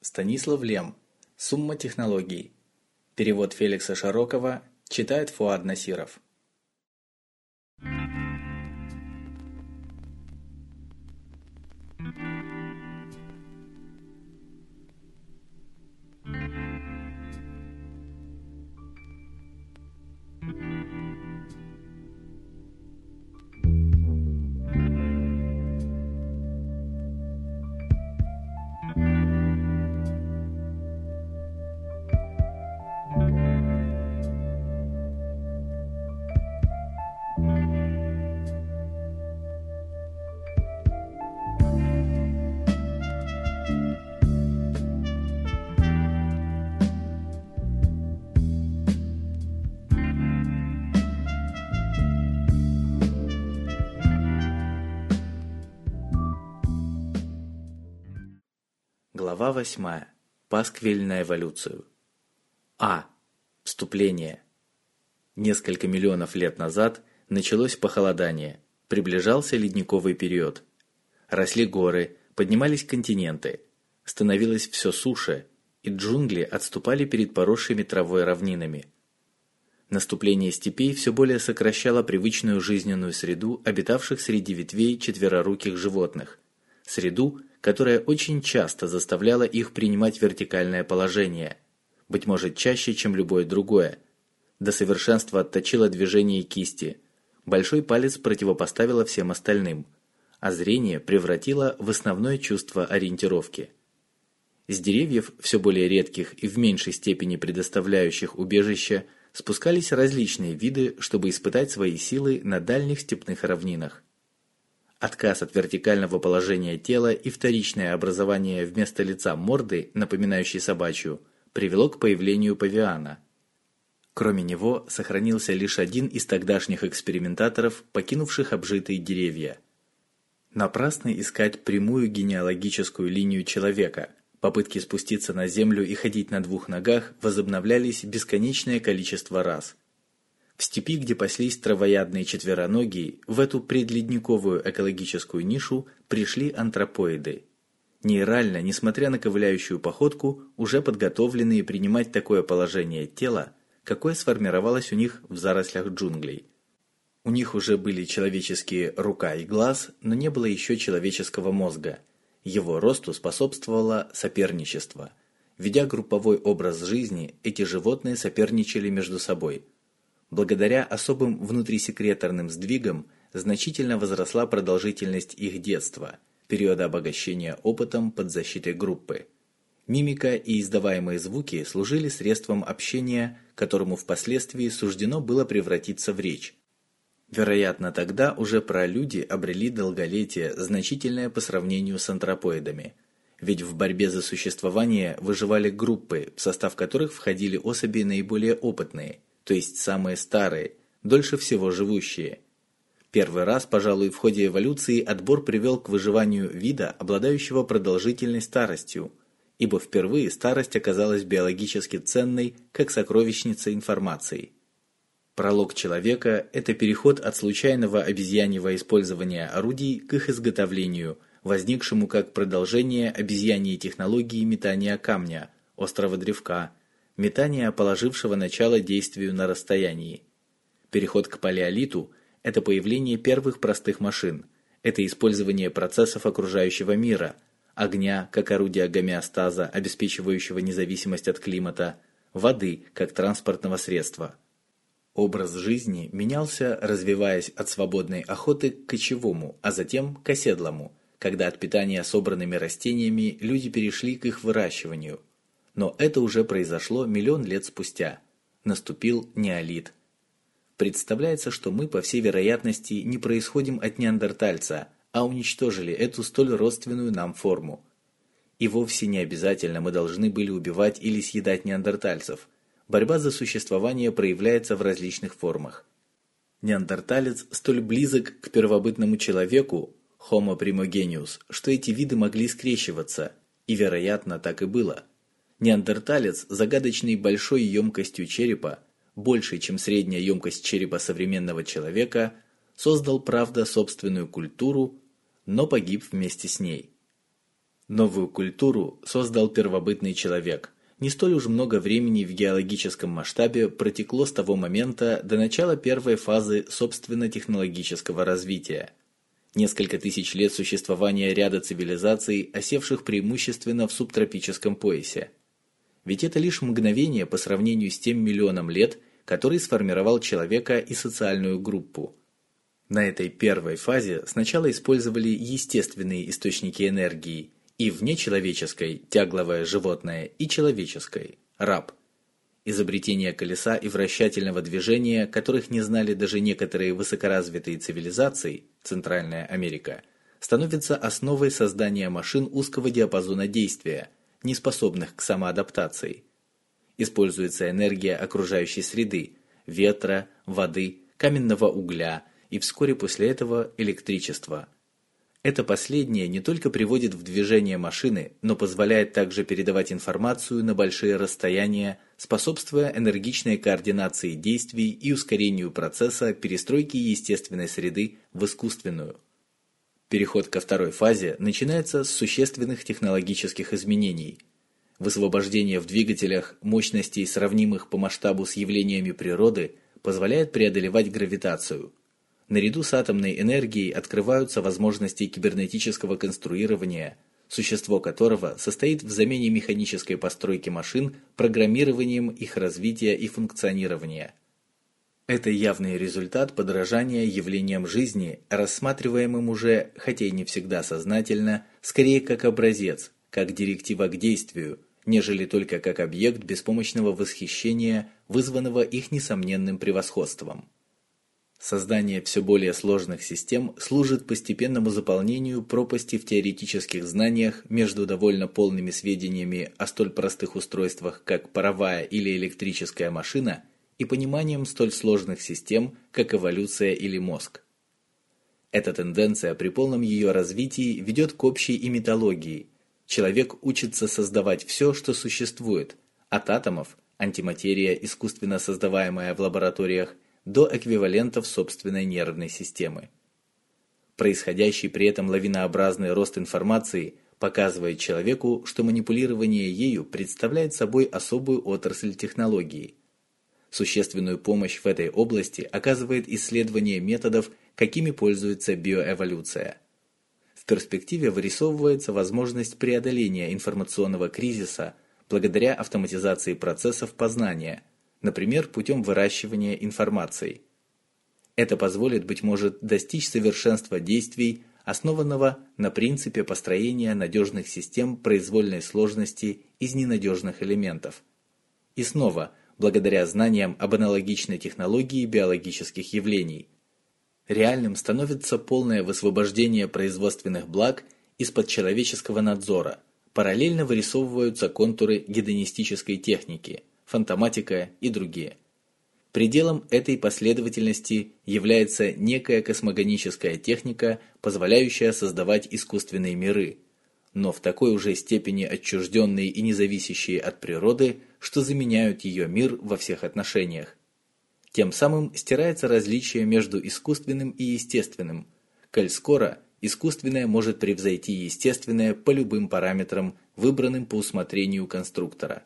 Станислав Лем. Сумма технологий. Перевод Феликса Широкова. Читает Фуад Насиров. Глава 8. Пасквиль на эволюцию. А. Вступление. Несколько миллионов лет назад началось похолодание, приближался ледниковый период. Росли горы, поднимались континенты, становилось все суше, и джунгли отступали перед поросшими травой равнинами. Наступление степей все более сокращало привычную жизненную среду обитавших среди ветвей четвероруких животных, среду, которая очень часто заставляла их принимать вертикальное положение, быть может чаще, чем любое другое. До совершенства отточила движение кисти, большой палец противопоставила всем остальным, а зрение превратила в основное чувство ориентировки. С деревьев, все более редких и в меньшей степени предоставляющих убежище, спускались различные виды, чтобы испытать свои силы на дальних степных равнинах. Отказ от вертикального положения тела и вторичное образование вместо лица морды, напоминающей собачью, привело к появлению павиана. Кроме него, сохранился лишь один из тогдашних экспериментаторов, покинувших обжитые деревья. Напрасно искать прямую генеалогическую линию человека. Попытки спуститься на землю и ходить на двух ногах возобновлялись бесконечное количество раз – в степи, где паслись травоядные четвероногие, в эту предледниковую экологическую нишу пришли антропоиды. Нейрально, несмотря на ковыляющую походку, уже подготовленные принимать такое положение тела, какое сформировалось у них в зарослях джунглей. У них уже были человеческие рука и глаз, но не было еще человеческого мозга. Его росту способствовало соперничество. Ведя групповой образ жизни, эти животные соперничали между собой – Благодаря особым внутрисекреторным сдвигам значительно возросла продолжительность их детства, периода обогащения опытом под защитой группы. Мимика и издаваемые звуки служили средством общения, которому впоследствии суждено было превратиться в речь. Вероятно, тогда уже пролюди обрели долголетие, значительное по сравнению с антропоидами. Ведь в борьбе за существование выживали группы, в состав которых входили особи наиболее опытные – то есть самые старые, дольше всего живущие. Первый раз, пожалуй, в ходе эволюции отбор привел к выживанию вида, обладающего продолжительной старостью, ибо впервые старость оказалась биологически ценной, как сокровищница информации. Пролог человека – это переход от случайного обезьяньего использования орудий к их изготовлению, возникшему как продолжение обезьяньей технологии метания камня, острого древка, метание положившего начало действию на расстоянии. Переход к палеолиту – это появление первых простых машин, это использование процессов окружающего мира, огня как орудия гомеостаза, обеспечивающего независимость от климата, воды как транспортного средства. Образ жизни менялся, развиваясь от свободной охоты к кочевому, а затем к оседлому, когда от питания собранными растениями люди перешли к их выращиванию – но это уже произошло миллион лет спустя. Наступил неолит. Представляется, что мы, по всей вероятности, не происходим от неандертальца, а уничтожили эту столь родственную нам форму. И вовсе не обязательно мы должны были убивать или съедать неандертальцев. Борьба за существование проявляется в различных формах. Неандерталец столь близок к первобытному человеку, Homo primogenius, что эти виды могли скрещиваться, и, вероятно, так и было – Неандерталец загадочной большой емкостью черепа, большей, чем средняя емкость черепа современного человека, создал, правда, собственную культуру, но погиб вместе с ней. Новую культуру создал первобытный человек. Не столь уж много времени в геологическом масштабе протекло с того момента до начала первой фазы собственно технологического развития. Несколько тысяч лет существования ряда цивилизаций, осевших преимущественно в субтропическом поясе. Ведь это лишь мгновение по сравнению с тем миллионом лет, который сформировал человека и социальную группу. На этой первой фазе сначала использовали естественные источники энергии и внечеловеческой тягловое животное и человеческой раб. Изобретение колеса и вращательного движения, которых не знали даже некоторые высокоразвитые цивилизации, Центральная Америка, становится основой создания машин узкого диапазона действия, не способных к самоадаптации. Используется энергия окружающей среды, ветра, воды, каменного угля – и вскоре после этого электричество. Это последнее не только приводит в движение машины, но позволяет также передавать информацию на большие расстояния, способствуя энергичной координации действий и ускорению процесса перестройки естественной среды в искусственную. Переход ко второй фазе начинается с существенных технологических изменений. Высвобождение в двигателях мощностей, сравнимых по масштабу с явлениями природы, позволяет преодолевать гравитацию – Наряду с атомной энергией открываются возможности кибернетического конструирования, существо которого состоит в замене механической постройки машин программированием их развития и функционирования. Это явный результат подражания явлениям жизни, рассматриваемым уже, хотя и не всегда сознательно, скорее как образец, как директива к действию, нежели только как объект беспомощного восхищения, вызванного их несомненным превосходством. Создание все более сложных систем служит постепенному заполнению пропасти в теоретических знаниях между довольно полными сведениями о столь простых устройствах, как паровая или электрическая машина, и пониманием столь сложных систем, как эволюция или мозг. Эта тенденция при полном ее развитии ведет к общей имитологии. Человек учится создавать все, что существует, от атомов, антиматерия, искусственно создаваемая в лабораториях, до эквивалентов собственной нервной системы. Происходящий при этом лавинообразный рост информации показывает человеку, что манипулирование ею представляет собой особую отрасль технологии. Существенную помощь в этой области оказывает исследование методов, какими пользуется биоэволюция. В перспективе вырисовывается возможность преодоления информационного кризиса благодаря автоматизации процессов познания – например, путем выращивания информации. Это позволит, быть может, достичь совершенства действий, основанного на принципе построения надежных систем произвольной сложности из ненадежных элементов. И снова, благодаря знаниям об аналогичной технологии биологических явлений. Реальным становится полное высвобождение производственных благ из-под человеческого надзора. Параллельно вырисовываются контуры гедонистической техники – фантоматика и другие. Пределом этой последовательности является некая космогоническая техника, позволяющая создавать искусственные миры, но в такой уже степени отчужденные и независящие от природы, что заменяют ее мир во всех отношениях. Тем самым стирается различие между искусственным и естественным, коль скоро искусственное может превзойти естественное по любым параметрам, выбранным по усмотрению конструктора.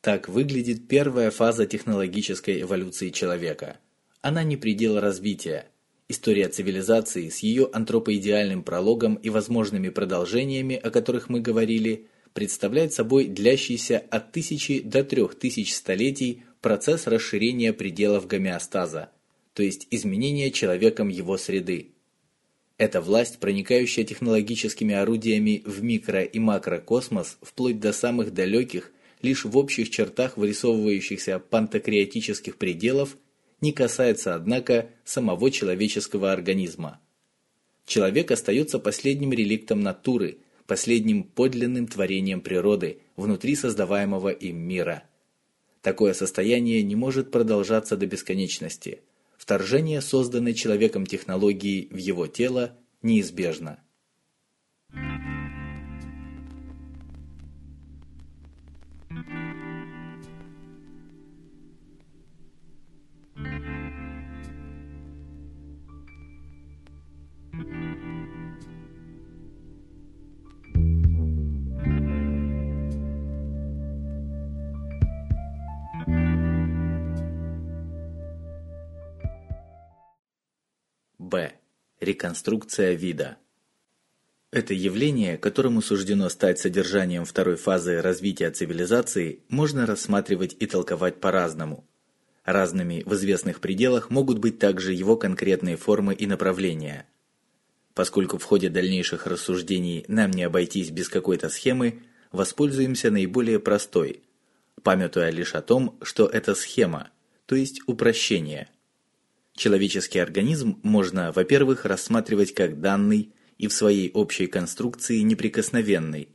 Так выглядит первая фаза технологической эволюции человека. Она не предел развития. История цивилизации с ее антропоидеальным прологом и возможными продолжениями, о которых мы говорили, представляет собой длящийся от тысячи до трех тысяч столетий процесс расширения пределов гомеостаза, то есть изменения человеком его среды. Эта власть, проникающая технологическими орудиями в микро- и макрокосмос, вплоть до самых далеких лишь в общих чертах вырисовывающихся пантокреатических пределов, не касается, однако, самого человеческого организма. Человек остается последним реликтом натуры, последним подлинным творением природы внутри создаваемого им мира. Такое состояние не может продолжаться до бесконечности. Вторжение созданной человеком технологии в его тело неизбежно. Б. Реконструкция вида. Это явление, которому суждено стать содержанием второй фазы развития цивилизации, можно рассматривать и толковать по-разному. Разными в известных пределах могут быть также его конкретные формы и направления. Поскольку в ходе дальнейших рассуждений нам не обойтись без какой-то схемы, воспользуемся наиболее простой, памятуя лишь о том, что это схема, то есть упрощение. Человеческий организм можно, во-первых, рассматривать как данный и в своей общей конструкции неприкосновенный.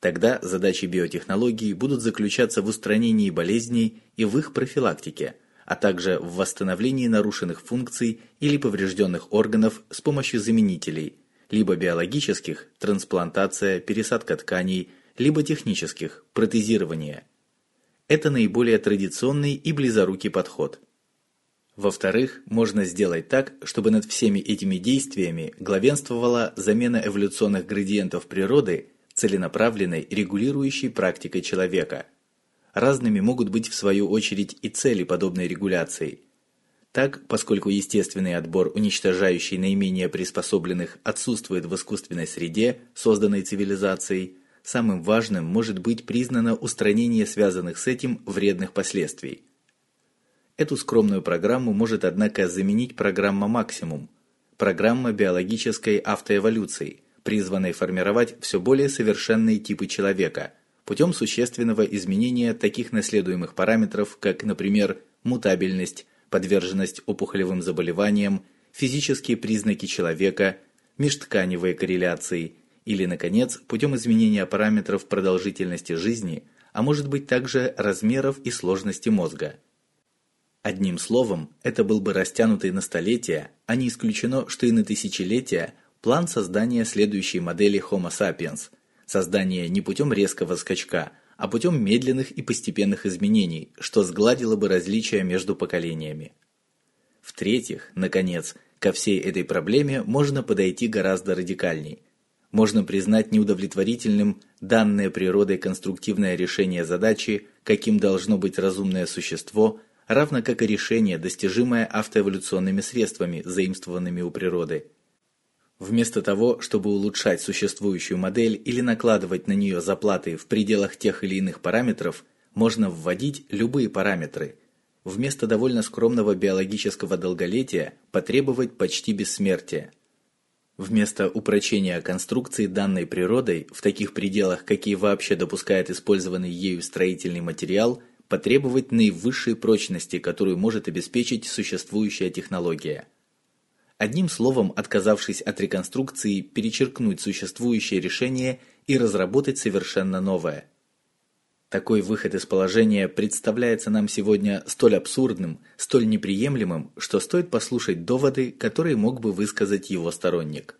Тогда задачи биотехнологии будут заключаться в устранении болезней и в их профилактике, а также в восстановлении нарушенных функций или поврежденных органов с помощью заменителей, либо биологических – трансплантация, пересадка тканей, либо технических – протезирование. Это наиболее традиционный и близорукий подход – во-вторых, можно сделать так, чтобы над всеми этими действиями главенствовала замена эволюционных градиентов природы целенаправленной регулирующей практикой человека. Разными могут быть в свою очередь и цели подобной регуляции. Так, поскольку естественный отбор, уничтожающий наименее приспособленных, отсутствует в искусственной среде, созданной цивилизацией, самым важным может быть признано устранение связанных с этим вредных последствий – Эту скромную программу может, однако, заменить программа «Максимум» – программа биологической автоэволюции, призванной формировать все более совершенные типы человека путем существенного изменения таких наследуемых параметров, как, например, мутабельность, подверженность опухолевым заболеваниям, физические признаки человека, межтканевые корреляции или, наконец, путем изменения параметров продолжительности жизни, а может быть также размеров и сложности мозга – Одним словом, это был бы растянутый на столетия, а не исключено, что и на тысячелетия, план создания следующей модели Homo sapiens. Создание не путем резкого скачка, а путем медленных и постепенных изменений, что сгладило бы различия между поколениями. В-третьих, наконец, ко всей этой проблеме можно подойти гораздо радикальней. Можно признать неудовлетворительным данное природой конструктивное решение задачи, каким должно быть разумное существо – равно как и решение, достижимое автоэволюционными средствами, заимствованными у природы. Вместо того, чтобы улучшать существующую модель или накладывать на нее заплаты в пределах тех или иных параметров, можно вводить любые параметры. Вместо довольно скромного биологического долголетия потребовать почти бессмертия. Вместо упрочения конструкции данной природой в таких пределах, какие вообще допускает использованный ею строительный материал – потребовать наивысшей прочности, которую может обеспечить существующая технология. Одним словом, отказавшись от реконструкции, перечеркнуть существующее решение и разработать совершенно новое. Такой выход из положения представляется нам сегодня столь абсурдным, столь неприемлемым, что стоит послушать доводы, которые мог бы высказать его сторонник.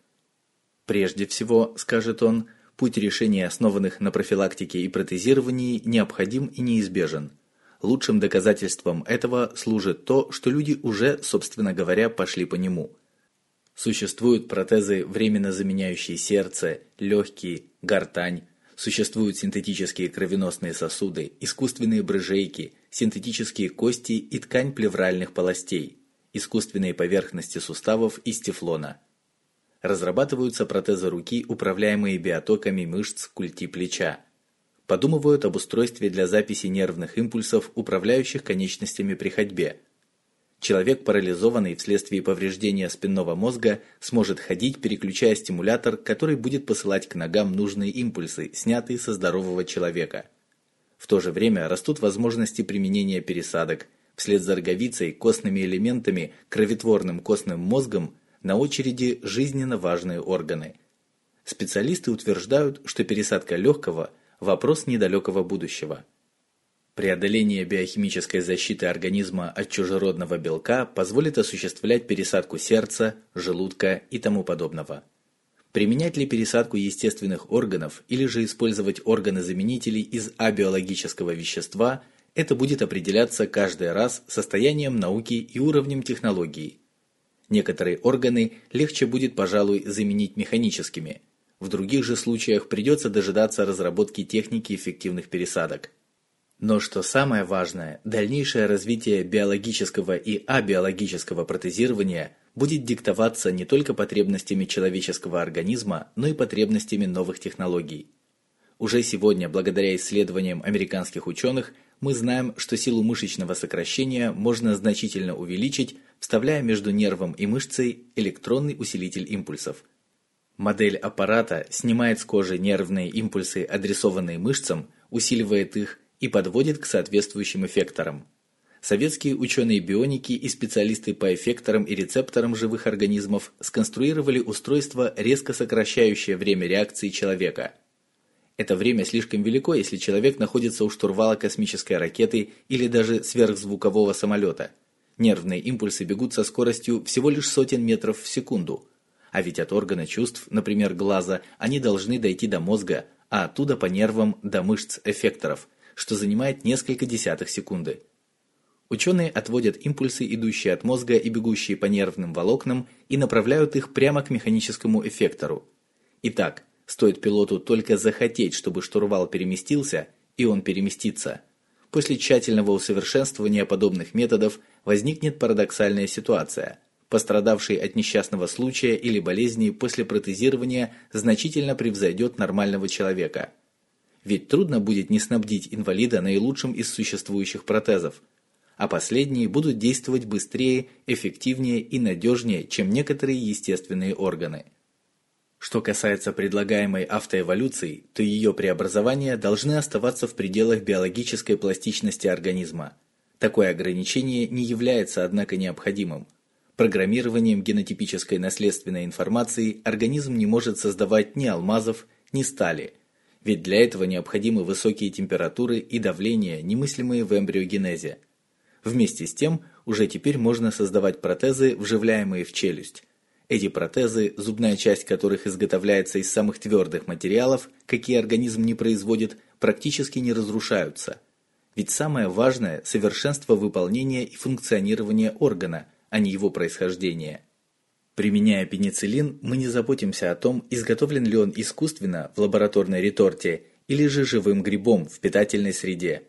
Прежде всего, скажет он, путь решения, основанных на профилактике и протезировании, необходим и неизбежен – Лучшим доказательством этого служит то, что люди уже, собственно говоря, пошли по нему. Существуют протезы, временно заменяющие сердце, легкие, гортань, существуют синтетические кровеносные сосуды, искусственные брыжейки, синтетические кости и ткань плевральных полостей, искусственные поверхности суставов из тефлона. Разрабатываются протезы руки, управляемые биотоками мышц культи плеча подумывают об устройстве для записи нервных импульсов, управляющих конечностями при ходьбе. Человек, парализованный вследствие повреждения спинного мозга, сможет ходить, переключая стимулятор, который будет посылать к ногам нужные импульсы, снятые со здорового человека. В то же время растут возможности применения пересадок. Вслед за роговицей, костными элементами, кровотворным костным мозгом на очереди жизненно важные органы. Специалисты утверждают, что пересадка легкого – вопрос недалекого будущего. Преодоление биохимической защиты организма от чужеродного белка позволит осуществлять пересадку сердца, желудка и тому подобного. Применять ли пересадку естественных органов или же использовать органы-заменители из абиологического вещества, это будет определяться каждый раз состоянием науки и уровнем технологии. Некоторые органы легче будет, пожалуй, заменить механическими – в других же случаях придется дожидаться разработки техники эффективных пересадок. Но что самое важное, дальнейшее развитие биологического и абиологического протезирования будет диктоваться не только потребностями человеческого организма, но и потребностями новых технологий. Уже сегодня, благодаря исследованиям американских ученых, мы знаем, что силу мышечного сокращения можно значительно увеличить, вставляя между нервом и мышцей электронный усилитель импульсов. Модель аппарата снимает с кожи нервные импульсы, адресованные мышцам, усиливает их и подводит к соответствующим эффекторам. Советские ученые-бионики и специалисты по эффекторам и рецепторам живых организмов сконструировали устройство, резко сокращающее время реакции человека. Это время слишком велико, если человек находится у штурвала космической ракеты или даже сверхзвукового самолета. Нервные импульсы бегут со скоростью всего лишь сотен метров в секунду. А ведь от органа чувств, например, глаза, они должны дойти до мозга, а оттуда по нервам до мышц эффекторов, что занимает несколько десятых секунды. Ученые отводят импульсы, идущие от мозга и бегущие по нервным волокнам, и направляют их прямо к механическому эффектору. Итак, стоит пилоту только захотеть, чтобы штурвал переместился, и он переместится. После тщательного усовершенствования подобных методов возникнет парадоксальная ситуация. Пострадавший от несчастного случая или болезни после протезирования значительно превзойдет нормального человека. Ведь трудно будет не снабдить инвалида наилучшим из существующих протезов – а последние будут действовать быстрее, эффективнее и надежнее, чем некоторые естественные органы. Что касается предлагаемой автоэволюции, то ее преобразования должны оставаться в пределах биологической пластичности организма. Такое ограничение не является, однако, необходимым. Программированием генотипической наследственной информации организм не может создавать ни алмазов, ни стали, ведь для этого необходимы высокие температуры и давления, немыслимые в эмбриогенезе. Вместе с тем, уже теперь можно создавать протезы, вживляемые в челюсть. Эти протезы, зубная часть которых изготовляется из самых твердых материалов, какие организм не производит, практически не разрушаются. Ведь самое важное – совершенство выполнения и функционирования органа, а не его происхождение. Применяя пенициллин, мы не заботимся о том, изготовлен ли он искусственно в лабораторной реторте или же живым грибом в питательной среде.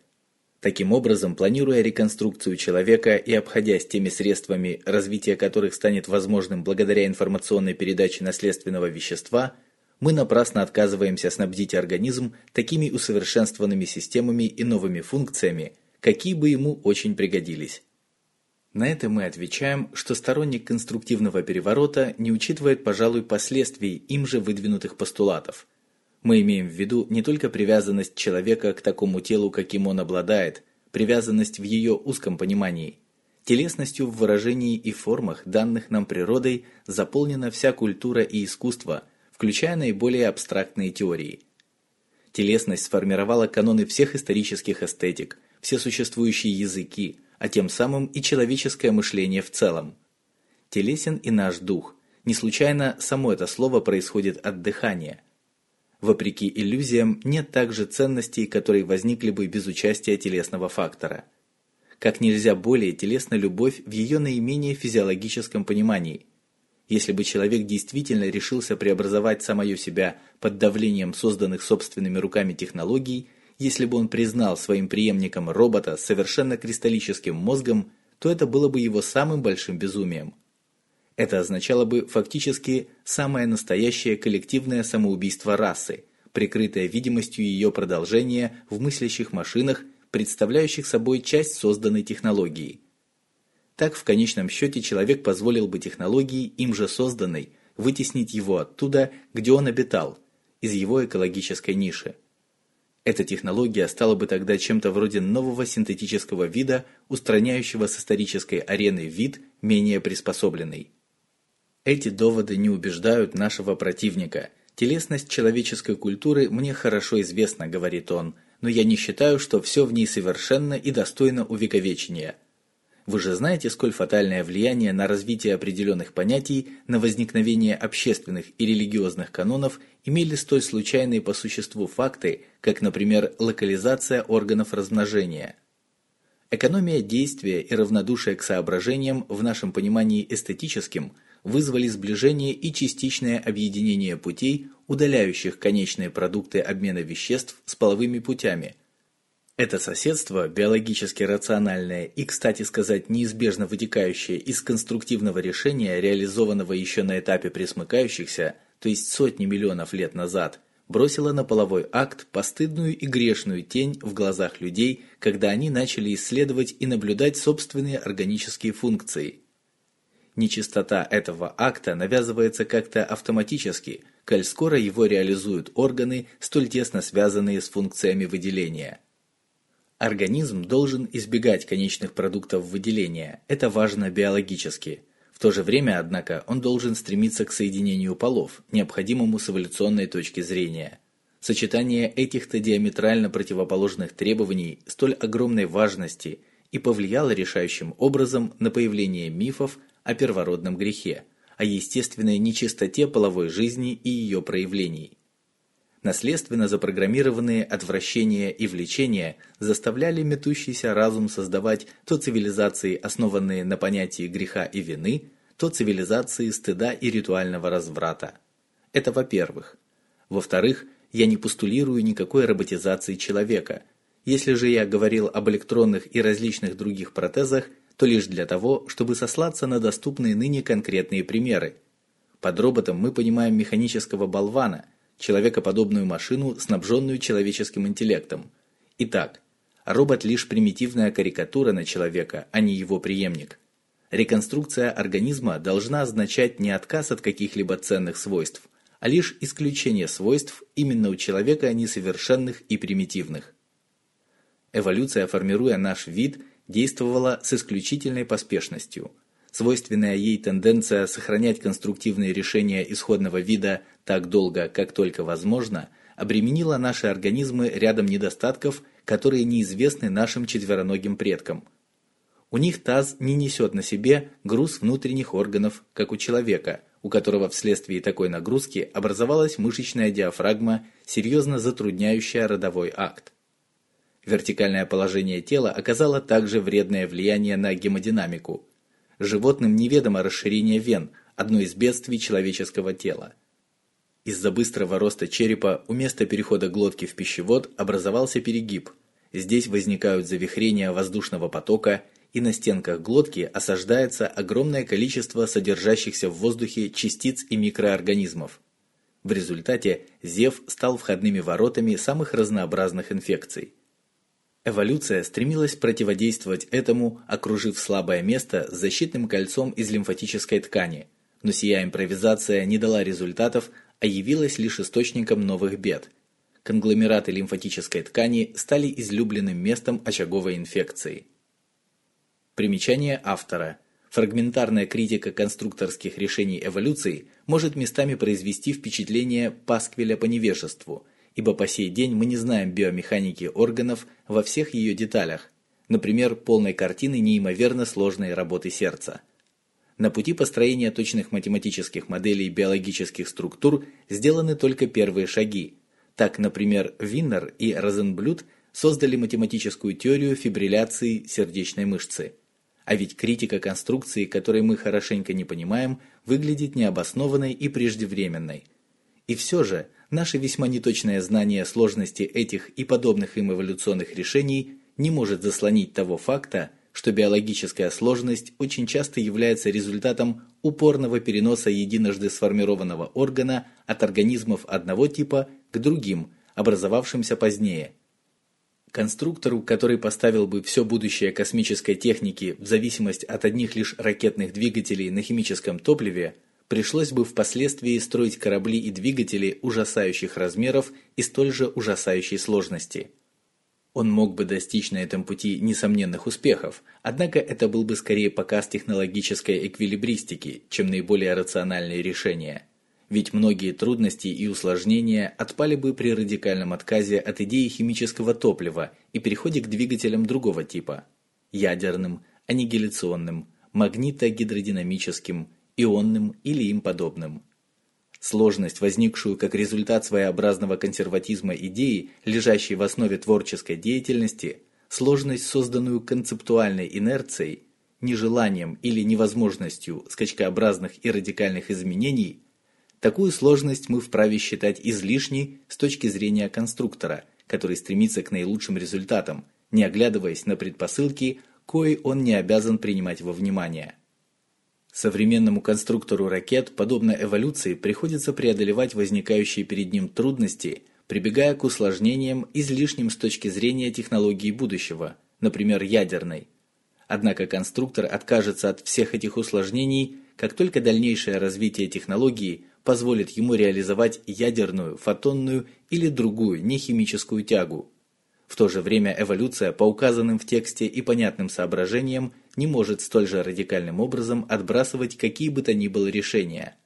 Таким образом, планируя реконструкцию человека и обходясь теми средствами, развитие которых станет возможным благодаря информационной передаче наследственного вещества, мы напрасно отказываемся снабдить организм такими усовершенствованными системами и новыми функциями, какие бы ему очень пригодились. На это мы отвечаем, что сторонник конструктивного переворота не учитывает, пожалуй, последствий им же выдвинутых постулатов – мы имеем в виду не только привязанность человека к такому телу, каким он обладает, привязанность в ее узком понимании. Телесностью в выражении и формах, данных нам природой, заполнена вся культура и искусство, включая наиболее абстрактные теории. Телесность сформировала каноны всех исторических эстетик, все существующие языки, а тем самым и человеческое мышление в целом. Телесен и наш дух. Не случайно само это слово происходит от дыхания – Вопреки иллюзиям, нет также ценностей, которые возникли бы без участия телесного фактора. Как нельзя более телесна любовь в ее наименее физиологическом понимании. Если бы человек действительно решился преобразовать самое себя под давлением созданных собственными руками технологий, если бы он признал своим преемником робота с совершенно кристаллическим мозгом, то это было бы его самым большим безумием. Это означало бы фактически самое настоящее коллективное самоубийство расы, прикрытое видимостью ее продолжения в мыслящих машинах, представляющих собой часть созданной технологии. Так в конечном счете человек позволил бы технологии, им же созданной, вытеснить его оттуда, где он обитал, из его экологической ниши. Эта технология стала бы тогда чем-то вроде нового синтетического вида, устраняющего с исторической арены вид, менее приспособленный. Эти доводы не убеждают нашего противника. Телесность человеческой культуры мне хорошо известна, говорит он, но я не считаю, что все в ней совершенно и достойно увековечения. Вы же знаете, сколь фатальное влияние на развитие определенных понятий, на возникновение общественных и религиозных канонов имели столь случайные по существу факты, как, например, локализация органов размножения. Экономия действия и равнодушие к соображениям в нашем понимании эстетическим – вызвали сближение и частичное объединение путей, удаляющих конечные продукты обмена веществ с половыми путями. Это соседство, биологически рациональное и, кстати сказать, неизбежно вытекающее из конструктивного решения, реализованного еще на этапе пресмыкающихся, то есть сотни миллионов лет назад, бросило на половой акт постыдную и грешную тень в глазах людей, когда они начали исследовать и наблюдать собственные органические функции. Нечистота этого акта навязывается как-то автоматически, коль скоро его реализуют органы, столь тесно связанные с функциями выделения – Организм должен избегать конечных продуктов выделения. Это важно биологически. В то же время, однако, он должен стремиться к соединению полов, необходимому с эволюционной точки зрения. Сочетание этих-то диаметрально противоположных требований столь огромной важности и повлияло решающим образом на появление мифов о первородном грехе, о естественной нечистоте половой жизни и ее проявлений. Наследственно запрограммированные отвращения и влечения заставляли метущийся разум создавать то цивилизации, основанные на понятии греха и вины, то цивилизации стыда и ритуального разврата. Это во-первых. Во-вторых, я не постулирую никакой роботизации человека. Если же я говорил об электронных и различных других протезах, то лишь для того, чтобы сослаться на доступные ныне конкретные примеры. Под роботом мы понимаем механического болвана – человекоподобную машину, снабженную человеческим интеллектом. Итак, робот лишь примитивная карикатура на человека, а не его преемник. Реконструкция организма должна означать не отказ от каких-либо ценных свойств, а лишь исключение свойств именно у человека несовершенных и примитивных. Эволюция, формируя наш вид, действовала с исключительной поспешностью – свойственная ей тенденция сохранять конструктивные решения исходного вида так долго, как только возможно, обременила наши организмы рядом недостатков, которые неизвестны нашим четвероногим предкам. У них таз не несет на себе груз внутренних органов, как у человека, у которого вследствие такой нагрузки образовалась мышечная диафрагма, серьезно затрудняющая родовой акт. Вертикальное положение тела оказало также вредное влияние на гемодинамику, Животным неведомо расширение вен, одно из бедствий человеческого тела. Из-за быстрого роста черепа у места перехода глотки в пищевод образовался перегиб. Здесь возникают завихрения воздушного потока, и на стенках глотки осаждается огромное количество содержащихся в воздухе частиц и микроорганизмов. В результате зев стал входными воротами самых разнообразных инфекций. Эволюция стремилась противодействовать этому, окружив слабое место защитным кольцом из лимфатической ткани. Но сия импровизация не дала результатов, а явилась лишь источником новых бед. Конгломераты лимфатической ткани стали излюбленным местом очаговой инфекции. Примечание автора. Фрагментарная критика конструкторских решений эволюции может местами произвести впечатление пасквиля по невежеству – ибо по сей день мы не знаем биомеханики органов во всех ее деталях, например, полной картины неимоверно сложной работы сердца. На пути построения точных математических моделей биологических структур сделаны только первые шаги. Так, например, Виннер и Розенблют создали математическую теорию фибрилляции сердечной мышцы. А ведь критика конструкции, которой мы хорошенько не понимаем, выглядит необоснованной и преждевременной. И все же, наше весьма неточное знание сложности этих и подобных им эволюционных решений не может заслонить того факта, что биологическая сложность очень часто является результатом упорного переноса единожды сформированного органа от организмов одного типа к другим, образовавшимся позднее. Конструктору, который поставил бы все будущее космической техники в зависимость от одних лишь ракетных двигателей на химическом топливе, пришлось бы впоследствии строить корабли и двигатели ужасающих размеров и столь же ужасающей сложности. Он мог бы достичь на этом пути несомненных успехов, однако это был бы скорее показ технологической эквилибристики, чем наиболее рациональные решения. Ведь многие трудности и усложнения отпали бы при радикальном отказе от идеи химического топлива и переходе к двигателям другого типа – ядерным, аннигиляционным, магнитогидродинамическим, ионным или им подобным. Сложность, возникшую как результат своеобразного консерватизма идеи, лежащей в основе творческой деятельности, сложность, созданную концептуальной инерцией, нежеланием или невозможностью скачкообразных и радикальных изменений, такую сложность мы вправе считать излишней с точки зрения конструктора, который стремится к наилучшим результатам, не оглядываясь на предпосылки, кои он не обязан принимать во внимание. Современному конструктору ракет, подобно эволюции, приходится преодолевать возникающие перед ним трудности, прибегая к усложнениям, излишним с точки зрения технологии будущего, например, ядерной. Однако конструктор откажется от всех этих усложнений, как только дальнейшее развитие технологии позволит ему реализовать ядерную, фотонную или другую нехимическую тягу. В то же время эволюция по указанным в тексте и понятным соображениям не может столь же радикальным образом отбрасывать какие бы то ни было решения.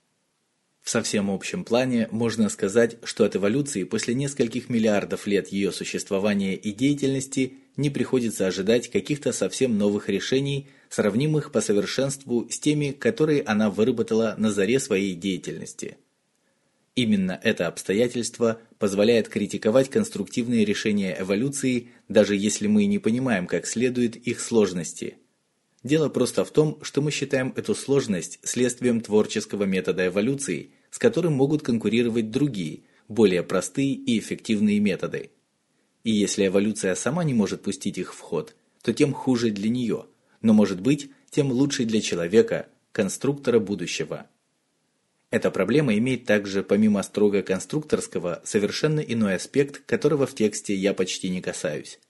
В совсем общем плане можно сказать, что от эволюции после нескольких миллиардов лет ее существования и деятельности не приходится ожидать каких-то совсем новых решений, сравнимых по совершенству с теми, которые она выработала на заре своей деятельности. Именно это обстоятельство позволяет критиковать конструктивные решения эволюции, даже если мы не понимаем как следует их сложности. Дело просто в том, что мы считаем эту сложность следствием творческого метода эволюции, с которым могут конкурировать другие, более простые и эффективные методы. И если эволюция сама не может пустить их в ход, то тем хуже для нее, но может быть, тем лучше для человека, конструктора будущего. Эта проблема имеет также, помимо строго конструкторского, совершенно иной аспект, которого в тексте я почти не касаюсь.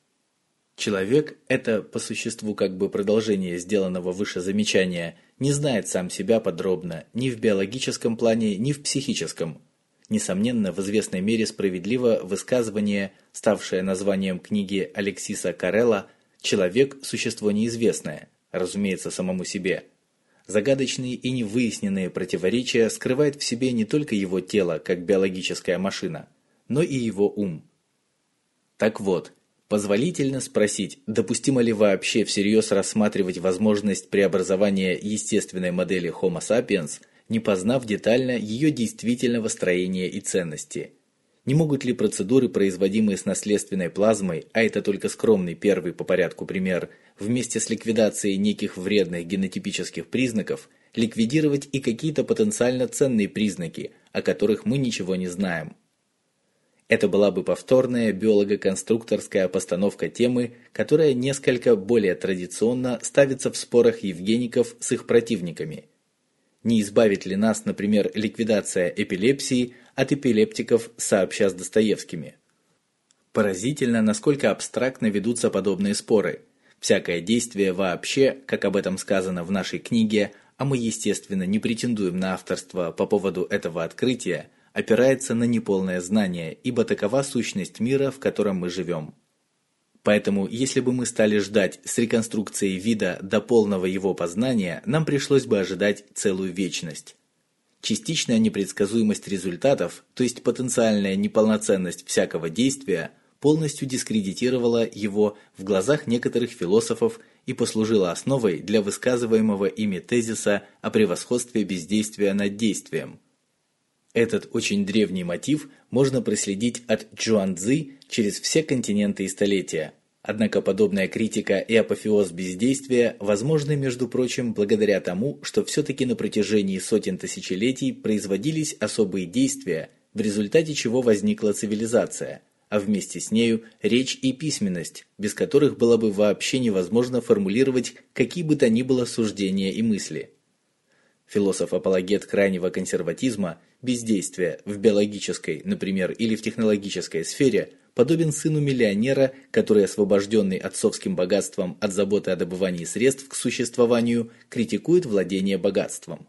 Человек – это по существу как бы продолжение сделанного выше замечания, не знает сам себя подробно ни в биологическом плане, ни в психическом. Несомненно, в известной мере справедливо высказывание, ставшее названием книги Алексиса Карелла «Человек – существо неизвестное», разумеется, самому себе – Загадочные и невыясненные противоречия скрывает в себе не только его тело, как биологическая машина, но и его ум. Так вот, позволительно спросить, допустимо ли вообще всерьез рассматривать возможность преобразования естественной модели Homo sapiens, не познав детально ее действительного строения и ценности – не могут ли процедуры, производимые с наследственной плазмой, а это только скромный первый по порядку пример, вместе с ликвидацией неких вредных генотипических признаков, ликвидировать и какие-то потенциально ценные признаки, о которых мы ничего не знаем? Это была бы повторная биолого-конструкторская постановка темы, которая несколько более традиционно ставится в спорах евгеников с их противниками. Не избавит ли нас, например, ликвидация эпилепсии от эпилептиков сообща с Достоевскими. Поразительно, насколько абстрактно ведутся подобные споры. Всякое действие вообще, как об этом сказано в нашей книге, а мы, естественно, не претендуем на авторство по поводу этого открытия, опирается на неполное знание, ибо такова сущность мира, в котором мы живем. Поэтому, если бы мы стали ждать с реконструкцией вида до полного его познания, нам пришлось бы ожидать целую вечность. Частичная непредсказуемость результатов, то есть потенциальная неполноценность всякого действия, полностью дискредитировала его в глазах некоторых философов и послужила основой для высказываемого ими тезиса о превосходстве бездействия над действием. Этот очень древний мотив можно проследить от Цзюаньцзы через все континенты и столетия, Однако подобная критика и апофеоз бездействия возможны, между прочим, благодаря тому, что все-таки на протяжении сотен тысячелетий производились особые действия, в результате чего возникла цивилизация, а вместе с нею речь и письменность, без которых было бы вообще невозможно формулировать какие бы то ни было суждения и мысли. Философ-апологет крайнего консерватизма, бездействия в биологической, например, или в технологической сфере – подобен сыну миллионера, который, освобожденный отцовским богатством от заботы о добывании средств к существованию, критикует владение богатством.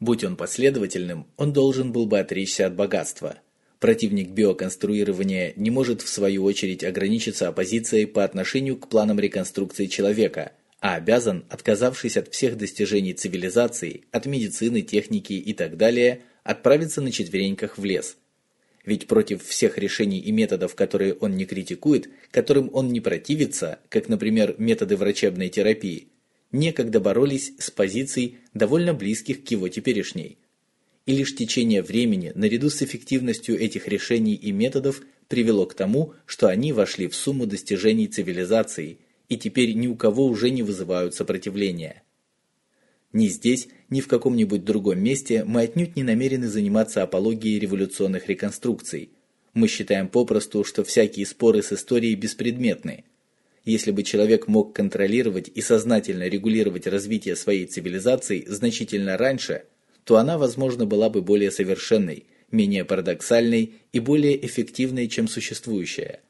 Будь он последовательным, он должен был бы отречься от богатства. Противник биоконструирования не может в свою очередь ограничиться оппозицией по отношению к планам реконструкции человека, а обязан, отказавшись от всех достижений цивилизации, от медицины, техники и так далее, отправиться на четвереньках в лес – ведь против всех решений и методов, которые он не критикует, которым он не противится, как, например, методы врачебной терапии, некогда боролись с позиций, довольно близких к его теперешней. И лишь течение времени, наряду с эффективностью этих решений и методов, привело к тому, что они вошли в сумму достижений цивилизации и теперь ни у кого уже не вызывают сопротивления. Ни здесь, ни в каком-нибудь другом месте мы отнюдь не намерены заниматься апологией революционных реконструкций. Мы считаем попросту, что всякие споры с историей беспредметны. Если бы человек мог контролировать и сознательно регулировать развитие своей цивилизации значительно раньше, то она, возможно, была бы более совершенной, менее парадоксальной и более эффективной, чем существующая.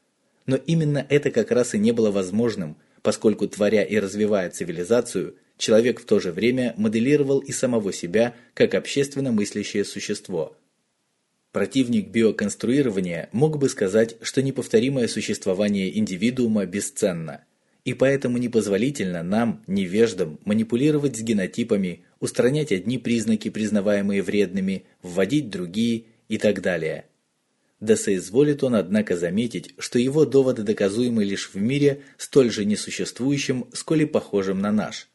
Но именно это как раз и не было возможным, поскольку творя и развивая цивилизацию, человек в то же время моделировал и самого себя как общественно мыслящее существо. Противник биоконструирования мог бы сказать, что неповторимое существование индивидуума бесценно, и поэтому непозволительно нам, невеждам, манипулировать с генотипами, устранять одни признаки, признаваемые вредными, вводить другие и так далее. Да соизволит он, однако, заметить, что его доводы доказуемы лишь в мире, столь же несуществующем, сколь и похожем на наш.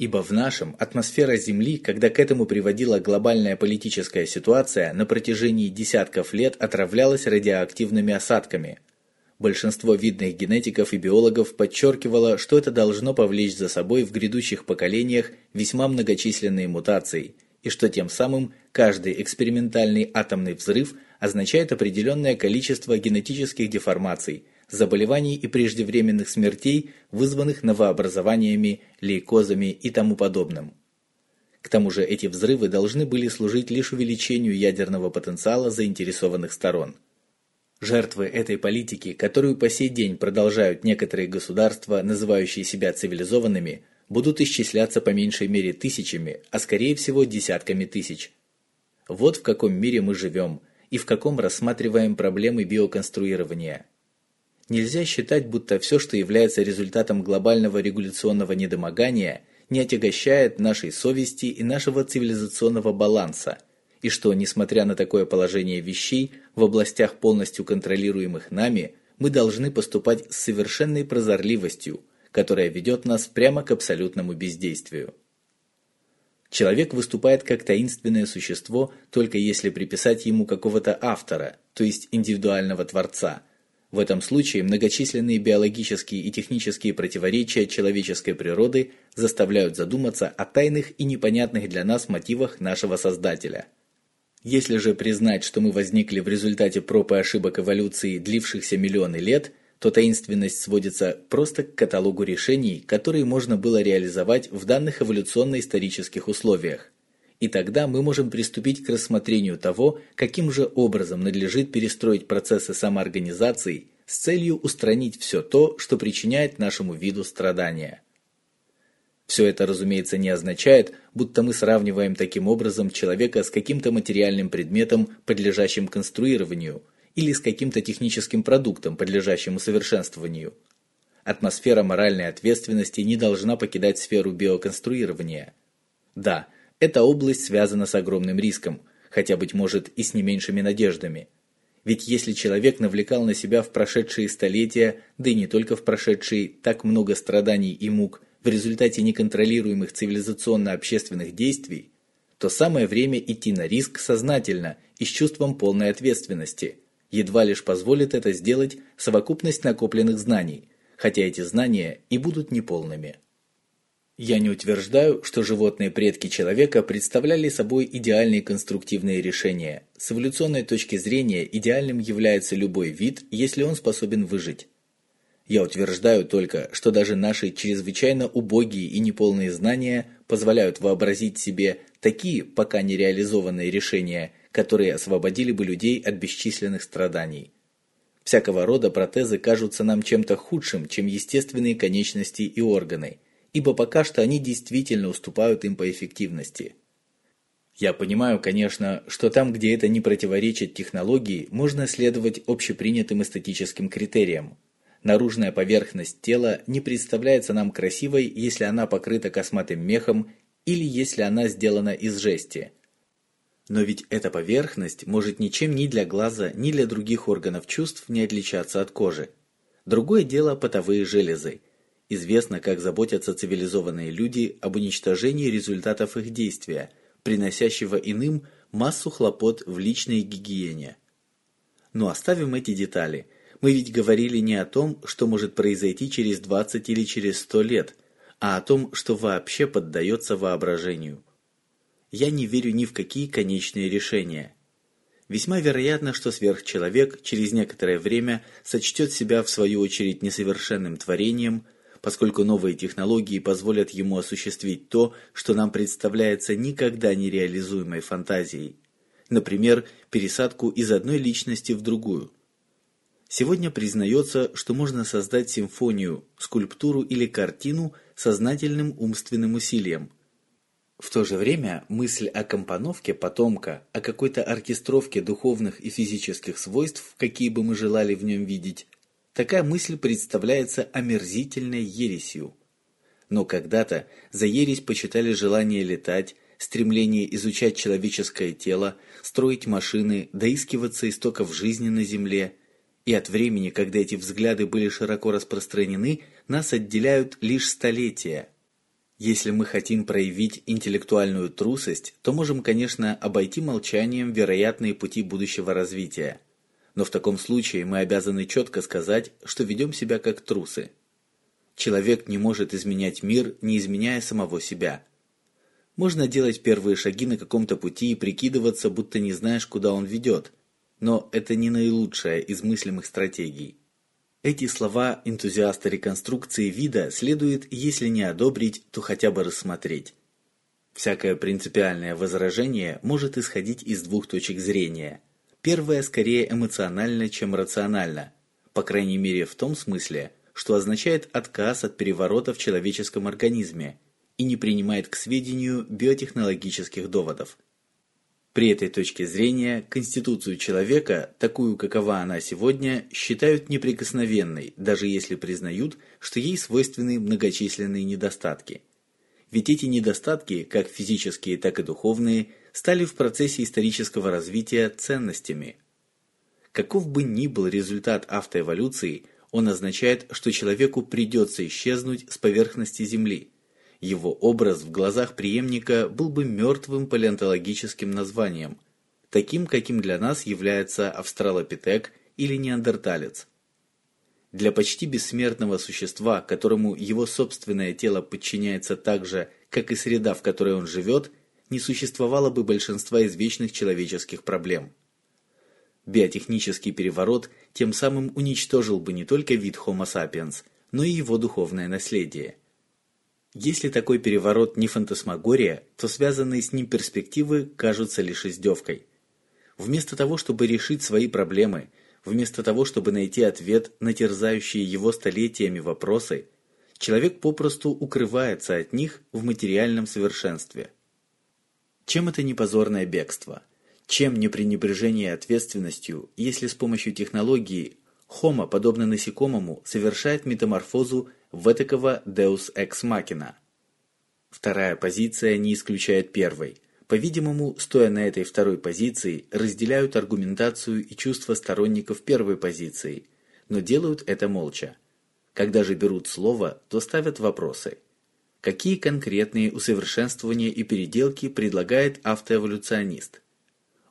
Ибо в нашем атмосфера Земли, когда к этому приводила глобальная политическая ситуация, на протяжении десятков лет отравлялась радиоактивными осадками. Большинство видных генетиков и биологов подчеркивало, что это должно повлечь за собой в грядущих поколениях весьма многочисленные мутации, и что тем самым каждый экспериментальный атомный взрыв означает определенное количество генетических деформаций, заболеваний и преждевременных смертей, вызванных новообразованиями, лейкозами и тому подобным. К тому же эти взрывы должны были служить лишь увеличению ядерного потенциала заинтересованных сторон. Жертвы этой политики, которую по сей день продолжают некоторые государства, называющие себя цивилизованными, будут исчисляться по меньшей мере тысячами, а скорее всего десятками тысяч. Вот в каком мире мы живем и в каком рассматриваем проблемы биоконструирования. Нельзя считать, будто все, что является результатом глобального регуляционного недомогания, не отягощает нашей совести и нашего цивилизационного баланса, и что, несмотря на такое положение вещей, в областях полностью контролируемых нами, мы должны поступать с совершенной прозорливостью, которая ведет нас прямо к абсолютному бездействию. Человек выступает как таинственное существо, только если приписать ему какого-то автора, то есть индивидуального творца – в этом случае многочисленные биологические и технические противоречия человеческой природы заставляют задуматься о тайных и непонятных для нас мотивах нашего Создателя. Если же признать, что мы возникли в результате проб и ошибок эволюции, длившихся миллионы лет, то таинственность сводится просто к каталогу решений, которые можно было реализовать в данных эволюционно-исторических условиях. И тогда мы можем приступить к рассмотрению того, каким же образом надлежит перестроить процессы самоорганизации с целью устранить все то, что причиняет нашему виду страдания. Все это, разумеется, не означает, будто мы сравниваем таким образом человека с каким-то материальным предметом, подлежащим конструированию, или с каким-то техническим продуктом, подлежащим усовершенствованию. Атмосфера моральной ответственности не должна покидать сферу биоконструирования. Да, эта область связана с огромным риском, хотя, быть может, и с не меньшими надеждами. Ведь если человек навлекал на себя в прошедшие столетия, да и не только в прошедшие, так много страданий и мук в результате неконтролируемых цивилизационно-общественных действий, то самое время идти на риск сознательно и с чувством полной ответственности. Едва лишь позволит это сделать совокупность накопленных знаний, хотя эти знания и будут неполными. Я не утверждаю, что животные предки человека представляли собой идеальные конструктивные решения. С эволюционной точки зрения идеальным является любой вид, если он способен выжить. Я утверждаю только, что даже наши чрезвычайно убогие и неполные знания позволяют вообразить себе такие пока не реализованные решения, которые освободили бы людей от бесчисленных страданий. Всякого рода протезы кажутся нам чем-то худшим, чем естественные конечности и органы – ибо пока что они действительно уступают им по эффективности. Я понимаю, конечно, что там, где это не противоречит технологии, можно следовать общепринятым эстетическим критериям. Наружная поверхность тела не представляется нам красивой, если она покрыта косматым мехом или если она сделана из жести. Но ведь эта поверхность может ничем ни для глаза, ни для других органов чувств не отличаться от кожи. Другое дело потовые железы – Известно, как заботятся цивилизованные люди об уничтожении результатов их действия, приносящего иным массу хлопот в личной гигиене. Но оставим эти детали. Мы ведь говорили не о том, что может произойти через 20 или через 100 лет, а о том, что вообще поддается воображению. Я не верю ни в какие конечные решения. весьма вероятно, что сверхчеловек через некоторое время сочтет себя в свою очередь несовершенным творением, поскольку новые технологии позволят ему осуществить то, что нам представляется никогда не реализуемой фантазией. Например, пересадку из одной личности в другую. Сегодня признается, что можно создать симфонию, скульптуру или картину сознательным умственным усилием – в то же время мысль о компоновке потомка, о какой-то оркестровке духовных и физических свойств, какие бы мы желали в нем видеть, такая мысль представляется омерзительной ересью. Но когда-то за ересь почитали желание летать, стремление изучать человеческое тело, строить машины, доискиваться истоков жизни на Земле. И от времени, когда эти взгляды были широко распространены, нас отделяют лишь столетия – если мы хотим проявить интеллектуальную трусость, то можем, конечно, обойти молчанием вероятные пути будущего развития. Но в таком случае мы обязаны четко сказать, что ведем себя как трусы. Человек не может изменять мир, не изменяя самого себя. Можно делать первые шаги на каком-то пути и прикидываться, будто не знаешь, куда он ведет. Но это не наилучшая из мыслимых стратегий. Эти слова энтузиаста реконструкции вида следует, если не одобрить, то хотя бы рассмотреть. Всякое принципиальное возражение может исходить из двух точек зрения. Первое скорее эмоционально, чем рационально, по крайней мере в том смысле, что означает отказ от переворота в человеческом организме и не принимает к сведению биотехнологических доводов. При этой точке зрения конституцию человека, такую какова она сегодня, считают неприкосновенной, даже если признают, что ей свойственны многочисленные недостатки. Ведь эти недостатки, как физические, так и духовные, стали в процессе исторического развития ценностями. Каков бы ни был результат автоэволюции, он означает, что человеку придется исчезнуть с поверхности Земли – его образ в глазах преемника был бы мертвым палеонтологическим названием, таким, каким для нас является австралопитек или неандерталец. Для почти бессмертного существа, которому его собственное тело подчиняется так же, как и среда, в которой он живет, не существовало бы большинства извечных человеческих проблем. Биотехнический переворот тем самым уничтожил бы не только вид Homo sapiens, но и его духовное наследие. Если такой переворот не фантасмагория, то связанные с ним перспективы кажутся лишь издевкой. Вместо того, чтобы решить свои проблемы, вместо того, чтобы найти ответ на терзающие его столетиями вопросы, человек попросту укрывается от них в материальном совершенстве. Чем это не позорное бегство? Чем не пренебрежение ответственностью, если с помощью технологии Хома, подобно насекомому, совершает метаморфозу в этакого Deus Ex Machina. Вторая позиция не исключает первой. По-видимому, стоя на этой второй позиции, разделяют аргументацию и чувства сторонников первой позиции, но делают это молча. Когда же берут слово, то ставят вопросы. Какие конкретные усовершенствования и переделки предлагает автоэволюционист?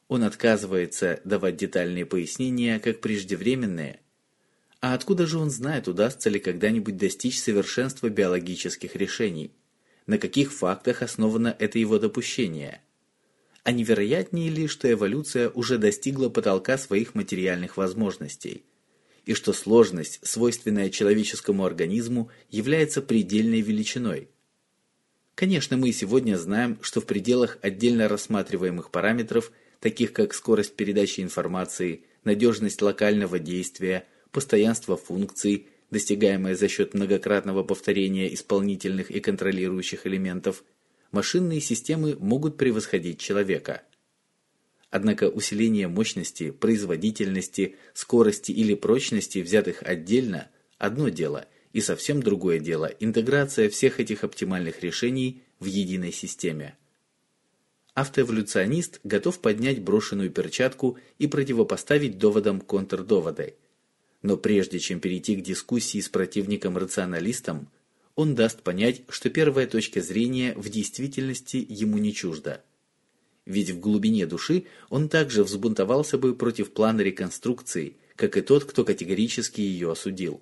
Он отказывается давать детальные пояснения как преждевременные – а откуда же он знает, удастся ли когда-нибудь достичь совершенства биологических решений? На каких фактах основано это его допущение? А невероятнее ли, что эволюция уже достигла потолка своих материальных возможностей? И что сложность, свойственная человеческому организму, является предельной величиной? Конечно, мы сегодня знаем, что в пределах отдельно рассматриваемых параметров, таких как скорость передачи информации, надежность локального действия – постоянство функций, достигаемое за счет многократного повторения исполнительных и контролирующих элементов, машинные системы могут превосходить человека. Однако усиление мощности, производительности, скорости или прочности, взятых отдельно, одно дело, и совсем другое дело интеграция всех этих оптимальных решений в единой системе. Автоэволюционист готов поднять брошенную перчатку и противопоставить доводам контрдоводы – но прежде чем перейти к дискуссии с противником-рационалистом, он даст понять, что первая точка зрения в действительности ему не чужда. Ведь в глубине души он также взбунтовался бы против плана реконструкции, как и тот, кто категорически ее осудил.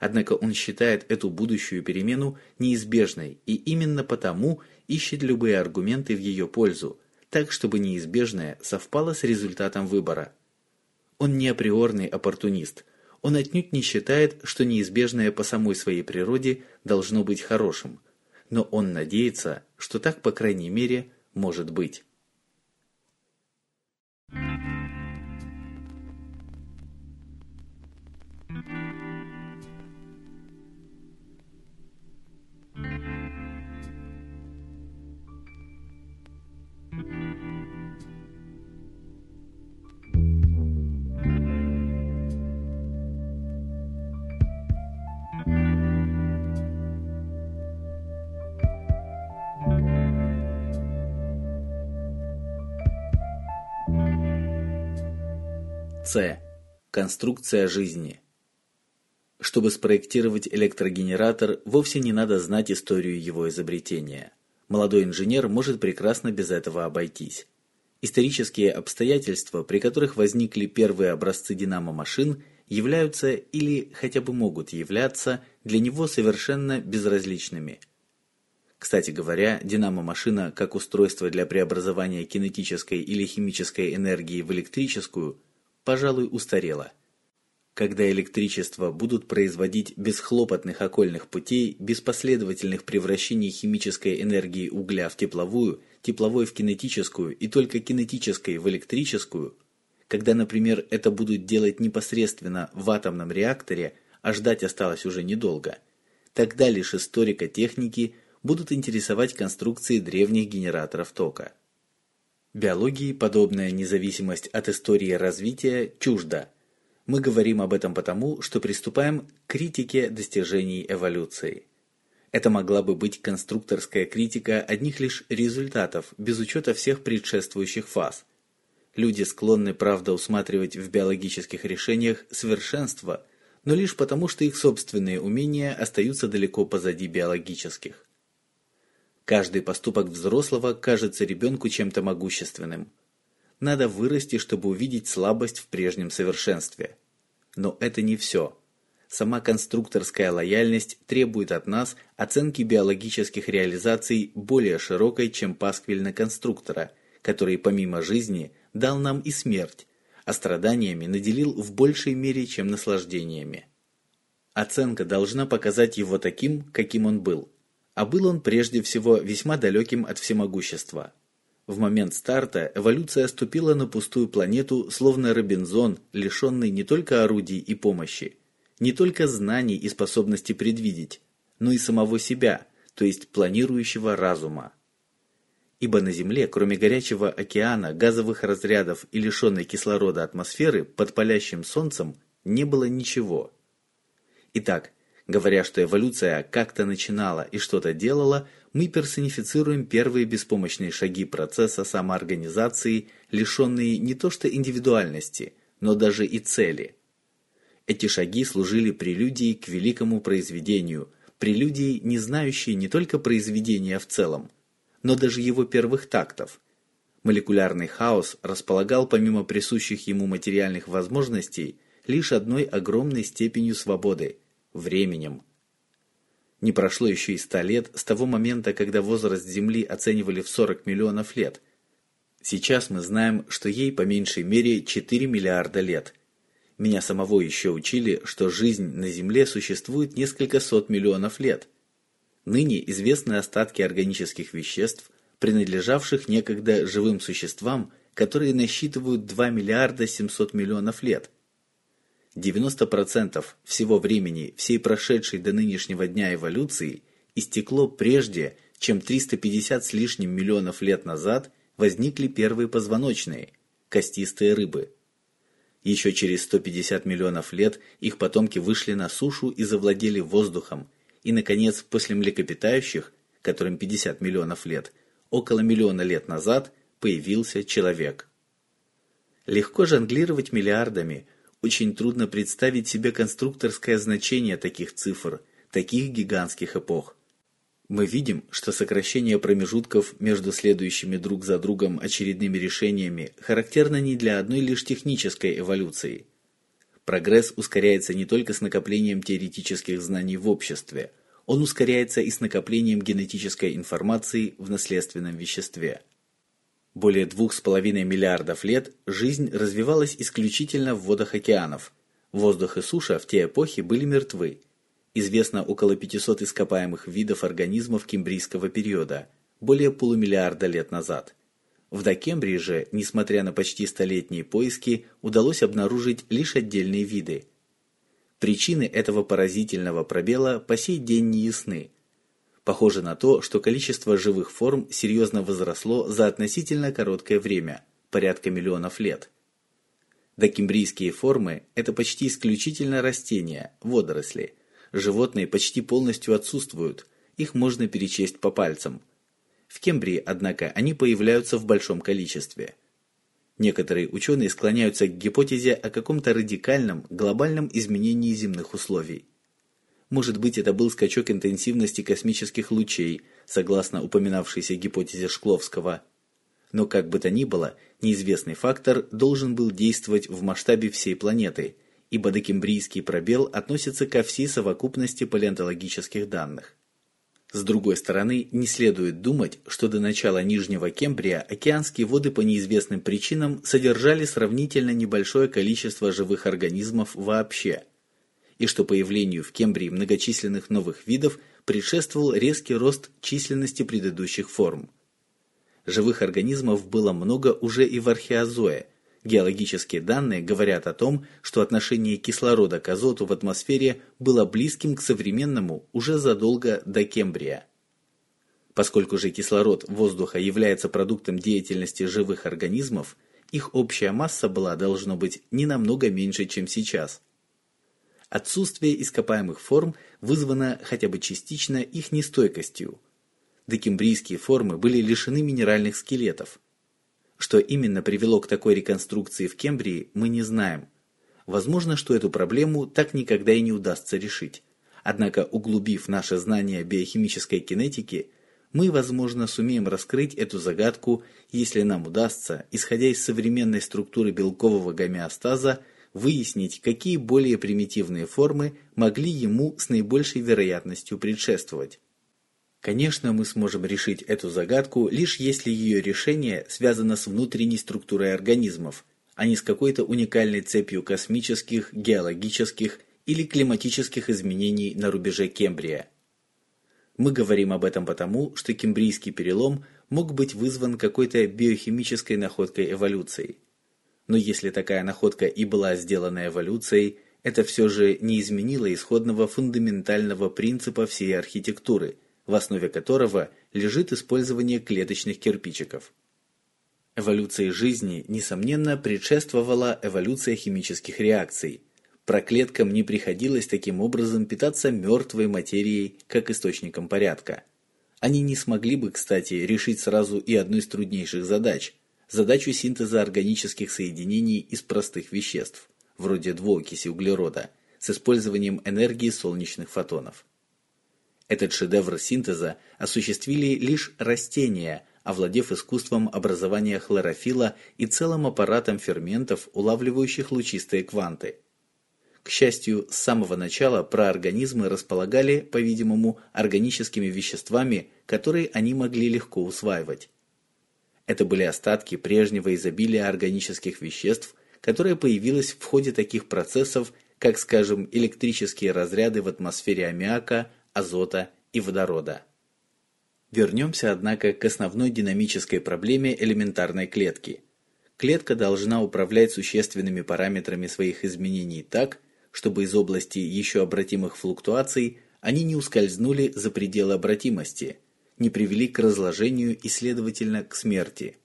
Однако он считает эту будущую перемену неизбежной и именно потому ищет любые аргументы в ее пользу, так чтобы неизбежное совпало с результатом выбора. Он не априорный оппортунист. Он отнюдь не считает, что неизбежное по самой своей природе должно быть хорошим. Но он надеется, что так, по крайней мере, может быть. С. Конструкция жизни. Чтобы спроектировать электрогенератор, вовсе не надо знать историю его изобретения. Молодой инженер может прекрасно без этого обойтись. Исторические обстоятельства, при которых возникли первые образцы динамо-машин, являются или хотя бы могут являться для него совершенно безразличными. Кстати говоря, динамо-машина как устройство для преобразования кинетической или химической энергии в электрическую пожалуй, устарела. Когда электричество будут производить без хлопотных окольных путей, без последовательных превращений химической энергии угля в тепловую, тепловой в кинетическую и только кинетической в электрическую, когда, например, это будут делать непосредственно в атомном реакторе, а ждать осталось уже недолго, тогда лишь историка техники будут интересовать конструкции древних генераторов тока. Биологии подобная независимость от истории развития чужда. Мы говорим об этом потому, что приступаем к критике достижений эволюции. Это могла бы быть конструкторская критика одних лишь результатов, без учета всех предшествующих фаз. Люди склонны, правда, усматривать в биологических решениях совершенство, но лишь потому, что их собственные умения остаются далеко позади биологических. Каждый поступок взрослого кажется ребенку чем-то могущественным. Надо вырасти, чтобы увидеть слабость в прежнем совершенстве. Но это не все. Сама конструкторская лояльность требует от нас оценки биологических реализаций более широкой, чем пасквиль на конструктора, который помимо жизни дал нам и смерть, а страданиями наделил в большей мере, чем наслаждениями. Оценка должна показать его таким, каким он был – а был он прежде всего весьма далеким от всемогущества. В момент старта эволюция ступила на пустую планету, словно Робинзон, лишенный не только орудий и помощи, не только знаний и способности предвидеть, но и самого себя, то есть планирующего разума. Ибо на Земле, кроме горячего океана, газовых разрядов и лишенной кислорода атмосферы под палящим солнцем, не было ничего. Итак, Говоря, что эволюция как-то начинала и что-то делала, мы персонифицируем первые беспомощные шаги процесса самоорганизации, лишенные не то что индивидуальности, но даже и цели. Эти шаги служили прелюдией к великому произведению, прелюдией, не знающей не только произведения в целом, но даже его первых тактов. Молекулярный хаос располагал помимо присущих ему материальных возможностей лишь одной огромной степенью свободы – временем. Не прошло еще и ста лет с того момента, когда возраст Земли оценивали в 40 миллионов лет. Сейчас мы знаем, что ей по меньшей мере 4 миллиарда лет. Меня самого еще учили, что жизнь на Земле существует несколько сот миллионов лет. Ныне известны остатки органических веществ, принадлежавших некогда живым существам, которые насчитывают 2 миллиарда 700 миллионов лет – 90% всего времени всей прошедшей до нынешнего дня эволюции истекло прежде, чем 350 с лишним миллионов лет назад возникли первые позвоночные – костистые рыбы. Еще через 150 миллионов лет их потомки вышли на сушу и завладели воздухом, и, наконец, после млекопитающих, которым 50 миллионов лет, около миллиона лет назад появился человек. Легко жонглировать миллиардами – очень трудно представить себе конструкторское значение таких цифр, таких гигантских эпох. Мы видим, что сокращение промежутков между следующими друг за другом очередными решениями характерно не для одной лишь технической эволюции. Прогресс ускоряется не только с накоплением теоретических знаний в обществе, он ускоряется и с накоплением генетической информации в наследственном веществе. Более двух с половиной миллиардов лет жизнь развивалась исключительно в водах океанов. Воздух и суша в те эпохи были мертвы. Известно около 500 ископаемых видов организмов кембрийского периода, более полумиллиарда лет назад. В Докембрии же, несмотря на почти столетние поиски, удалось обнаружить лишь отдельные виды. Причины этого поразительного пробела по сей день не ясны, Похоже на то, что количество живых форм серьезно возросло за относительно короткое время, порядка миллионов лет. Докембрийские формы – это почти исключительно растения, водоросли. Животные почти полностью отсутствуют, их можно перечесть по пальцам. В Кембрии, однако, они появляются в большом количестве. Некоторые ученые склоняются к гипотезе о каком-то радикальном, глобальном изменении земных условий – может быть, это был скачок интенсивности космических лучей, согласно упоминавшейся гипотезе Шкловского. Но как бы то ни было, неизвестный фактор должен был действовать в масштабе всей планеты, ибо докембрийский пробел относится ко всей совокупности палеонтологических данных. С другой стороны, не следует думать, что до начала Нижнего Кембрия океанские воды по неизвестным причинам содержали сравнительно небольшое количество живых организмов вообще – и что появлению в Кембрии многочисленных новых видов предшествовал резкий рост численности предыдущих форм. Живых организмов было много уже и в археозое. Геологические данные говорят о том, что отношение кислорода к азоту в атмосфере было близким к современному уже задолго до Кембрия. Поскольку же кислород воздуха является продуктом деятельности живых организмов, их общая масса была, должно быть, не намного меньше, чем сейчас – Отсутствие ископаемых форм вызвано хотя бы частично их нестойкостью. Докембрийские формы были лишены минеральных скелетов. Что именно привело к такой реконструкции в Кембрии, мы не знаем. Возможно, что эту проблему так никогда и не удастся решить. Однако, углубив наше знание биохимической кинетики, мы, возможно, сумеем раскрыть эту загадку, если нам удастся, исходя из современной структуры белкового гомеостаза, выяснить, какие более примитивные формы могли ему с наибольшей вероятностью предшествовать. Конечно, мы сможем решить эту загадку, лишь если ее решение связано с внутренней структурой организмов, а не с какой-то уникальной цепью космических, геологических или климатических изменений на рубеже Кембрия. Мы говорим об этом потому, что кембрийский перелом мог быть вызван какой-то биохимической находкой эволюции – но если такая находка и была сделана эволюцией, это все же не изменило исходного фундаментального принципа всей архитектуры, в основе которого лежит использование клеточных кирпичиков. Эволюции жизни, несомненно, предшествовала эволюция химических реакций. Проклеткам не приходилось таким образом питаться мертвой материей, как источником порядка. Они не смогли бы, кстати, решить сразу и одну из труднейших задач – задачу синтеза органических соединений из простых веществ, вроде двуокиси углерода, с использованием энергии солнечных фотонов. Этот шедевр синтеза осуществили лишь растения, овладев искусством образования хлорофилла и целым аппаратом ферментов, улавливающих лучистые кванты. К счастью, с самого начала проорганизмы располагали, по-видимому, органическими веществами, которые они могли легко усваивать. Это были остатки прежнего изобилия органических веществ, которое появилось в ходе таких процессов, как, скажем, электрические разряды в атмосфере аммиака, азота и водорода. Вернемся, однако, к основной динамической проблеме элементарной клетки. Клетка должна управлять существенными параметрами своих изменений так, чтобы из области еще обратимых флуктуаций они не ускользнули за пределы обратимости – не привели к разложению и, следовательно, к смерти.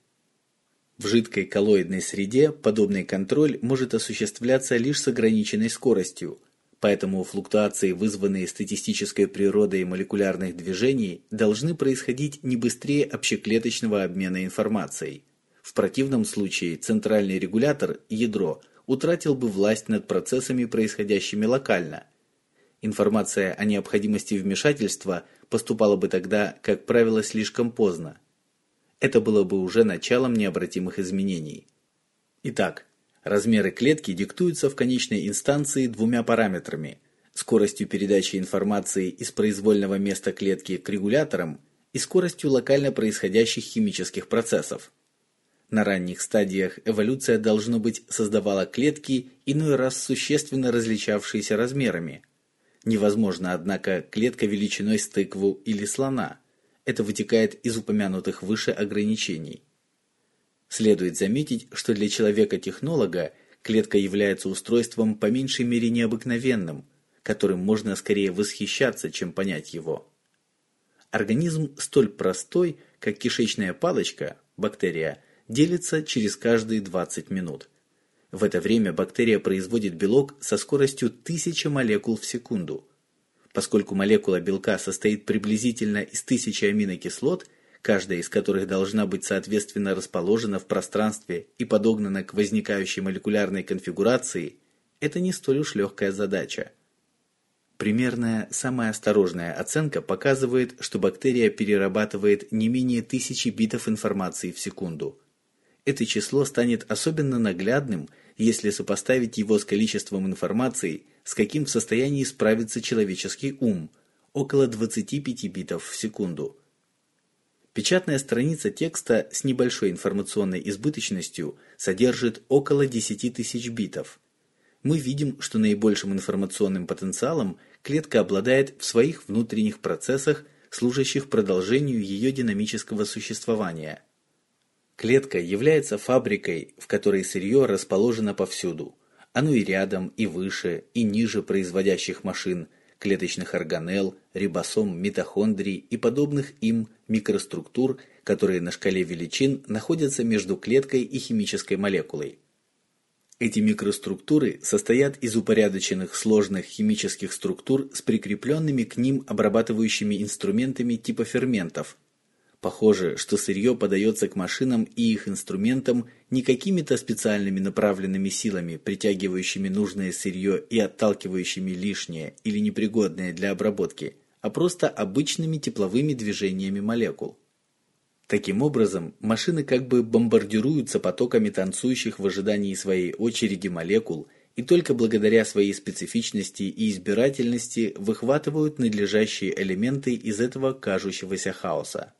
В жидкой коллоидной среде подобный контроль может осуществляться лишь с ограниченной скоростью, поэтому флуктуации, вызванные статистической природой молекулярных движений, должны происходить не быстрее общеклеточного обмена информацией. В противном случае центральный регулятор, ядро, утратил бы власть над процессами, происходящими локально. Информация о необходимости вмешательства поступала бы тогда, как правило, слишком поздно. Это было бы уже началом необратимых изменений. Итак, размеры клетки диктуются в конечной инстанции двумя параметрами – скоростью передачи информации из произвольного места клетки к регуляторам и скоростью локально происходящих химических процессов. На ранних стадиях эволюция должно быть создавала клетки, иной раз существенно различавшиеся размерами. Невозможно, однако, клетка величиной с тыкву или слона. Это вытекает из упомянутых выше ограничений. Следует заметить, что для человека-технолога клетка является устройством по меньшей мере необыкновенным, которым можно скорее восхищаться, чем понять его. Организм столь простой, как кишечная палочка, бактерия, делится через каждые 20 минут. В это время бактерия производит белок со скоростью 1000 молекул в секунду. Поскольку молекула белка состоит приблизительно из тысячи аминокислот, каждая из которых должна быть соответственно расположена в пространстве и подогнана к возникающей молекулярной конфигурации, это не столь уж легкая задача. Примерная, самая осторожная оценка показывает, что бактерия перерабатывает не менее тысячи битов информации в секунду. Это число станет особенно наглядным, если сопоставить его с количеством информации, с каким в состоянии справиться человеческий ум – около 25 битов в секунду. Печатная страница текста с небольшой информационной избыточностью содержит около 10 тысяч битов. Мы видим, что наибольшим информационным потенциалом – клетка обладает в своих внутренних процессах, служащих продолжению ее динамического существования. Клетка является фабрикой, в которой сырье расположено повсюду. Оно и рядом, и выше, и ниже производящих машин, клеточных органелл, рибосом, митохондрий и подобных им микроструктур, которые на шкале величин находятся между клеткой и химической молекулой. Эти микроструктуры состоят из упорядоченных сложных химических структур с прикрепленными к ним обрабатывающими инструментами типа ферментов. Похоже, что сырье подается к машинам и их инструментам не какими-то специальными направленными силами, притягивающими нужное сырье и отталкивающими лишнее или непригодное для обработки, а просто обычными тепловыми движениями молекул. Таким образом, машины как бы бомбардируются потоками танцующих в ожидании своей очереди молекул и только благодаря своей специфичности и избирательности выхватывают надлежащие элементы из этого кажущегося хаоса.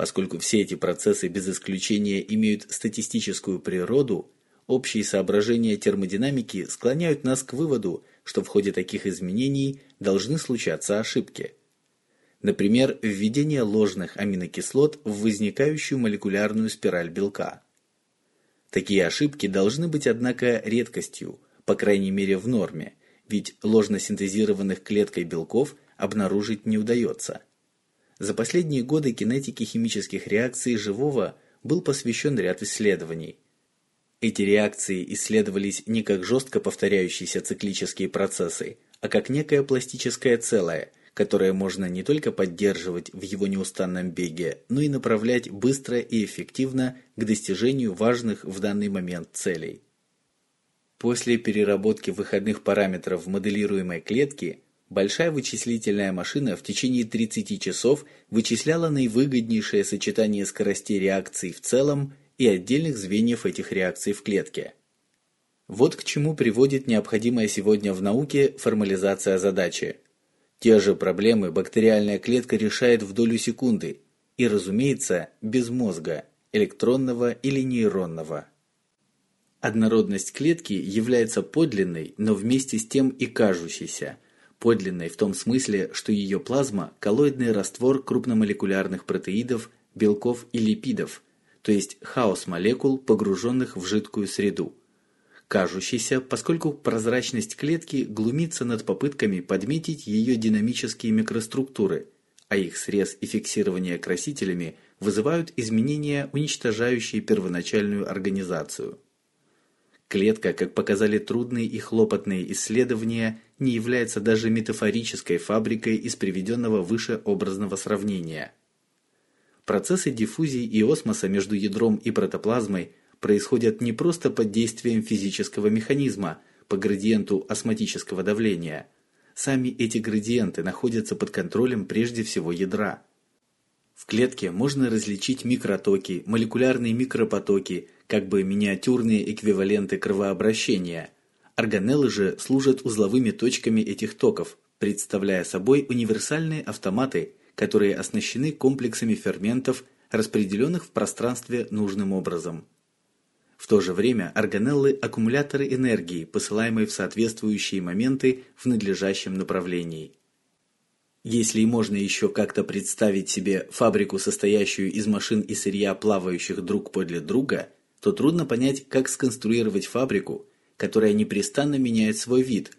Поскольку все эти процессы без исключения имеют статистическую природу, общие соображения термодинамики склоняют нас к выводу, что в ходе таких изменений должны случаться ошибки – Например, введение ложных аминокислот в возникающую молекулярную спираль белка. Такие ошибки должны быть, однако, редкостью, по крайней мере в норме, ведь ложно синтезированных клеткой белков обнаружить не удается. За последние годы кинетике химических реакций живого был посвящен ряд исследований. Эти реакции исследовались не как жестко повторяющиеся циклические процессы, а как некое пластическое целое – которое можно не только поддерживать в его неустанном беге, но и направлять быстро и эффективно к достижению важных в данный момент целей. После переработки выходных параметров в моделируемой клетке, большая вычислительная машина в течение 30 часов вычисляла наивыгоднейшее сочетание скоростей реакций в целом и отдельных звеньев этих реакций в клетке. Вот к чему приводит необходимая сегодня в науке формализация задачи – те же проблемы бактериальная клетка решает в долю секунды и, разумеется, без мозга, электронного или нейронного. Однородность клетки является подлинной, но вместе с тем и кажущейся. Подлинной в том смысле, что ее плазма – коллоидный раствор крупномолекулярных протеидов, белков и липидов, то есть хаос молекул, погруженных в жидкую среду кажущейся, поскольку прозрачность клетки глумится над попытками подметить ее динамические микроструктуры, а их срез и фиксирование красителями вызывают изменения, уничтожающие первоначальную организацию. Клетка, как показали трудные и хлопотные исследования, не является даже метафорической фабрикой из приведенного выше образного сравнения. Процессы диффузии и осмоса между ядром и протоплазмой происходят не просто под действием физического механизма по градиенту осмотического давления. Сами эти градиенты находятся под контролем прежде всего ядра. В клетке можно различить микротоки, молекулярные микропотоки, как бы миниатюрные эквиваленты кровообращения. Органеллы же служат узловыми точками этих токов, представляя собой универсальные автоматы, которые оснащены комплексами ферментов, распределенных в пространстве нужным образом. В то же время органеллы – аккумуляторы энергии, посылаемой в соответствующие моменты в надлежащем направлении. Если можно еще как-то представить себе фабрику, состоящую из машин и сырья, плавающих друг подле друга, то трудно понять, как сконструировать фабрику, которая непрестанно меняет свой вид,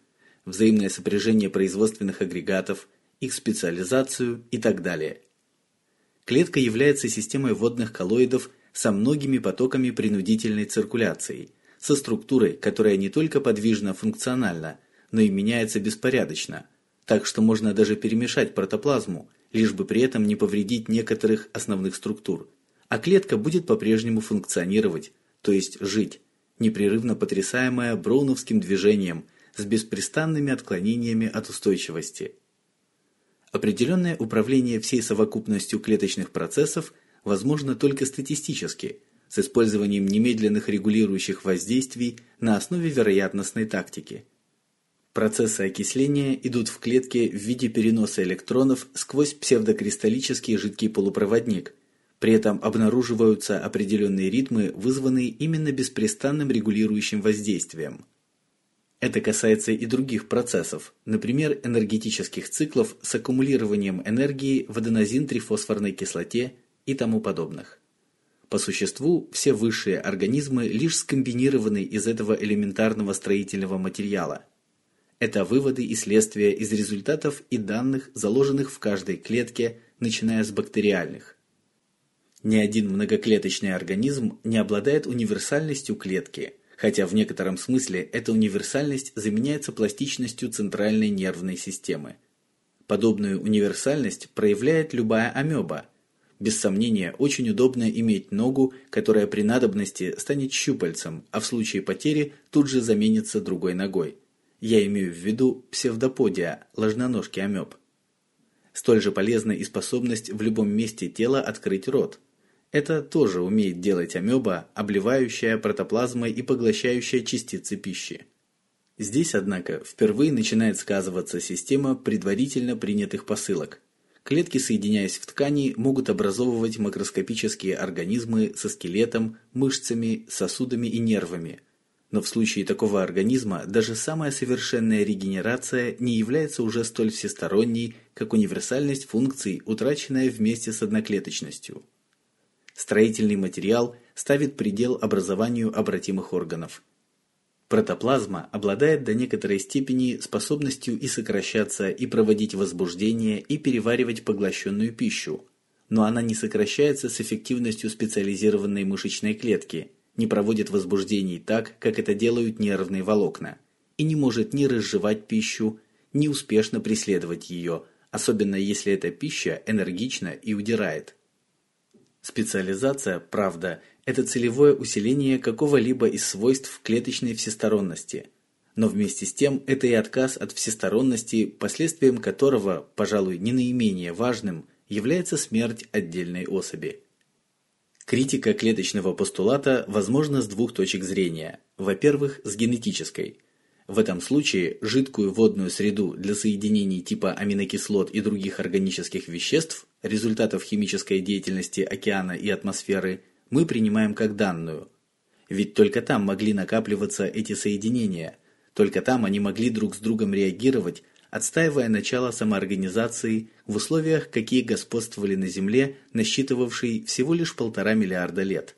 взаимное сопряжение производственных агрегатов, их специализацию и так далее. Клетка является системой водных коллоидов со многими потоками принудительной циркуляции, со структурой, которая не только подвижна функционально, но и меняется беспорядочно, так что можно даже перемешать протоплазму, лишь бы при этом не повредить некоторых основных структур. А клетка будет по-прежнему функционировать, то есть жить, непрерывно потрясаемая броуновским движением с беспрестанными отклонениями от устойчивости. Определенное управление всей совокупностью клеточных процессов возможно только статистически, с использованием немедленных регулирующих воздействий на основе вероятностной тактики. Процессы окисления идут в клетке в виде переноса электронов сквозь псевдокристаллический жидкий полупроводник. При этом обнаруживаются определенные ритмы, вызванные именно беспрестанным регулирующим воздействием. Это касается и других процессов, например, энергетических циклов с аккумулированием энергии в аденозин-трифосфорной кислоте и тому подобных. По существу, все высшие организмы лишь скомбинированы из этого элементарного строительного материала. Это выводы и следствия из результатов и данных, заложенных в каждой клетке, начиная с бактериальных. Ни один многоклеточный организм не обладает универсальностью клетки – хотя в некотором смысле эта универсальность заменяется пластичностью центральной нервной системы. Подобную универсальность проявляет любая амеба. Без сомнения, очень удобно иметь ногу, которая при надобности станет щупальцем, а в случае потери тут же заменится другой ногой. Я имею в виду псевдоподия, ложноножки амеб. Столь же полезна и способность в любом месте тела открыть рот – это тоже умеет делать амеба, обливающая протоплазмой и поглощающая частицы пищи. Здесь, однако, впервые начинает сказываться система предварительно принятых посылок. Клетки, соединяясь в ткани, могут образовывать макроскопические организмы со скелетом, мышцами, сосудами и нервами. Но в случае такого организма даже самая совершенная регенерация не является уже столь всесторонней, как универсальность функций, утраченная вместе с одноклеточностью. Строительный материал ставит предел образованию обратимых органов. Протоплазма обладает до некоторой степени способностью и сокращаться, и проводить возбуждение, и переваривать поглощенную пищу, но она не сокращается с эффективностью специализированной мышечной клетки, не проводит возбуждений так, как это делают нервные волокна, и не может ни разжевать пищу, ни успешно преследовать ее, особенно если эта пища энергична и удирает. Специализация, правда, это целевое усиление какого-либо из свойств клеточной всесторонности. Но вместе с тем это и отказ от всесторонности, последствием которого, пожалуй, не наименее важным, является смерть отдельной особи. Критика клеточного постулата возможна с двух точек зрения. Во-первых, с генетической – в этом случае жидкую водную среду для соединений типа аминокислот и других органических веществ, результатов химической деятельности океана и атмосферы, мы принимаем как данную. Ведь только там могли накапливаться эти соединения, только там они могли друг с другом реагировать, отстаивая начало самоорганизации в условиях, какие господствовали на Земле, насчитывавшей всего лишь полтора миллиарда лет.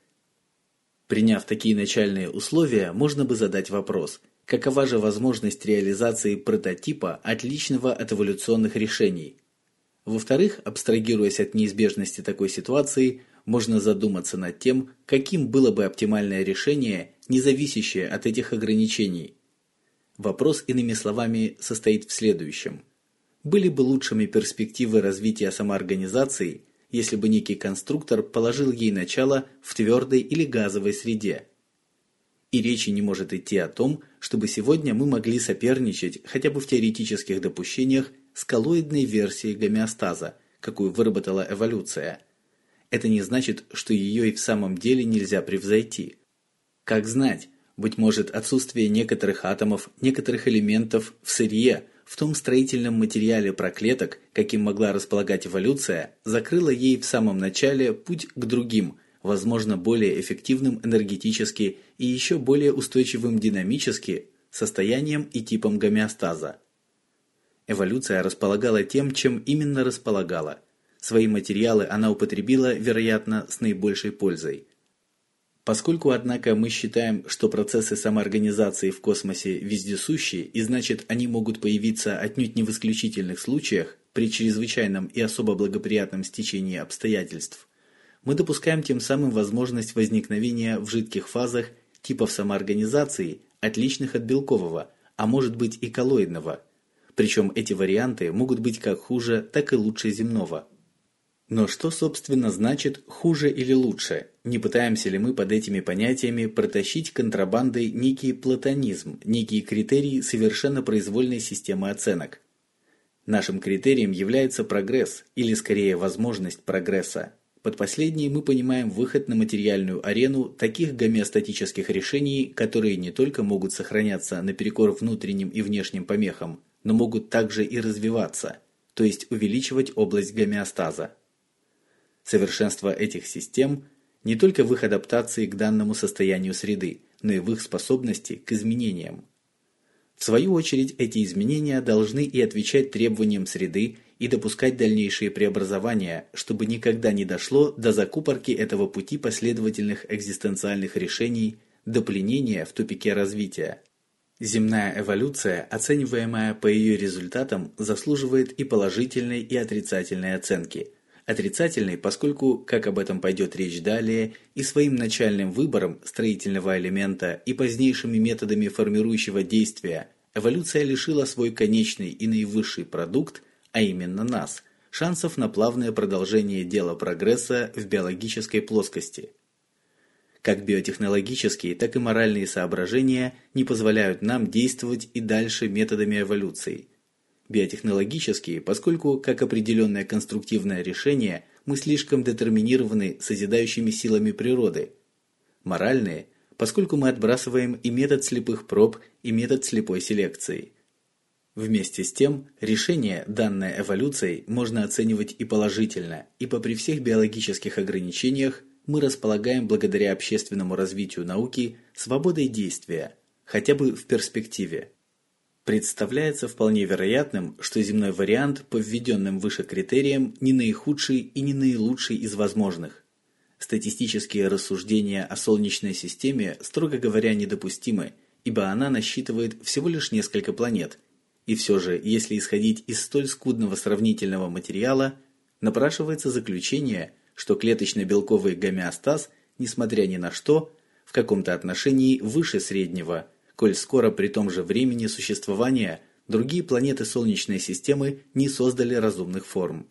Приняв такие начальные условия, можно бы задать вопрос – Какова же возможность реализации прототипа, отличного от эволюционных решений? Во-вторых, абстрагируясь от неизбежности такой ситуации, можно задуматься над тем, каким было бы оптимальное решение, не зависящее от этих ограничений. Вопрос, иными словами, состоит в следующем. Были бы лучшими перспективы развития самоорганизации, если бы некий конструктор положил ей начало в твердой или газовой среде – и речи не может идти о том, чтобы сегодня мы могли соперничать хотя бы в теоретических допущениях с коллоидной версией гомеостаза, какую выработала эволюция. Это не значит, что ее и в самом деле нельзя превзойти. Как знать, быть может, отсутствие некоторых атомов, некоторых элементов в сырье в том строительном материале проклеток, каким могла располагать эволюция, закрыла ей в самом начале путь к другим, возможно, более эффективным энергетически и еще более устойчивым динамически состоянием и типом гомеостаза. Эволюция располагала тем, чем именно располагала. Свои материалы она употребила, вероятно, с наибольшей пользой. Поскольку, однако, мы считаем, что процессы самоорганизации в космосе вездесущие, и значит, они могут появиться отнюдь не в исключительных случаях, при чрезвычайном и особо благоприятном стечении обстоятельств, мы допускаем тем самым возможность возникновения в жидких фазах типов самоорганизации, отличных от белкового, а может быть и коллоидного. Причем эти варианты могут быть как хуже, так и лучше земного. Но что, собственно, значит хуже или лучше? Не пытаемся ли мы под этими понятиями протащить контрабандой некий платонизм, некие критерии совершенно произвольной системы оценок? Нашим критерием является прогресс, или скорее возможность прогресса. Под последней мы понимаем выход на материальную арену таких гомеостатических решений, которые не только могут сохраняться наперекор внутренним и внешним помехам, но могут также и развиваться, то есть увеличивать область гомеостаза. Совершенство этих систем не только в их адаптации к данному состоянию среды, но и в их способности к изменениям. В свою очередь, эти изменения должны и отвечать требованиям среды и допускать дальнейшие преобразования, чтобы никогда не дошло до закупорки этого пути последовательных экзистенциальных решений, до пленения в тупике развития. Земная эволюция, оцениваемая по ее результатам, заслуживает и положительной, и отрицательной оценки – Отрицательный, поскольку, как об этом пойдет речь далее, и своим начальным выбором строительного элемента и позднейшими методами формирующего действия, эволюция лишила свой конечный и наивысший продукт, а именно нас, шансов на плавное продолжение дела прогресса в биологической плоскости. Как биотехнологические, так и моральные соображения не позволяют нам действовать и дальше методами эволюции – биотехнологические, поскольку, как определенное конструктивное решение, мы слишком детерминированы созидающими силами природы. Моральные, поскольку мы отбрасываем и метод слепых проб, и метод слепой селекции. Вместе с тем, решение, данное эволюцией, можно оценивать и положительно, ибо при всех биологических ограничениях мы располагаем благодаря общественному развитию науки свободой действия, хотя бы в перспективе. Представляется вполне вероятным, что земной вариант по введенным выше критериям не наихудший и не наилучший из возможных. Статистические рассуждения о Солнечной системе, строго говоря, недопустимы, ибо она насчитывает всего лишь несколько планет. И все же, если исходить из столь скудного сравнительного материала, напрашивается заключение, что клеточно-белковый гомеостаз, несмотря ни на что, в каком-то отношении выше среднего – коль скоро при том же времени существования другие планеты Солнечной системы не создали разумных форм.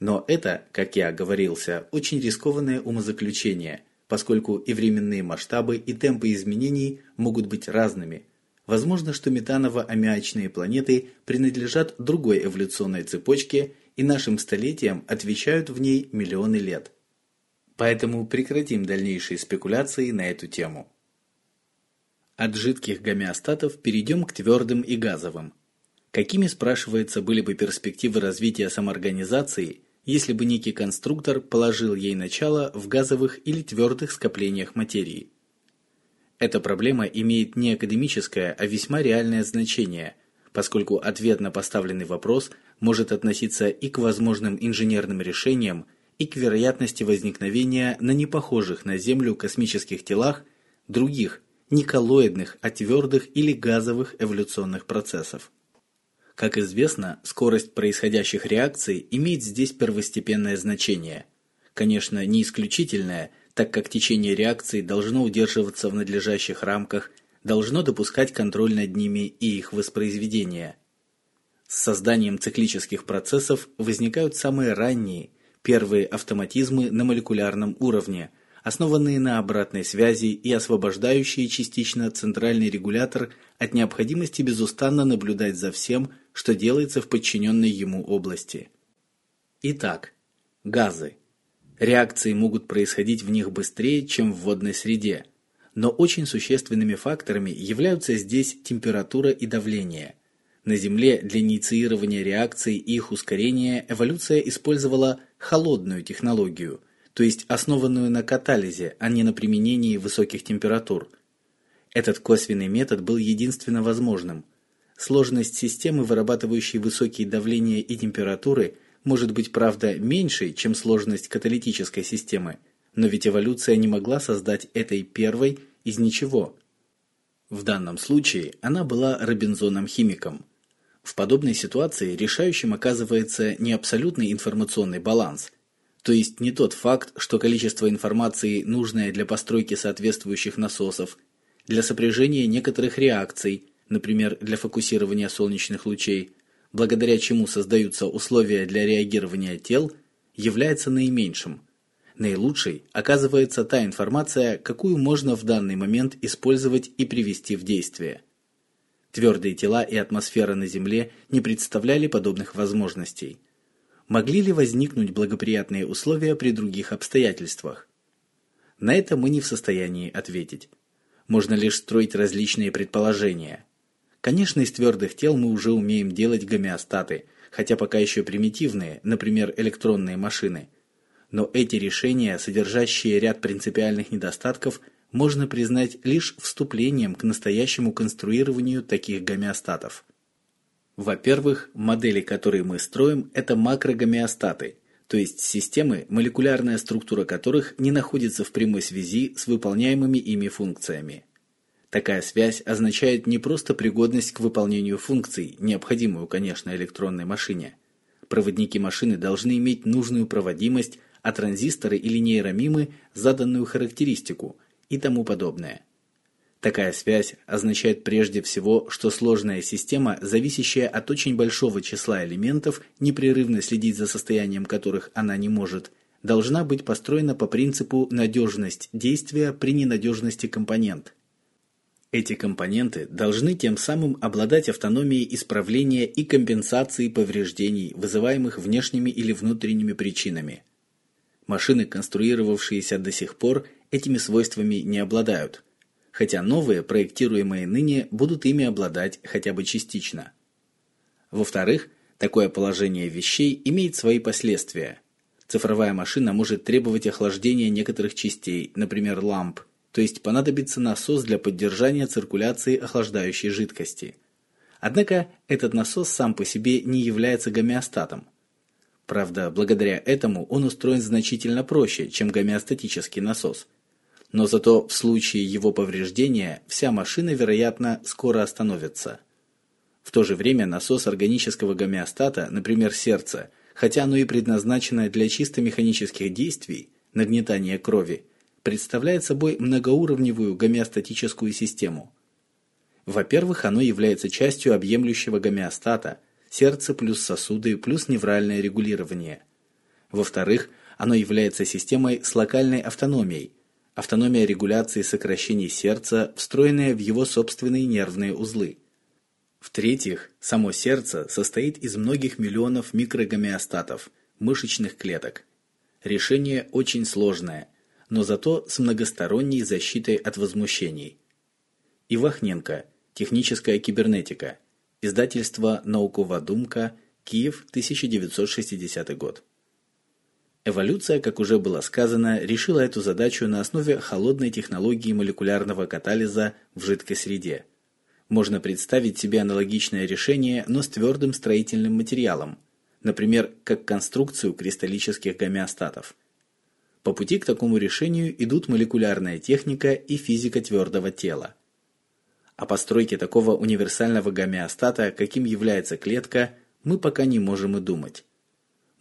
Но это, как я оговорился, очень рискованное умозаключение, поскольку и временные масштабы, и темпы изменений могут быть разными. Возможно, что метаново-аммиачные планеты принадлежат другой эволюционной цепочке и нашим столетиям отвечают в ней миллионы лет. Поэтому прекратим дальнейшие спекуляции на эту тему. От жидких гомеостатов перейдем к твердым и газовым. Какими, спрашивается, были бы перспективы развития самоорганизации, если бы некий конструктор положил ей начало в газовых или твердых скоплениях материи? Эта проблема имеет не академическое, а весьма реальное значение, поскольку ответ на поставленный вопрос может относиться и к возможным инженерным решениям, и к вероятности возникновения на непохожих на Землю космических телах других не коллоидных, а твердых или газовых эволюционных процессов. Как известно, скорость происходящих реакций имеет здесь первостепенное значение. Конечно, не исключительное, так как течение реакций должно удерживаться в надлежащих рамках, должно допускать контроль над ними и их воспроизведение. С созданием циклических процессов возникают самые ранние, первые автоматизмы на молекулярном уровне – основанные на обратной связи и освобождающие частично центральный регулятор от необходимости безустанно наблюдать за всем, что делается в подчиненной ему области. Итак, газы. Реакции могут происходить в них быстрее, чем в водной среде, но очень существенными факторами являются здесь температура и давление. На Земле для инициирования реакций и их ускорения эволюция использовала холодную технологию, то есть основанную на катализе, а не на применении высоких температур. Этот косвенный метод был единственно возможным. Сложность системы, вырабатывающей высокие давления и температуры, может быть, правда, меньшей, чем сложность каталитической системы, но ведь эволюция не могла создать этой первой из ничего. В данном случае она была Робинзоном-химиком – в подобной ситуации решающим оказывается не абсолютный информационный баланс, то есть не тот факт, что количество информации, нужное для постройки соответствующих насосов, для сопряжения некоторых реакций, например, для фокусирования солнечных лучей, благодаря чему создаются условия для реагирования тел, является наименьшим. Наилучшей оказывается та информация, какую можно в данный момент использовать и привести в действие. Твердые тела и атмосфера на Земле не представляли подобных возможностей. Могли ли возникнуть благоприятные условия при других обстоятельствах? На это мы не в состоянии ответить. Можно лишь строить различные предположения. Конечно, из твердых тел мы уже умеем делать гомеостаты, хотя пока еще примитивные, например, электронные машины. Но эти решения, содержащие ряд принципиальных недостатков – можно признать лишь вступлением к настоящему конструированию таких гомеостатов. Во-первых, модели, которые мы строим, это макрогомеостаты, то есть системы, молекулярная структура которых не находится в прямой связи с выполняемыми ими функциями. Такая связь означает не просто пригодность к выполнению функций, необходимую, конечно, электронной машине. Проводники машины должны иметь нужную проводимость, а транзисторы или нейромимы – заданную характеристику, и тому подобное. Такая связь означает прежде всего, что сложная система, зависящая от очень большого числа элементов, непрерывно следить за состоянием которых она не может, должна быть построена по принципу надежность действия при ненадежности компонент. Эти компоненты должны тем самым обладать автономией исправления и компенсации повреждений, вызываемых внешними или внутренними причинами. Машины, конструировавшиеся до сих пор, этими свойствами не обладают, хотя новые, проектируемые ныне, будут ими обладать хотя бы частично. Во-вторых, такое положение вещей имеет свои последствия. Цифровая машина может требовать охлаждения некоторых частей, например, ламп, то есть понадобится насос для поддержания циркуляции охлаждающей жидкости. Однако этот насос сам по себе не является гомеостатом. Правда, благодаря этому он устроен значительно проще, чем гомеостатический насос, но зато в случае его повреждения вся машина, вероятно, скоро остановится. В то же время насос органического гомеостата, например, сердце, хотя оно и предназначено для чисто механических действий, нагнетания крови, представляет собой многоуровневую гомеостатическую систему. Во-первых, оно является частью объемлющего гомеостата, сердце плюс сосуды плюс невральное регулирование. Во-вторых, оно является системой с локальной автономией, автономия регуляции сокращений сердца, встроенная в его собственные нервные узлы. В-третьих, само сердце состоит из многих миллионов микрогомеостатов, мышечных клеток. Решение очень сложное, но зато с многосторонней защитой от возмущений. Ивахненко. Техническая кибернетика. Издательство «Наукова думка», Киев, 1960 год. Эволюция, как уже было сказано, решила эту задачу на основе холодной технологии молекулярного катализа в жидкой среде. Можно представить себе аналогичное решение, но с твердым строительным материалом, например, как конструкцию кристаллических гомеостатов. По пути к такому решению идут молекулярная техника и физика твердого тела. О постройке такого универсального гомеостата, каким является клетка, мы пока не можем и думать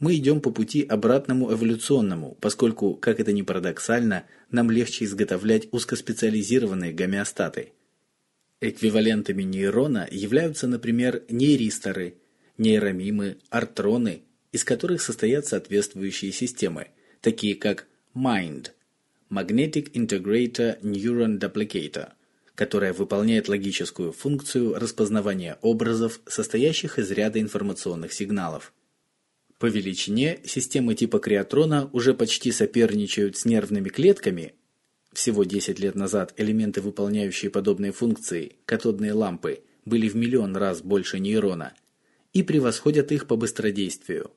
мы идем по пути обратному эволюционному, поскольку, как это ни парадоксально, нам легче изготовлять узкоспециализированные гомеостаты. Эквивалентами нейрона являются, например, нейристоры, нейромимы, артроны, из которых состоят соответствующие системы, такие как MIND – Magnetic Integrator Neuron Duplicator, которая выполняет логическую функцию распознавания образов, состоящих из ряда информационных сигналов. По величине системы типа креатрона уже почти соперничают с нервными клетками. Всего 10 лет назад элементы, выполняющие подобные функции, катодные лампы, были в миллион раз больше нейрона и превосходят их по быстродействию.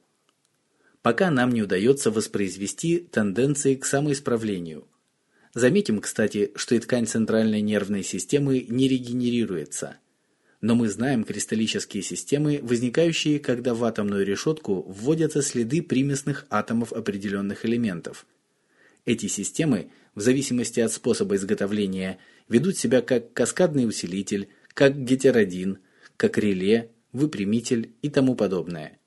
Пока нам не удается воспроизвести тенденции к самоисправлению. Заметим, кстати, что и ткань центральной нервной системы не регенерируется. Но мы знаем кристаллические системы, возникающие, когда в атомную решетку вводятся следы примесных атомов определенных элементов. Эти системы, в зависимости от способа изготовления, ведут себя как каскадный усилитель, как гетеродин, как реле, выпрямитель и тому подобное.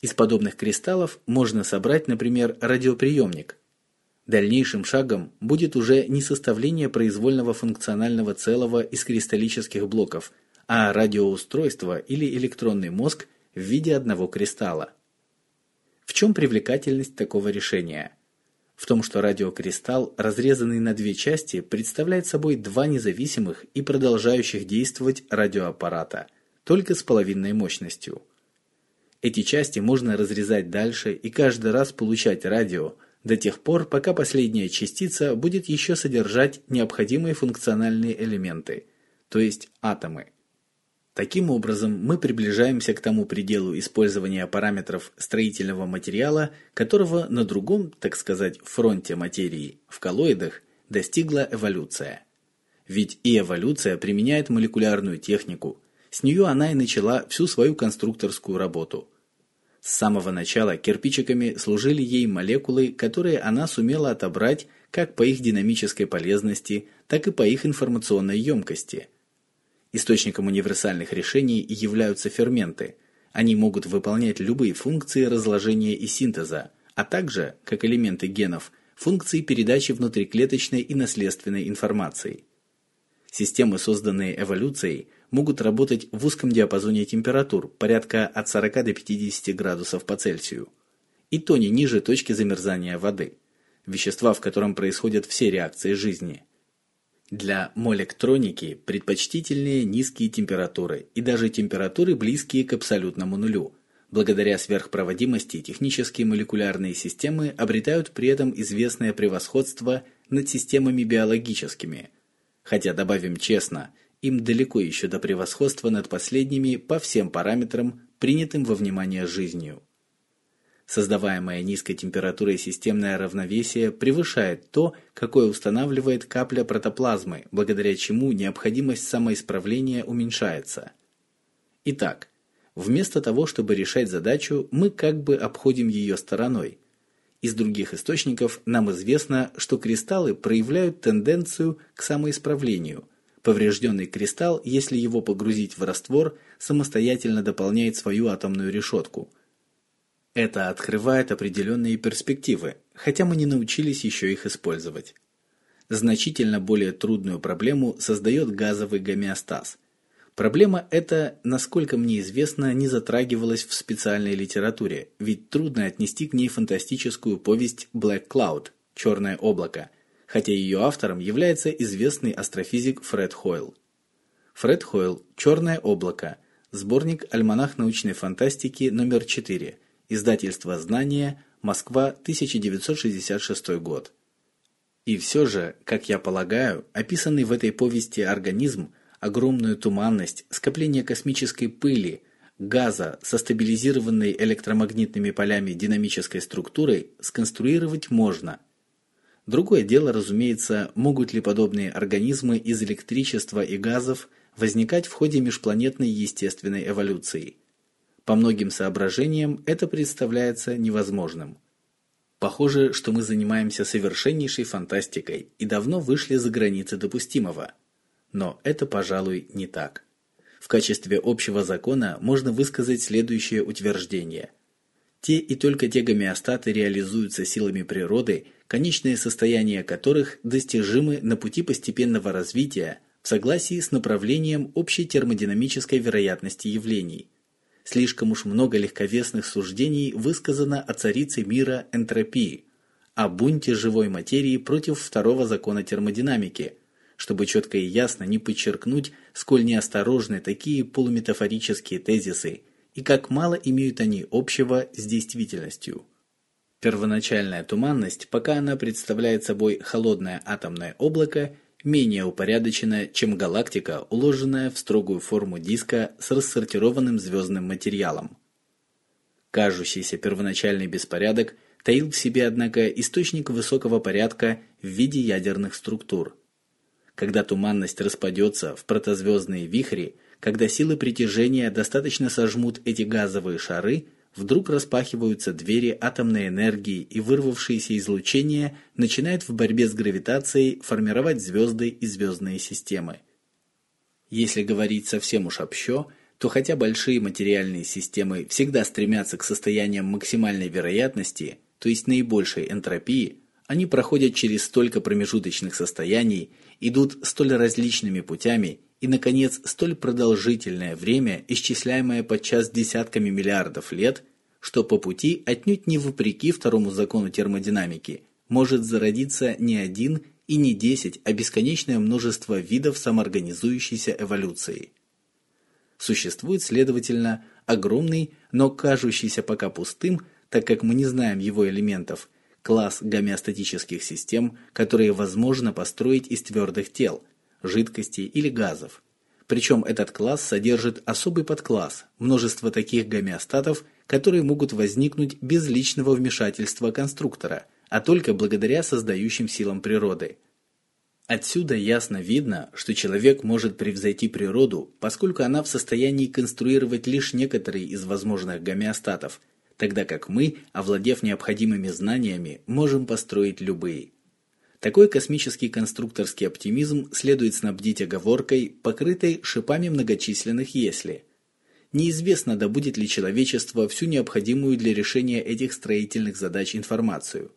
Из подобных кристаллов можно собрать, например, радиоприемник. Дальнейшим шагом будет уже не составление произвольного функционального целого из кристаллических блоков, а радиоустройство или электронный мозг в виде одного кристалла. В чем привлекательность такого решения? в том, что радиокристалл, разрезанный на две части, представляет собой два независимых и продолжающих действовать радиоаппарата, только с половинной мощностью. Эти части можно разрезать дальше и каждый раз получать радио, до тех пор, пока последняя частица будет еще содержать необходимые функциональные элементы, то есть атомы. Таким образом, мы приближаемся к тому пределу использования параметров строительного материала, которого на другом, так сказать, фронте материи, в коллоидах, достигла эволюция. Ведь и эволюция применяет молекулярную технику, с нее она и начала всю свою конструкторскую работу. С самого начала кирпичиками служили ей молекулы, которые она сумела отобрать как по их динамической полезности, так и по их информационной емкости – Источником универсальных решений являются ферменты. Они могут выполнять любые функции разложения и синтеза, а также, как элементы генов, функции передачи внутриклеточной и наследственной информации. Системы, созданные эволюцией, могут работать в узком диапазоне температур, порядка от 40 до 50 градусов по Цельсию, и то не ниже точки замерзания воды, вещества, в котором происходят все реакции жизни – для молектроники предпочтительнее низкие температуры и даже температуры, близкие к абсолютному нулю. Благодаря сверхпроводимости технические молекулярные системы обретают при этом известное превосходство над системами биологическими. Хотя, добавим честно, им далеко еще до превосходства над последними по всем параметрам, принятым во внимание жизнью. Создаваемое низкой температурой системное равновесие превышает то, какое устанавливает капля протоплазмы, благодаря чему необходимость самоисправления уменьшается. Итак, вместо того, чтобы решать задачу, мы как бы обходим ее стороной. Из других источников нам известно, что кристаллы проявляют тенденцию к самоисправлению. Поврежденный кристалл, если его погрузить в раствор, самостоятельно дополняет свою атомную решетку – это открывает определенные перспективы, хотя мы не научились еще их использовать. Значительно более трудную проблему создает газовый гомеостаз. Проблема эта, насколько мне известно, не затрагивалась в специальной литературе, ведь трудно отнести к ней фантастическую повесть Black Cloud Черное облако, хотя ее автором является известный астрофизик Фред Хойл. Фред Хойл Черное облако. Сборник Альманах научной фантастики номер 4 Издательство «Знание», Москва, 1966 год. И все же, как я полагаю, описанный в этой повести организм, огромную туманность, скопление космической пыли, газа со стабилизированной электромагнитными полями динамической структурой сконструировать можно. Другое дело, разумеется, могут ли подобные организмы из электричества и газов возникать в ходе межпланетной естественной эволюции – по многим соображениям это представляется невозможным. Похоже, что мы занимаемся совершеннейшей фантастикой и давно вышли за границы допустимого. Но это, пожалуй, не так. В качестве общего закона можно высказать следующее утверждение. Те и только те гомеостаты реализуются силами природы, конечные состояния которых достижимы на пути постепенного развития в согласии с направлением общей термодинамической вероятности явлений – Слишком уж много легковесных суждений высказано о царице мира энтропии, о бунте живой материи против второго закона термодинамики, чтобы четко и ясно не подчеркнуть, сколь неосторожны такие полуметафорические тезисы и как мало имеют они общего с действительностью. Первоначальная туманность, пока она представляет собой холодное атомное облако, менее упорядочена, чем галактика, уложенная в строгую форму диска с рассортированным звездным материалом. Кажущийся первоначальный беспорядок таил в себе, однако, источник высокого порядка в виде ядерных структур. Когда туманность распадется в протозвездные вихри, когда силы притяжения достаточно сожмут эти газовые шары, вдруг распахиваются двери атомной энергии и вырвавшееся излучение начинает в борьбе с гравитацией формировать звезды и звездные системы. Если говорить совсем уж общо, то хотя большие материальные системы всегда стремятся к состояниям максимальной вероятности, то есть наибольшей энтропии, они проходят через столько промежуточных состояний, идут столь различными путями и, наконец, столь продолжительное время, исчисляемое подчас десятками миллиардов лет, что по пути, отнюдь не вопреки второму закону термодинамики, может зародиться не один и не десять, а бесконечное множество видов самоорганизующейся эволюции. Существует, следовательно, огромный, но кажущийся пока пустым, так как мы не знаем его элементов, класс гомеостатических систем, которые возможно построить из твердых тел – жидкостей или газов. Причем этот класс содержит особый подкласс, множество таких гомеостатов, которые могут возникнуть без личного вмешательства конструктора, а только благодаря создающим силам природы. Отсюда ясно видно, что человек может превзойти природу, поскольку она в состоянии конструировать лишь некоторые из возможных гомеостатов, тогда как мы, овладев необходимыми знаниями, можем построить любые. Такой космический конструкторский оптимизм следует снабдить оговоркой, покрытой шипами многочисленных «если». Неизвестно, добудет ли человечество всю необходимую для решения этих строительных задач информацию.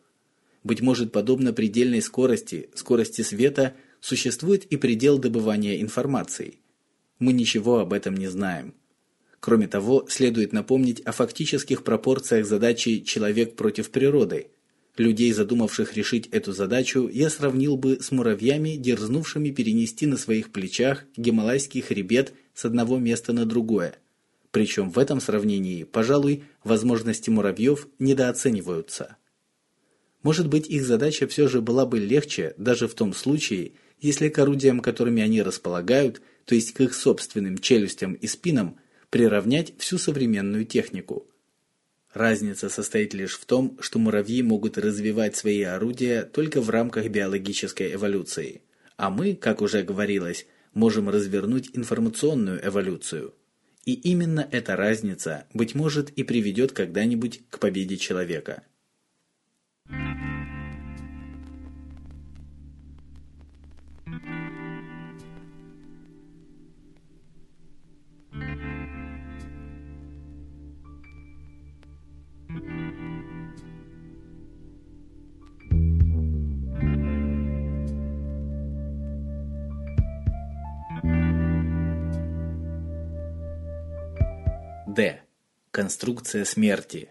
Быть может, подобно предельной скорости, скорости света, существует и предел добывания информации. Мы ничего об этом не знаем. Кроме того, следует напомнить о фактических пропорциях задачи «человек против природы», Людей, задумавших решить эту задачу, я сравнил бы с муравьями, дерзнувшими перенести на своих плечах гималайский хребет с одного места на другое. Причем в этом сравнении, пожалуй, возможности муравьев недооцениваются. Может быть, их задача все же была бы легче даже в том случае, если к орудиям, которыми они располагают, то есть к их собственным челюстям и спинам, приравнять всю современную технику. Разница состоит лишь в том, что муравьи могут развивать свои орудия только в рамках биологической эволюции, а мы, как уже говорилось, можем развернуть информационную эволюцию. И именно эта разница, быть может, и приведет когда-нибудь к победе человека. Д. Конструкция смерти.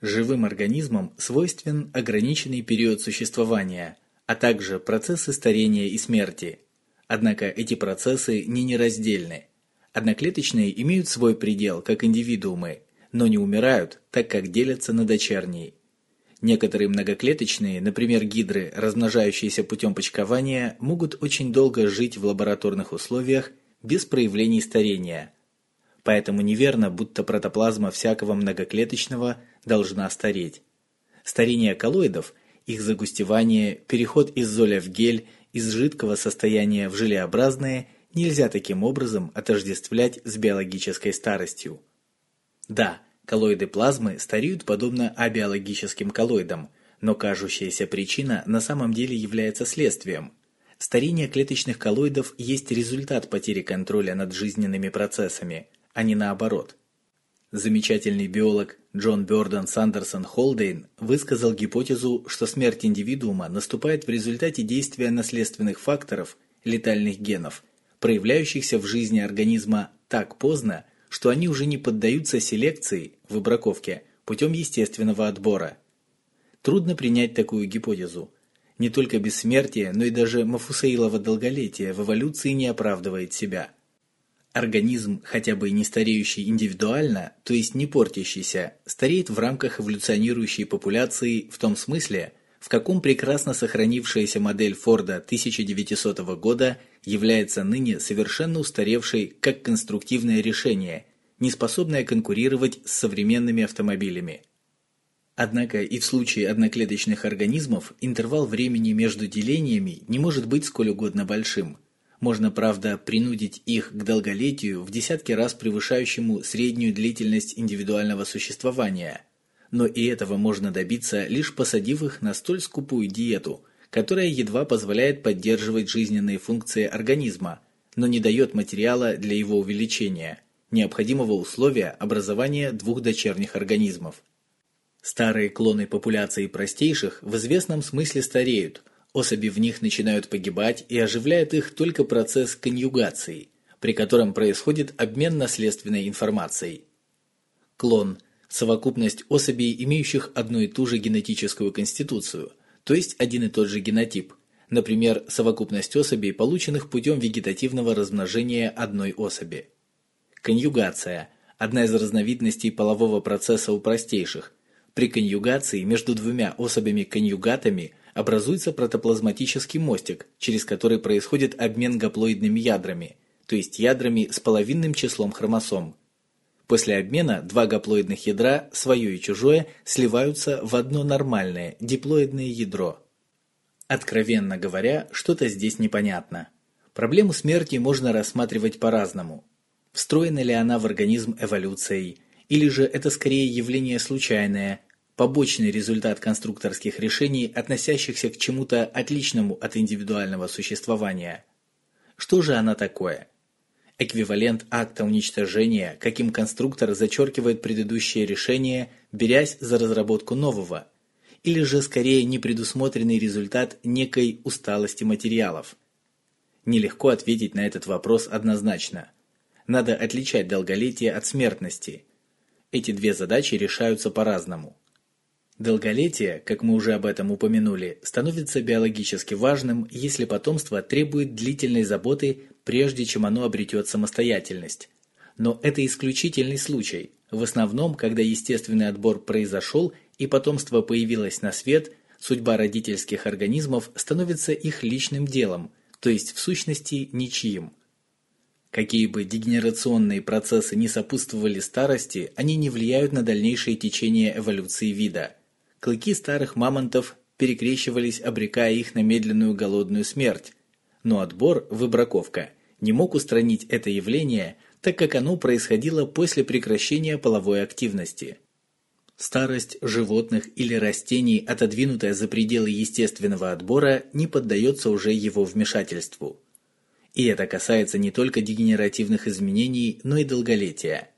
Живым организмам свойствен ограниченный период существования, а также процессы старения и смерти. Однако эти процессы не нераздельны. Одноклеточные имеют свой предел, как индивидуумы, но не умирают, так как делятся на дочерние. Некоторые многоклеточные, например, гидры, размножающиеся путем почкования, могут очень долго жить в лабораторных условиях без проявлений старения. Поэтому неверно, будто протоплазма всякого многоклеточного должна стареть. Старение коллоидов, их загустевание, переход из золя в гель, из жидкого состояния в желеобразное нельзя таким образом отождествлять с биологической старостью. Да, коллоиды плазмы стареют подобно абиологическим коллоидам, но кажущаяся причина на самом деле является следствием. Старение клеточных коллоидов есть результат потери контроля над жизненными процессами, а не наоборот. Замечательный биолог Джон Бёрден Сандерсон Холдейн высказал гипотезу, что смерть индивидуума наступает в результате действия наследственных факторов, летальных генов, проявляющихся в жизни организма так поздно, что они уже не поддаются селекции, выбраковке, путем естественного отбора. Трудно принять такую гипотезу. Не только бессмертие, но и даже Мафусаилово долголетие в эволюции не оправдывает себя. Организм, хотя бы и не стареющий индивидуально, то есть не портящийся, стареет в рамках эволюционирующей популяции в том смысле, в каком прекрасно сохранившаяся модель Форда 1900 года является ныне совершенно устаревшей как конструктивное решение, не способное конкурировать с современными автомобилями. Однако и в случае одноклеточных организмов интервал времени между делениями не может быть сколь угодно большим. Можно, правда, принудить их к долголетию в десятки раз превышающему среднюю длительность индивидуального существования. Но и этого можно добиться, лишь посадив их на столь скупую диету, которая едва позволяет поддерживать жизненные функции организма, но не дает материала для его увеличения, необходимого условия образования двух дочерних организмов. Старые клоны популяции простейших в известном смысле стареют, особи в них начинают погибать и оживляет их только процесс конъюгации, при котором происходит обмен наследственной информацией. Клон – совокупность особей, имеющих одну и ту же генетическую конституцию, то есть один и тот же генотип, например, совокупность особей, полученных путем вегетативного размножения одной особи. Конъюгация – одна из разновидностей полового процесса у простейших – при конъюгации между двумя особями-конъюгатами образуется протоплазматический мостик, через который происходит обмен гаплоидными ядрами, то есть ядрами с половинным числом хромосом. После обмена два гаплоидных ядра, свое и чужое, сливаются в одно нормальное, диплоидное ядро. Откровенно говоря, что-то здесь непонятно. Проблему смерти можно рассматривать по-разному. Встроена ли она в организм эволюцией – или же это скорее явление случайное, побочный результат конструкторских решений, относящихся к чему-то отличному от индивидуального существования? Что же она такое? Эквивалент акта уничтожения, каким конструктор зачеркивает предыдущее решение, берясь за разработку нового, или же скорее непредусмотренный результат некой усталости материалов? Нелегко ответить на этот вопрос однозначно. Надо отличать долголетие от смертности – эти две задачи решаются по-разному. Долголетие, как мы уже об этом упомянули, становится биологически важным, если потомство требует длительной заботы, прежде чем оно обретет самостоятельность. Но это исключительный случай. В основном, когда естественный отбор произошел и потомство появилось на свет, судьба родительских организмов становится их личным делом, то есть в сущности ничьим. Какие бы дегенерационные процессы не сопутствовали старости, они не влияют на дальнейшее течение эволюции вида. Клыки старых мамонтов перекрещивались, обрекая их на медленную голодную смерть. Но отбор, выбраковка, не мог устранить это явление, так как оно происходило после прекращения половой активности. Старость животных или растений, отодвинутая за пределы естественного отбора, не поддается уже его вмешательству. И это касается не только дегенеративных изменений, но и долголетия.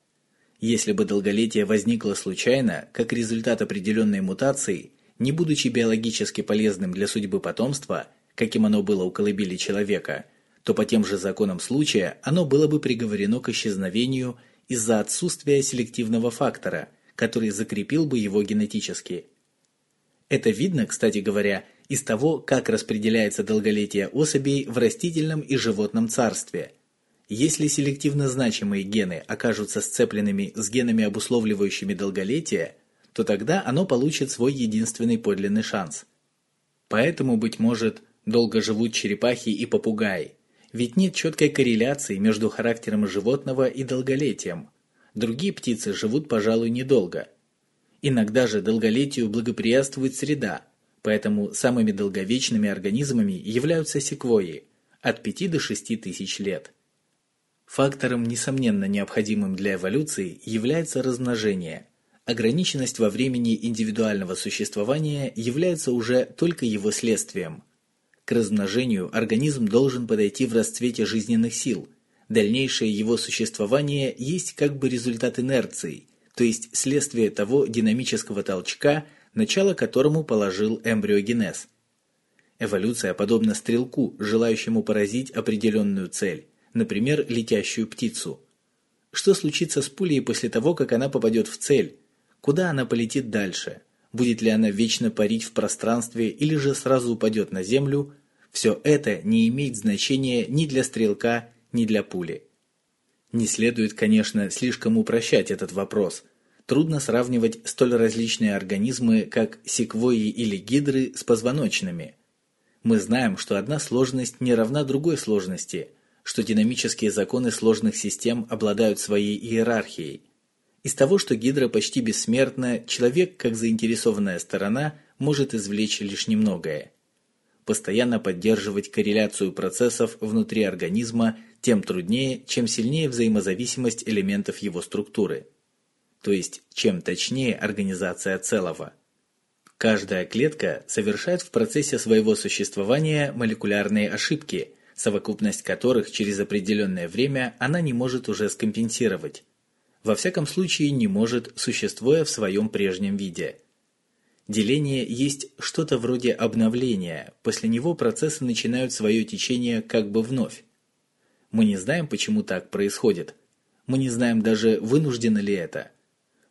Если бы долголетие возникло случайно, как результат определенной мутации, не будучи биологически полезным для судьбы потомства, каким оно было у колыбели человека, то по тем же законам случая оно было бы приговорено к исчезновению из-за отсутствия селективного фактора, который закрепил бы его генетически. Это видно, кстати говоря, из того, как распределяется долголетие особей в растительном и животном царстве. Если селективно значимые гены окажутся сцепленными с генами, обусловливающими долголетие, то тогда оно получит свой единственный подлинный шанс. Поэтому, быть может, долго живут черепахи и попугаи, ведь нет четкой корреляции между характером животного и долголетием. Другие птицы живут, пожалуй, недолго. Иногда же долголетию благоприятствует среда – Поэтому самыми долговечными организмами являются секвойи – от 5 до 6 тысяч лет. Фактором, несомненно необходимым для эволюции, является размножение. Ограниченность во времени индивидуального существования является уже только его следствием. К размножению организм должен подойти в расцвете жизненных сил. Дальнейшее его существование есть как бы результат инерции, то есть следствие того динамического толчка – начало которому положил эмбриогенез. Эволюция подобна стрелку, желающему поразить определенную цель, например, летящую птицу. Что случится с пулей после того, как она попадет в цель? Куда она полетит дальше? Будет ли она вечно парить в пространстве или же сразу упадет на землю? Все это не имеет значения ни для стрелка, ни для пули. Не следует, конечно, слишком упрощать этот вопрос – Трудно сравнивать столь различные организмы, как секвойи или гидры, с позвоночными. Мы знаем, что одна сложность не равна другой сложности, что динамические законы сложных систем обладают своей иерархией. Из того, что гидра почти бессмертна, человек, как заинтересованная сторона, может извлечь лишь немногое. Постоянно поддерживать корреляцию процессов внутри организма тем труднее, чем сильнее взаимозависимость элементов его структуры – то есть чем точнее организация целого. Каждая клетка совершает в процессе своего существования молекулярные ошибки, совокупность которых через определенное время она не может уже скомпенсировать. Во всяком случае не может, существуя в своем прежнем виде. Деление есть что-то вроде обновления, после него процессы начинают свое течение как бы вновь. Мы не знаем, почему так происходит. Мы не знаем даже, вынуждено ли это –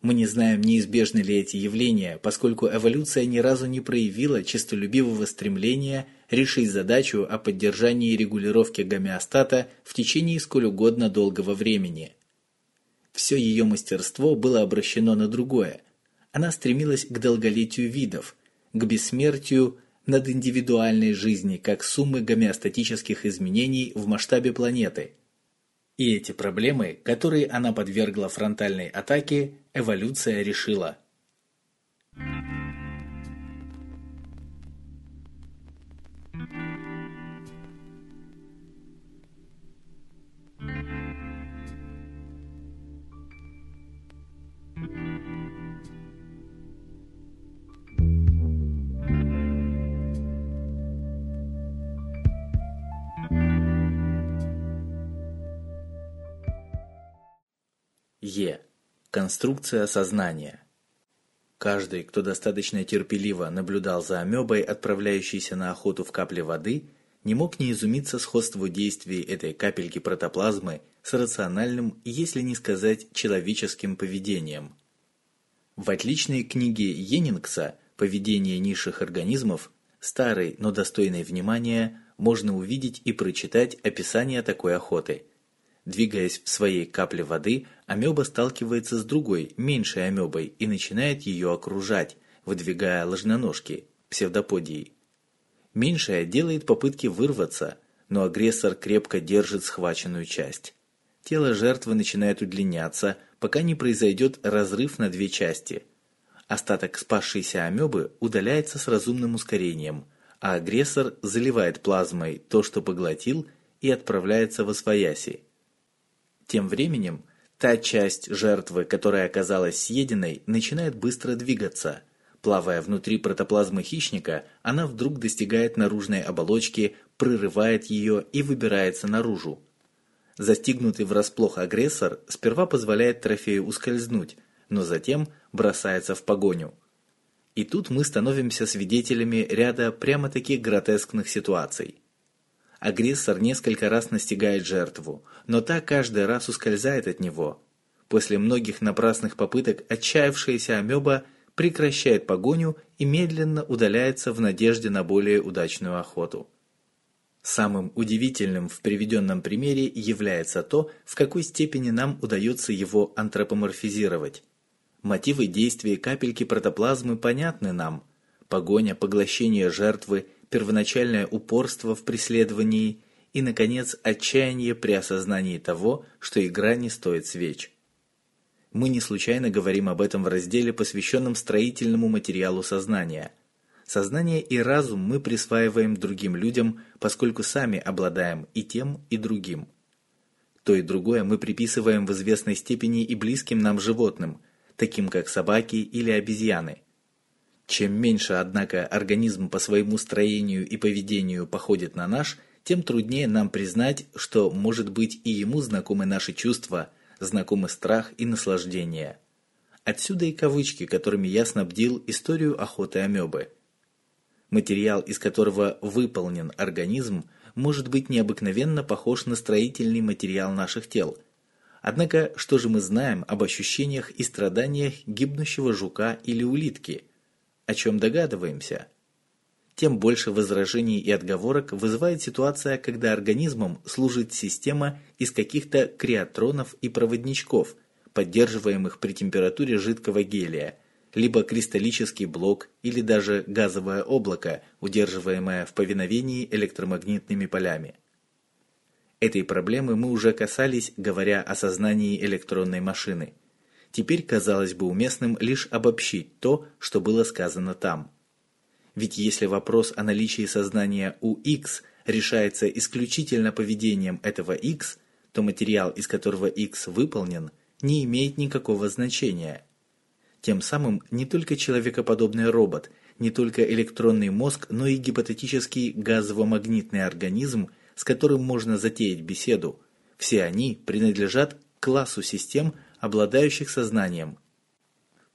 мы не знаем, неизбежны ли эти явления, поскольку эволюция ни разу не проявила честолюбивого стремления решить задачу о поддержании регулировки гомеостата в течение сколь угодно долгого времени. Все ее мастерство было обращено на другое. Она стремилась к долголетию видов, к бессмертию над индивидуальной жизни как суммы гомеостатических изменений в масштабе планеты – и эти проблемы, которые она подвергла фронтальной атаке, эволюция решила. Е. Конструкция сознания. Каждый, кто достаточно терпеливо наблюдал за амебой, отправляющейся на охоту в капле воды, не мог не изумиться сходству действий этой капельки протоплазмы с рациональным, если не сказать человеческим поведением. В отличной книге Йеннингса «Поведение низших организмов», старой, но достойной внимания, можно увидеть и прочитать описание такой охоты – Двигаясь в своей капле воды, амеба сталкивается с другой, меньшей амебой и начинает ее окружать, выдвигая ложноножки, псевдоподии. Меньшая делает попытки вырваться, но агрессор крепко держит схваченную часть. Тело жертвы начинает удлиняться, пока не произойдет разрыв на две части. Остаток спасшейся амебы удаляется с разумным ускорением, а агрессор заливает плазмой то, что поглотил, и отправляется в освояси. Тем временем, та часть жертвы, которая оказалась съеденной, начинает быстро двигаться. Плавая внутри протоплазмы хищника, она вдруг достигает наружной оболочки, прорывает ее и выбирается наружу. Застигнутый врасплох агрессор сперва позволяет трофею ускользнуть, но затем бросается в погоню. И тут мы становимся свидетелями ряда прямо-таки гротескных ситуаций. Агрессор несколько раз настигает жертву, но та каждый раз ускользает от него. После многих напрасных попыток отчаявшаяся амеба прекращает погоню и медленно удаляется в надежде на более удачную охоту. Самым удивительным в приведенном примере является то, в какой степени нам удается его антропоморфизировать. Мотивы действия капельки протоплазмы понятны нам. Погоня, поглощение жертвы – первоначальное упорство в преследовании и, наконец, отчаяние при осознании того, что игра не стоит свеч. Мы не случайно говорим об этом в разделе, посвященном строительному материалу сознания. Сознание и разум мы присваиваем другим людям, поскольку сами обладаем и тем, и другим. То и другое мы приписываем в известной степени и близким нам животным, таким как собаки или обезьяны – чем меньше, однако, организм по своему строению и поведению походит на наш, тем труднее нам признать, что, может быть, и ему знакомы наши чувства, знакомы страх и наслаждение. Отсюда и кавычки, которыми я снабдил историю охоты амебы. Материал, из которого выполнен организм, может быть необыкновенно похож на строительный материал наших тел. Однако, что же мы знаем об ощущениях и страданиях гибнущего жука или улитки – о чем догадываемся, тем больше возражений и отговорок вызывает ситуация, когда организмом служит система из каких-то креатронов и проводничков, поддерживаемых при температуре жидкого гелия, либо кристаллический блок или даже газовое облако, удерживаемое в повиновении электромагнитными полями. Этой проблемы мы уже касались, говоря о сознании электронной машины. Теперь казалось бы уместным лишь обобщить то, что было сказано там. Ведь если вопрос о наличии сознания у X решается исключительно поведением этого X, то материал, из которого X выполнен, не имеет никакого значения. Тем самым не только человекоподобный робот, не только электронный мозг, но и гипотетический газово-магнитный организм, с которым можно затеять беседу, все они принадлежат классу систем, обладающих сознанием.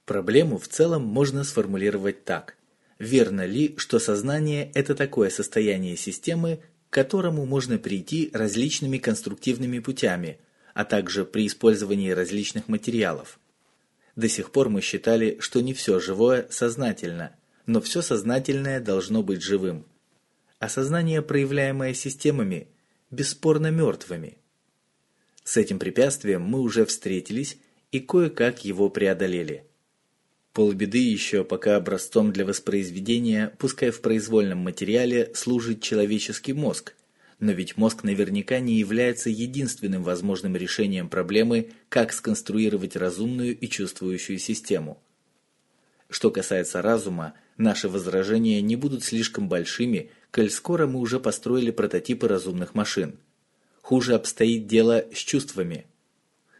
Проблему в целом можно сформулировать так. Верно ли, что сознание – это такое состояние системы, к которому можно прийти различными конструктивными путями, а также при использовании различных материалов? До сих пор мы считали, что не все живое сознательно, но все сознательное должно быть живым. А сознание, проявляемое системами, бесспорно мертвыми. С этим препятствием мы уже встретились и кое-как его преодолели. Полбеды еще пока образцом для воспроизведения, пускай в произвольном материале, служит человеческий мозг. Но ведь мозг наверняка не является единственным возможным решением проблемы, как сконструировать разумную и чувствующую систему. Что касается разума, наши возражения не будут слишком большими, коль скоро мы уже построили прототипы разумных машин. Хуже обстоит дело с чувствами.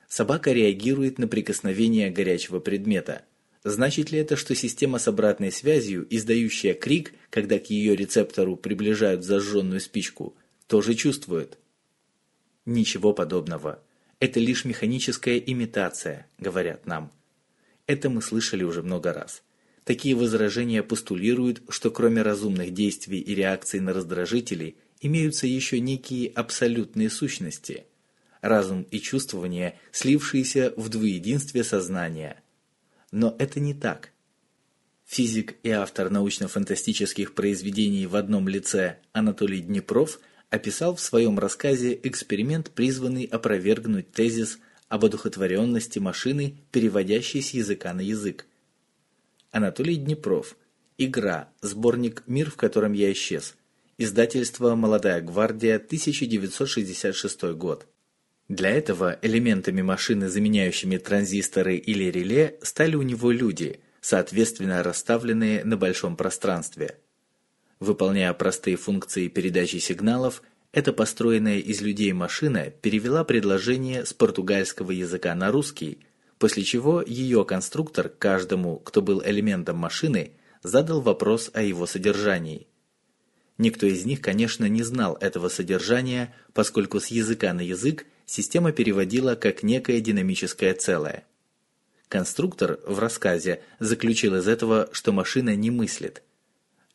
Собака реагирует на прикосновение горячего предмета – Значит ли это, что система с обратной связью, издающая крик, когда к ее рецептору приближают зажженную спичку, тоже чувствует? Ничего подобного. Это лишь механическая имитация, говорят нам. Это мы слышали уже много раз. Такие возражения постулируют, что кроме разумных действий и реакций на раздражители, имеются еще некие абсолютные сущности. Разум и чувствование, слившиеся в двуединстве сознания – но это не так. Физик и автор научно-фантастических произведений в одном лице Анатолий Днепров описал в своем рассказе эксперимент, призванный опровергнуть тезис об одухотворенности машины, переводящей с языка на язык. Анатолий Днепров. Игра. Сборник «Мир, в котором я исчез». Издательство «Молодая гвардия», 1966 год. Для этого элементами машины, заменяющими транзисторы или реле, стали у него люди, соответственно расставленные на большом пространстве. Выполняя простые функции передачи сигналов, эта построенная из людей машина перевела предложение с португальского языка на русский, после чего ее конструктор каждому, кто был элементом машины, задал вопрос о его содержании. Никто из них, конечно, не знал этого содержания, поскольку с языка на язык система переводила как некое динамическое целое. Конструктор в рассказе заключил из этого, что машина не мыслит.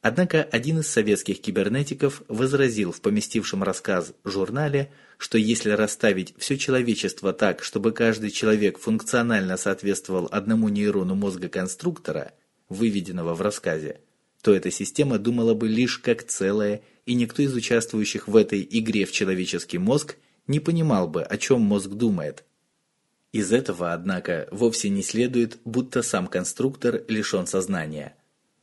Однако один из советских кибернетиков возразил в поместившем рассказ журнале, что если расставить все человечество так, чтобы каждый человек функционально соответствовал одному нейрону мозга конструктора, выведенного в рассказе, то эта система думала бы лишь как целое, и никто из участвующих в этой игре в человеческий мозг не понимал бы, о чем мозг думает. Из этого, однако, вовсе не следует, будто сам конструктор лишен сознания.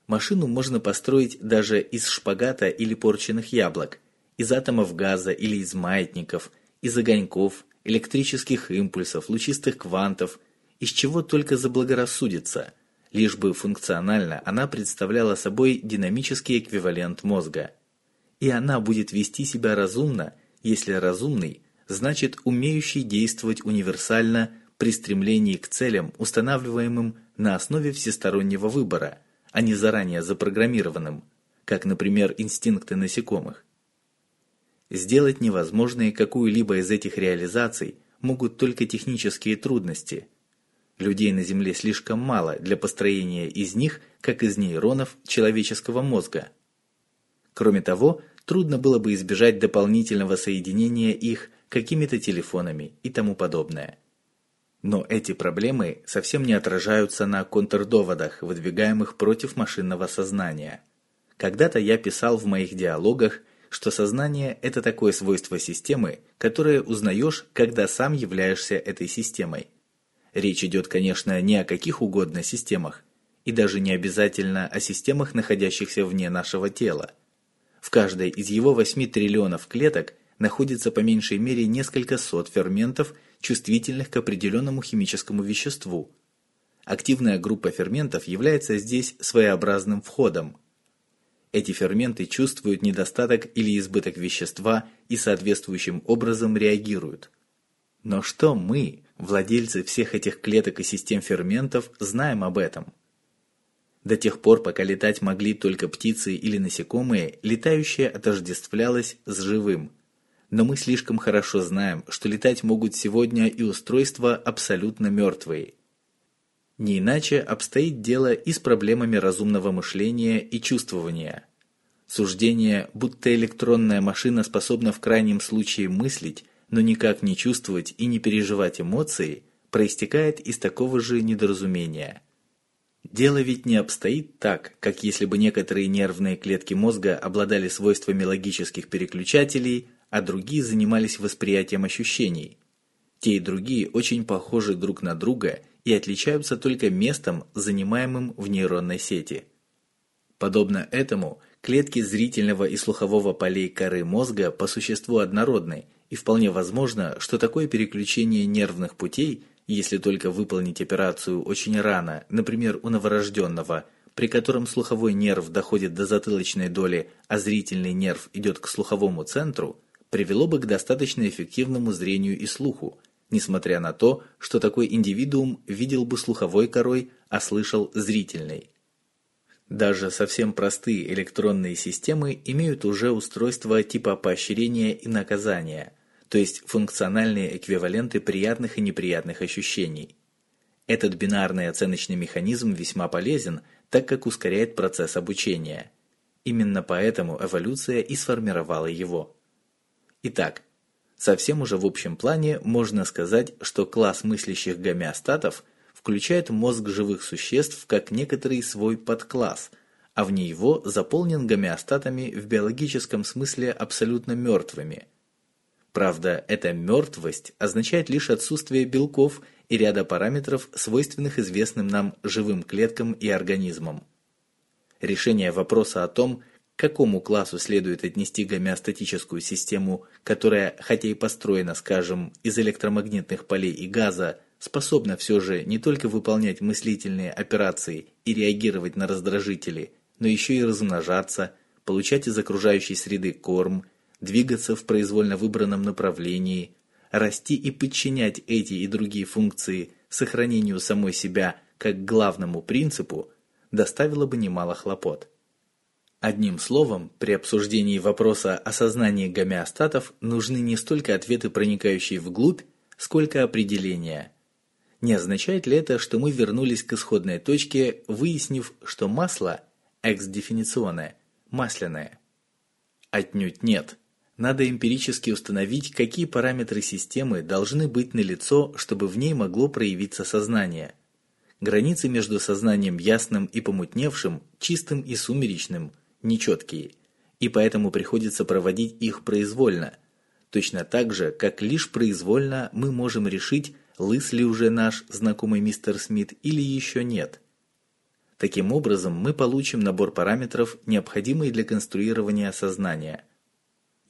Машину можно построить даже из шпагата или порченных яблок, из атомов газа или из маятников, из огоньков, электрических импульсов, лучистых квантов, из чего только заблагорассудится, лишь бы функционально она представляла собой динамический эквивалент мозга. И она будет вести себя разумно, если разумный значит умеющий действовать универсально при стремлении к целям, устанавливаемым на основе всестороннего выбора, а не заранее запрограммированным, как, например, инстинкты насекомых. Сделать невозможные какую-либо из этих реализаций могут только технические трудности. Людей на Земле слишком мало для построения из них, как из нейронов человеческого мозга. Кроме того, трудно было бы избежать дополнительного соединения их какими-то телефонами и тому подобное. Но эти проблемы совсем не отражаются на контрдоводах, выдвигаемых против машинного сознания. Когда-то я писал в моих диалогах, что сознание – это такое свойство системы, которое узнаешь, когда сам являешься этой системой. Речь идет, конечно, не о каких угодно системах, и даже не обязательно о системах, находящихся вне нашего тела. В каждой из его 8 триллионов клеток находится по меньшей мере несколько сот ферментов, чувствительных к определенному химическому веществу. Активная группа ферментов является здесь своеобразным входом. Эти ферменты чувствуют недостаток или избыток вещества и соответствующим образом реагируют. Но что мы, владельцы всех этих клеток и систем ферментов, знаем об этом? До тех пор, пока летать могли только птицы или насекомые, летающее отождествлялось с живым. Но мы слишком хорошо знаем, что летать могут сегодня и устройства абсолютно мертвые. Не иначе обстоит дело и с проблемами разумного мышления и чувствования. Суждение, будто электронная машина способна в крайнем случае мыслить, но никак не чувствовать и не переживать эмоции, проистекает из такого же недоразумения – Дело ведь не обстоит так, как если бы некоторые нервные клетки мозга обладали свойствами логических переключателей, а другие занимались восприятием ощущений. Те и другие очень похожи друг на друга и отличаются только местом, занимаемым в нейронной сети. Подобно этому, клетки зрительного и слухового полей коры мозга по существу однородны, и вполне возможно, что такое переключение нервных путей если только выполнить операцию очень рано, например, у новорожденного, при котором слуховой нерв доходит до затылочной доли, а зрительный нерв идет к слуховому центру, привело бы к достаточно эффективному зрению и слуху, несмотря на то, что такой индивидуум видел бы слуховой корой, а слышал зрительной. Даже совсем простые электронные системы имеют уже устройство типа поощрения и наказания – то есть функциональные эквиваленты приятных и неприятных ощущений. Этот бинарный оценочный механизм весьма полезен, так как ускоряет процесс обучения. Именно поэтому эволюция и сформировала его. Итак, совсем уже в общем плане можно сказать, что класс мыслящих гомеостатов включает мозг живых существ как некоторый свой подкласс, а вне его заполнен гомеостатами в биологическом смысле абсолютно мертвыми – Правда, эта мертвость означает лишь отсутствие белков и ряда параметров, свойственных известным нам живым клеткам и организмам. Решение вопроса о том, к какому классу следует отнести гомеостатическую систему, которая, хотя и построена, скажем, из электромагнитных полей и газа, способна все же не только выполнять мыслительные операции и реагировать на раздражители, но еще и размножаться, получать из окружающей среды корм – двигаться в произвольно выбранном направлении, расти и подчинять эти и другие функции сохранению самой себя как главному принципу, доставило бы немало хлопот. Одним словом, при обсуждении вопроса о сознании гомеостатов нужны не столько ответы, проникающие вглубь, сколько определения. Не означает ли это, что мы вернулись к исходной точке, выяснив, что масло экс-дефиниционное, масляное? Отнюдь нет. Надо эмпирически установить, какие параметры системы должны быть налицо, чтобы в ней могло проявиться сознание. Границы между сознанием ясным и помутневшим, чистым и сумеречным, нечеткие, и поэтому приходится проводить их произвольно. Точно так же, как лишь произвольно мы можем решить, лыс ли уже наш знакомый мистер Смит или еще нет. Таким образом, мы получим набор параметров, необходимый для конструирования сознания –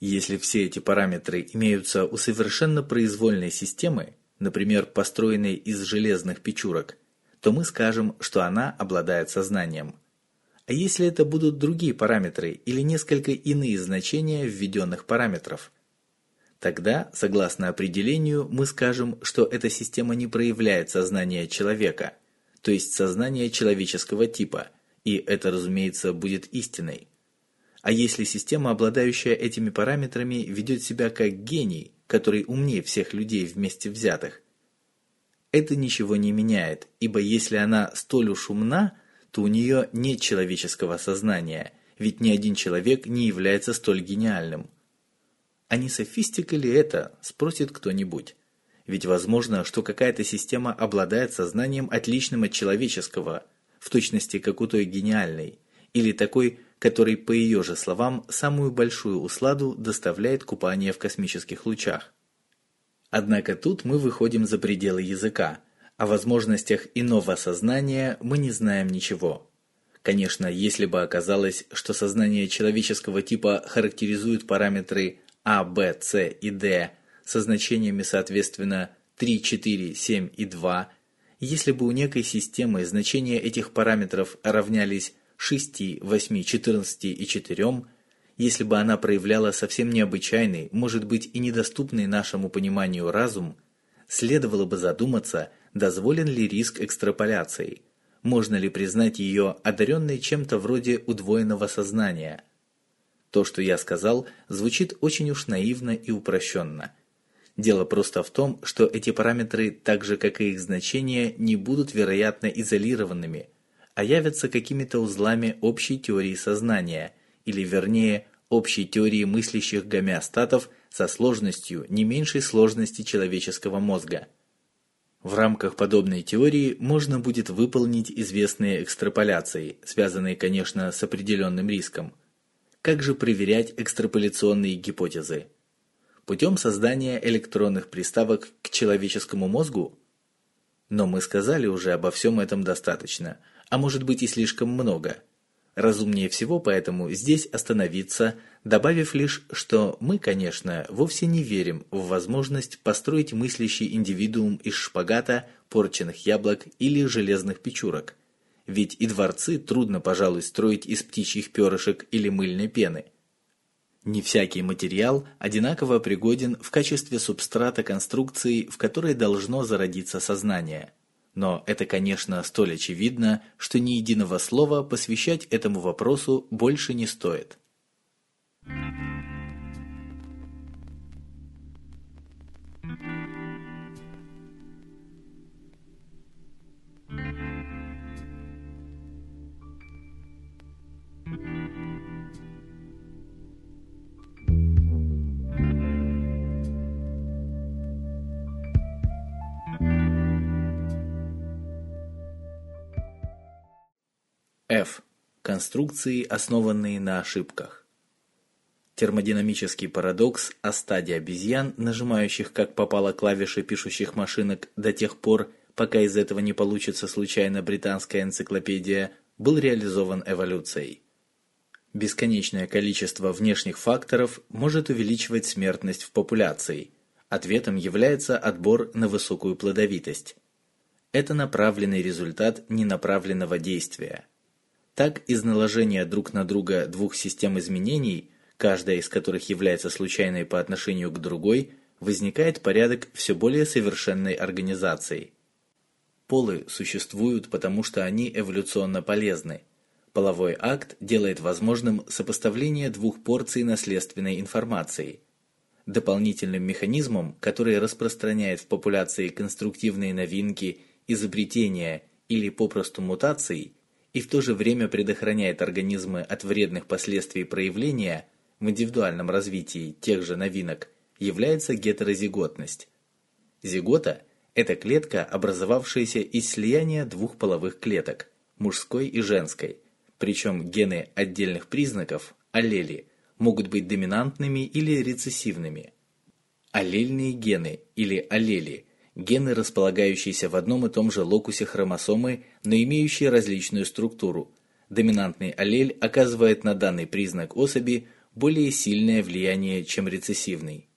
если все эти параметры имеются у совершенно произвольной системы, например, построенной из железных печурок, то мы скажем, что она обладает сознанием. А если это будут другие параметры или несколько иные значения введенных параметров? Тогда, согласно определению, мы скажем, что эта система не проявляет сознание человека, то есть сознание человеческого типа, и это, разумеется, будет истиной. А если система, обладающая этими параметрами, ведет себя как гений, который умнее всех людей вместе взятых? Это ничего не меняет, ибо если она столь уж умна, то у нее нет человеческого сознания, ведь ни один человек не является столь гениальным. А не софистика ли это, спросит кто-нибудь. Ведь возможно, что какая-то система обладает сознанием отличным от человеческого, в точности как у той гениальной, или такой который, по ее же словам, самую большую усладу доставляет купание в космических лучах. Однако тут мы выходим за пределы языка, О возможностях иного сознания мы не знаем ничего. Конечно, если бы оказалось, что сознание человеческого типа характеризует параметры А, Б, С и Д со значениями соответственно 3, 4, 7 и 2, если бы у некой системы значения этих параметров равнялись 6, 8, 14 и 4, если бы она проявляла совсем необычайный, может быть и недоступный нашему пониманию разум, следовало бы задуматься, дозволен ли риск экстраполяции – можно ли признать ее одаренной чем-то вроде удвоенного сознания? То, что я сказал, звучит очень уж наивно и упрощенно. Дело просто в том, что эти параметры, так же как и их значения, не будут вероятно изолированными, а явятся какими-то узлами общей теории сознания, или вернее, общей теории мыслящих гомеостатов со сложностью не меньшей сложности человеческого мозга – в рамках подобной теории можно будет выполнить известные экстраполяции, связанные, конечно, с определенным риском. Как же проверять экстраполяционные гипотезы? Путем создания электронных приставок к человеческому мозгу? Но мы сказали уже обо всем этом достаточно, а может быть и слишком много – Разумнее всего поэтому здесь остановиться, добавив лишь, что мы, конечно, вовсе не верим в возможность построить мыслящий индивидуум из шпагата, порченных яблок или железных печурок. Ведь и дворцы трудно, пожалуй, строить из птичьих перышек или мыльной пены. Не всякий материал одинаково пригоден в качестве субстрата конструкции, в которой должно зародиться сознание – но это, конечно, столь очевидно, что ни единого слова посвящать этому вопросу больше не стоит. F. Конструкции, основанные на ошибках. Термодинамический парадокс о стадии обезьян, нажимающих как попало клавиши пишущих машинок до тех пор, пока из этого не получится случайно британская энциклопедия, был реализован эволюцией. Бесконечное количество внешних факторов может увеличивать смертность в популяции. Ответом является отбор на высокую плодовитость. Это направленный результат ненаправленного действия. Так из наложения друг на друга двух систем изменений, каждая из которых является случайной по отношению к другой, возникает порядок все более совершенной организации. Полы существуют, потому что они эволюционно полезны. Половой акт делает возможным сопоставление двух порций наследственной информации. Дополнительным механизмом, который распространяет в популяции конструктивные новинки, изобретения или попросту мутации – и в то же время предохраняет организмы от вредных последствий проявления в индивидуальном развитии тех же новинок, является гетерозиготность. Зигота – это клетка, образовавшаяся из слияния двух половых клеток, мужской и женской, причем гены отдельных признаков, аллели, могут быть доминантными или рецессивными. Аллельные гены или аллели – гены, располагающиеся в одном и том же локусе хромосомы, но имеющие различную структуру. Доминантный аллель оказывает на данный признак особи более сильное влияние, чем рецессивный.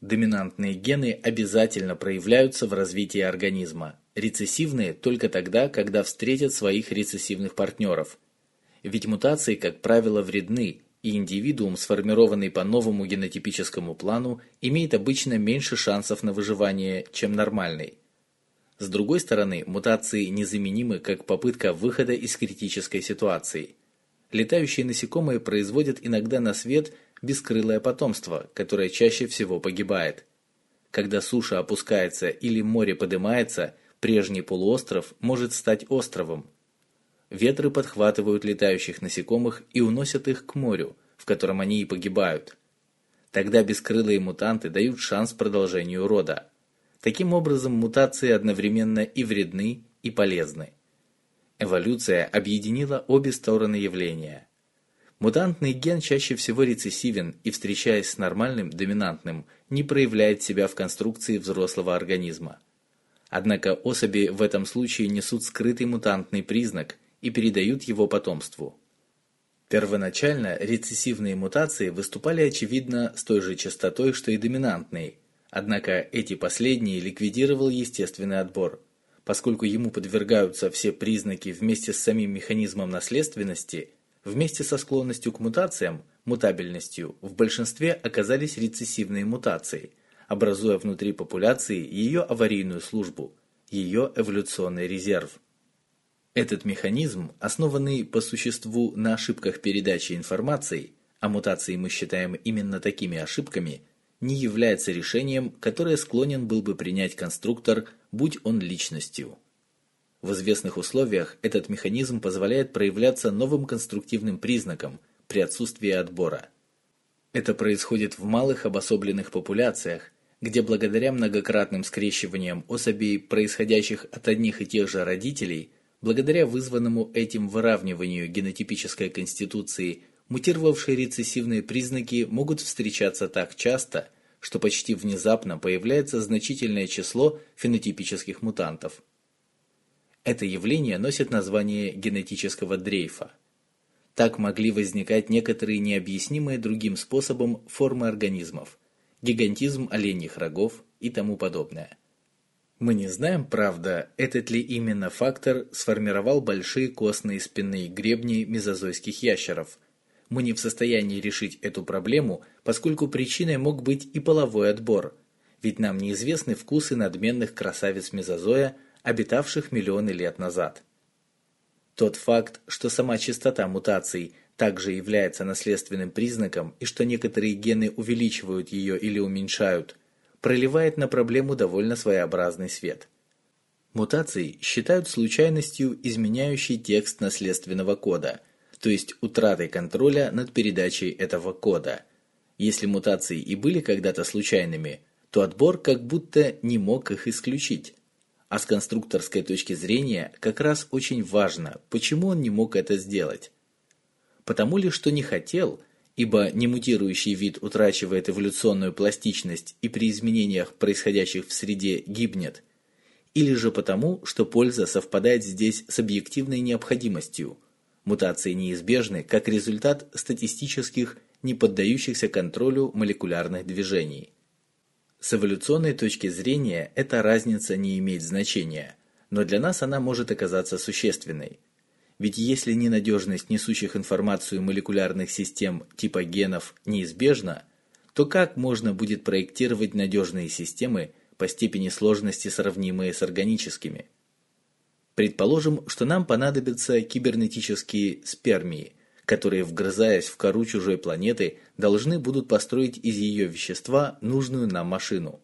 Доминантные гены обязательно проявляются в развитии организма, рецессивные только тогда, когда встретят своих рецессивных партнеров. Ведь мутации, как правило, вредны, и индивидуум, сформированный по новому генотипическому плану, имеет обычно меньше шансов на выживание, чем нормальный. С другой стороны, мутации незаменимы как попытка выхода из критической ситуации. Летающие насекомые производят иногда на свет бескрылое потомство, которое чаще всего погибает. Когда суша опускается или море поднимается, прежний полуостров может стать островом, Ветры подхватывают летающих насекомых и уносят их к морю, в котором они и погибают. Тогда бескрылые мутанты дают шанс продолжению рода. Таким образом, мутации одновременно и вредны, и полезны. Эволюция объединила обе стороны явления. Мутантный ген чаще всего рецессивен и, встречаясь с нормальным доминантным, не проявляет себя в конструкции взрослого организма. Однако особи в этом случае несут скрытый мутантный признак и передают его потомству. Первоначально рецессивные мутации выступали очевидно с той же частотой, что и доминантные, однако эти последние ликвидировал естественный отбор. Поскольку ему подвергаются все признаки вместе с самим механизмом наследственности, вместе со склонностью к мутациям, мутабельностью, в большинстве оказались рецессивные мутации, образуя внутри популяции ее аварийную службу, ее эволюционный резерв. Этот механизм, основанный по существу на ошибках передачи информации, а мутации мы считаем именно такими ошибками, не является решением, которое склонен был бы принять конструктор, будь он личностью. В известных условиях этот механизм позволяет проявляться новым конструктивным признакам при отсутствии отбора. Это происходит в малых обособленных популяциях, где благодаря многократным скрещиваниям особей, происходящих от одних и тех же родителей, Благодаря вызванному этим выравниванию генотипической конституции, мутировавшие рецессивные признаки могут встречаться так часто, что почти внезапно появляется значительное число фенотипических мутантов. Это явление носит название генетического дрейфа. Так могли возникать некоторые необъяснимые другим способом формы организмов, гигантизм оленьих рогов и тому подобное. Мы не знаем, правда, этот ли именно фактор сформировал большие костные спинные гребни мезозойских ящеров. Мы не в состоянии решить эту проблему, поскольку причиной мог быть и половой отбор, ведь нам неизвестны вкусы надменных красавиц мезозоя, обитавших миллионы лет назад. Тот факт, что сама частота мутаций также является наследственным признаком и что некоторые гены увеличивают ее или уменьшают – проливает на проблему довольно своеобразный свет. Мутации считают случайностью, изменяющей текст наследственного кода, то есть утратой контроля над передачей этого кода. Если мутации и были когда-то случайными, то отбор как будто не мог их исключить. А с конструкторской точки зрения как раз очень важно, почему он не мог это сделать. Потому ли, что не хотел – ибо немутирующий вид утрачивает эволюционную пластичность и при изменениях, происходящих в среде, гибнет, или же потому, что польза совпадает здесь с объективной необходимостью. Мутации неизбежны как результат статистических, не поддающихся контролю молекулярных движений. С эволюционной точки зрения эта разница не имеет значения, но для нас она может оказаться существенной – ведь если ненадежность несущих информацию молекулярных систем типа генов неизбежна, то как можно будет проектировать надежные системы по степени сложности сравнимые с органическими? Предположим, что нам понадобятся кибернетические спермии, которые, вгрызаясь в кору чужой планеты, должны будут построить из ее вещества нужную нам машину.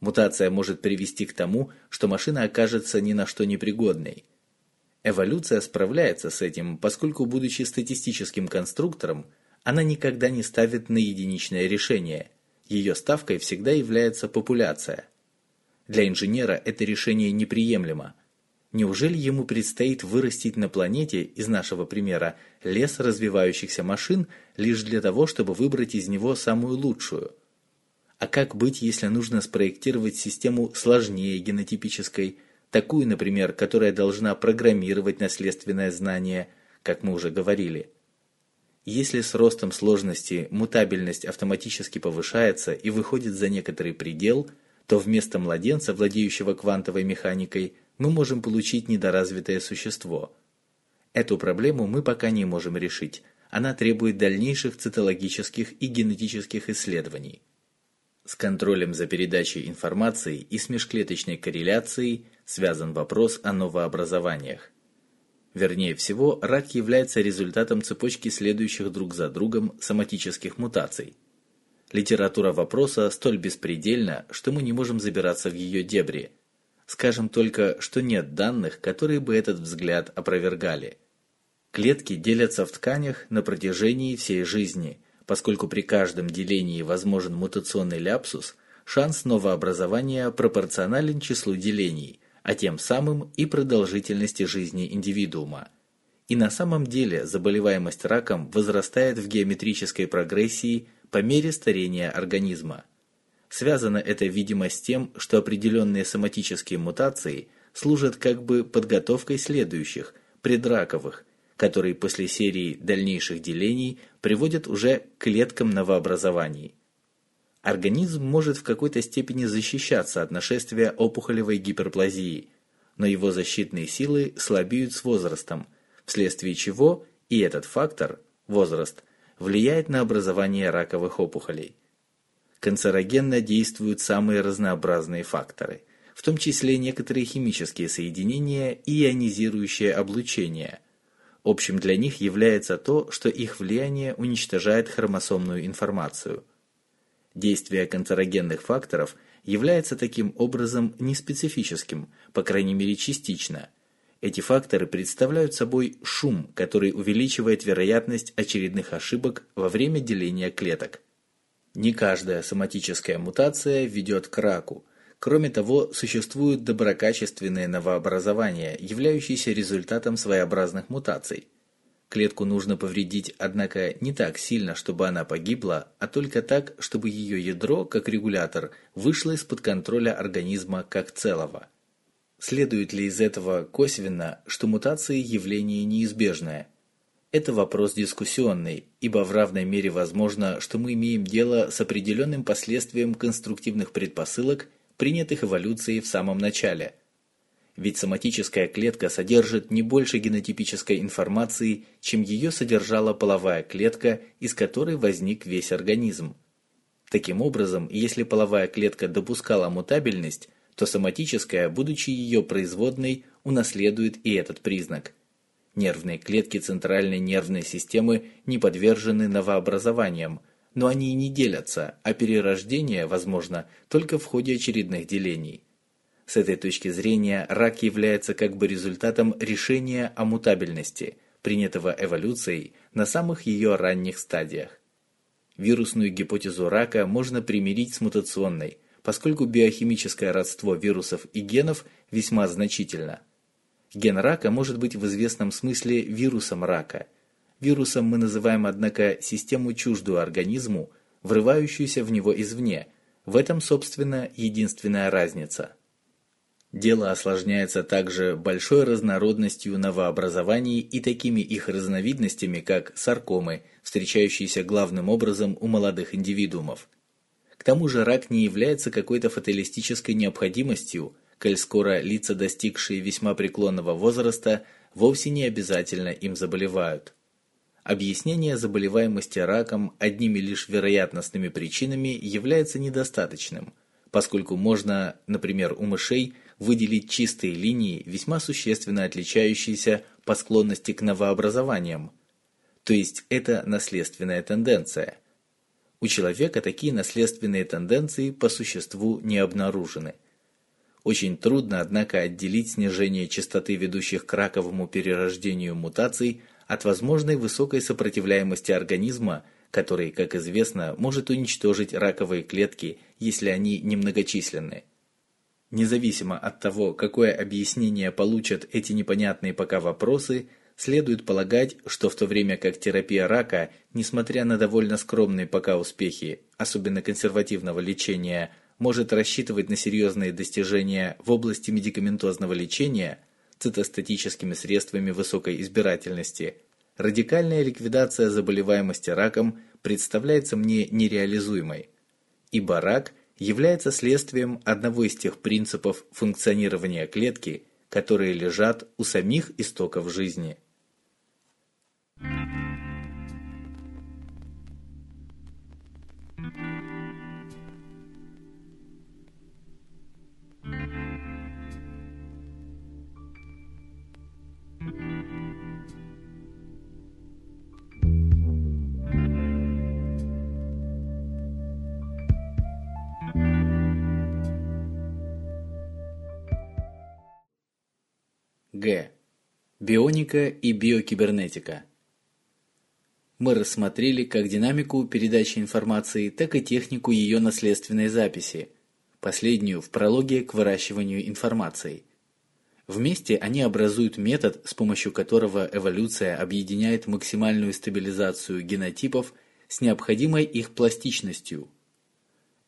Мутация может привести к тому, что машина окажется ни на что непригодной – Эволюция справляется с этим, поскольку, будучи статистическим конструктором, она никогда не ставит на единичное решение. Ее ставкой всегда является популяция. Для инженера это решение неприемлемо. Неужели ему предстоит вырастить на планете, из нашего примера, лес развивающихся машин лишь для того, чтобы выбрать из него самую лучшую? А как быть, если нужно спроектировать систему сложнее генотипической, такую, например, которая должна программировать наследственное знание, как мы уже говорили. Если с ростом сложности мутабельность автоматически повышается и выходит за некоторый предел, то вместо младенца, владеющего квантовой механикой, мы можем получить недоразвитое существо. Эту проблему мы пока не можем решить. Она требует дальнейших цитологических и генетических исследований. С контролем за передачей информации и с межклеточной корреляцией связан вопрос о новообразованиях. Вернее всего, рак является результатом цепочки следующих друг за другом соматических мутаций. Литература вопроса столь беспредельна, что мы не можем забираться в ее дебри. Скажем только, что нет данных, которые бы этот взгляд опровергали. Клетки делятся в тканях на протяжении всей жизни – поскольку при каждом делении возможен мутационный ляпсус, шанс новообразования пропорционален числу делений, а тем самым и продолжительности жизни индивидуума. И на самом деле заболеваемость раком возрастает в геометрической прогрессии по мере старения организма. Связано это, видимо, с тем, что определенные соматические мутации служат как бы подготовкой следующих, предраковых, которые после серии дальнейших делений приводят уже к клеткам новообразований. Организм может в какой-то степени защищаться от нашествия опухолевой гиперплазии, но его защитные силы слабеют с возрастом, вследствие чего и этот фактор, возраст, влияет на образование раковых опухолей. Канцерогенно действуют самые разнообразные факторы, в том числе некоторые химические соединения и ионизирующее облучение. Общим для них является то, что их влияние уничтожает хромосомную информацию – Действие канцерогенных факторов является таким образом неспецифическим, по крайней мере частично. Эти факторы представляют собой шум, который увеличивает вероятность очередных ошибок во время деления клеток. Не каждая соматическая мутация ведет к раку. Кроме того, существуют доброкачественные новообразования, являющиеся результатом своеобразных мутаций – Клетку нужно повредить, однако не так сильно, чтобы она погибла, а только так, чтобы ее ядро, как регулятор, вышло из-под контроля организма как целого. Следует ли из этого косвенно, что мутации явление неизбежное? Это вопрос дискуссионный, ибо в равной мере возможно, что мы имеем дело с определенным последствием конструктивных предпосылок, принятых эволюцией в самом начале – ведь соматическая клетка содержит не больше генотипической информации, чем ее содержала половая клетка, из которой возник весь организм. Таким образом, если половая клетка допускала мутабельность, то соматическая, будучи ее производной, унаследует и этот признак. Нервные клетки центральной нервной системы не подвержены новообразованиям, но они и не делятся, а перерождение возможно только в ходе очередных делений. С этой точки зрения рак является как бы результатом решения о мутабельности, принятого эволюцией на самых ее ранних стадиях. Вирусную гипотезу рака можно примирить с мутационной, поскольку биохимическое родство вирусов и генов весьма значительно. Ген рака может быть в известном смысле вирусом рака. Вирусом мы называем, однако, систему чуждую организму, врывающуюся в него извне. В этом, собственно, единственная разница. Дело осложняется также большой разнородностью новообразований и такими их разновидностями, как саркомы, встречающиеся главным образом у молодых индивидуумов. К тому же рак не является какой-то фаталистической необходимостью, коль скоро лица, достигшие весьма преклонного возраста, вовсе не обязательно им заболевают. Объяснение заболеваемости раком одними лишь вероятностными причинами является недостаточным, поскольку можно, например, у мышей – выделить чистые линии, весьма существенно отличающиеся по склонности к новообразованиям. То есть это наследственная тенденция. У человека такие наследственные тенденции по существу не обнаружены. Очень трудно, однако, отделить снижение частоты ведущих к раковому перерождению мутаций от возможной высокой сопротивляемости организма, который, как известно, может уничтожить раковые клетки, если они немногочисленны. Независимо от того, какое объяснение получат эти непонятные пока вопросы, следует полагать, что в то время как терапия рака, несмотря на довольно скромные пока успехи, особенно консервативного лечения, может рассчитывать на серьезные достижения в области медикаментозного лечения цитостатическими средствами высокой избирательности, радикальная ликвидация заболеваемости раком представляется мне нереализуемой, ибо рак – является следствием одного из тех принципов функционирования клетки, которые лежат у самих истоков жизни. Г. Бионика и биокибернетика. Мы рассмотрели как динамику передачи информации, так и технику ее наследственной записи, последнюю в прологе к выращиванию информации. Вместе они образуют метод, с помощью которого эволюция объединяет максимальную стабилизацию генотипов с необходимой их пластичностью.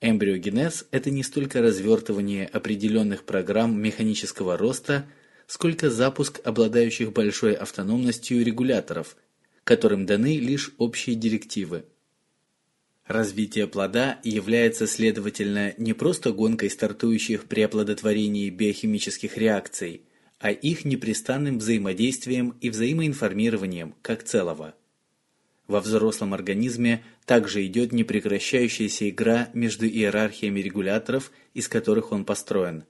Эмбриогенез – это не столько развертывание определенных программ механического роста, сколько запуск обладающих большой автономностью регуляторов, которым даны лишь общие директивы. Развитие плода является, следовательно, не просто гонкой стартующих при оплодотворении биохимических реакций, а их непрестанным взаимодействием и взаимоинформированием как целого. Во взрослом организме также идет непрекращающаяся игра между иерархиями регуляторов, из которых он построен.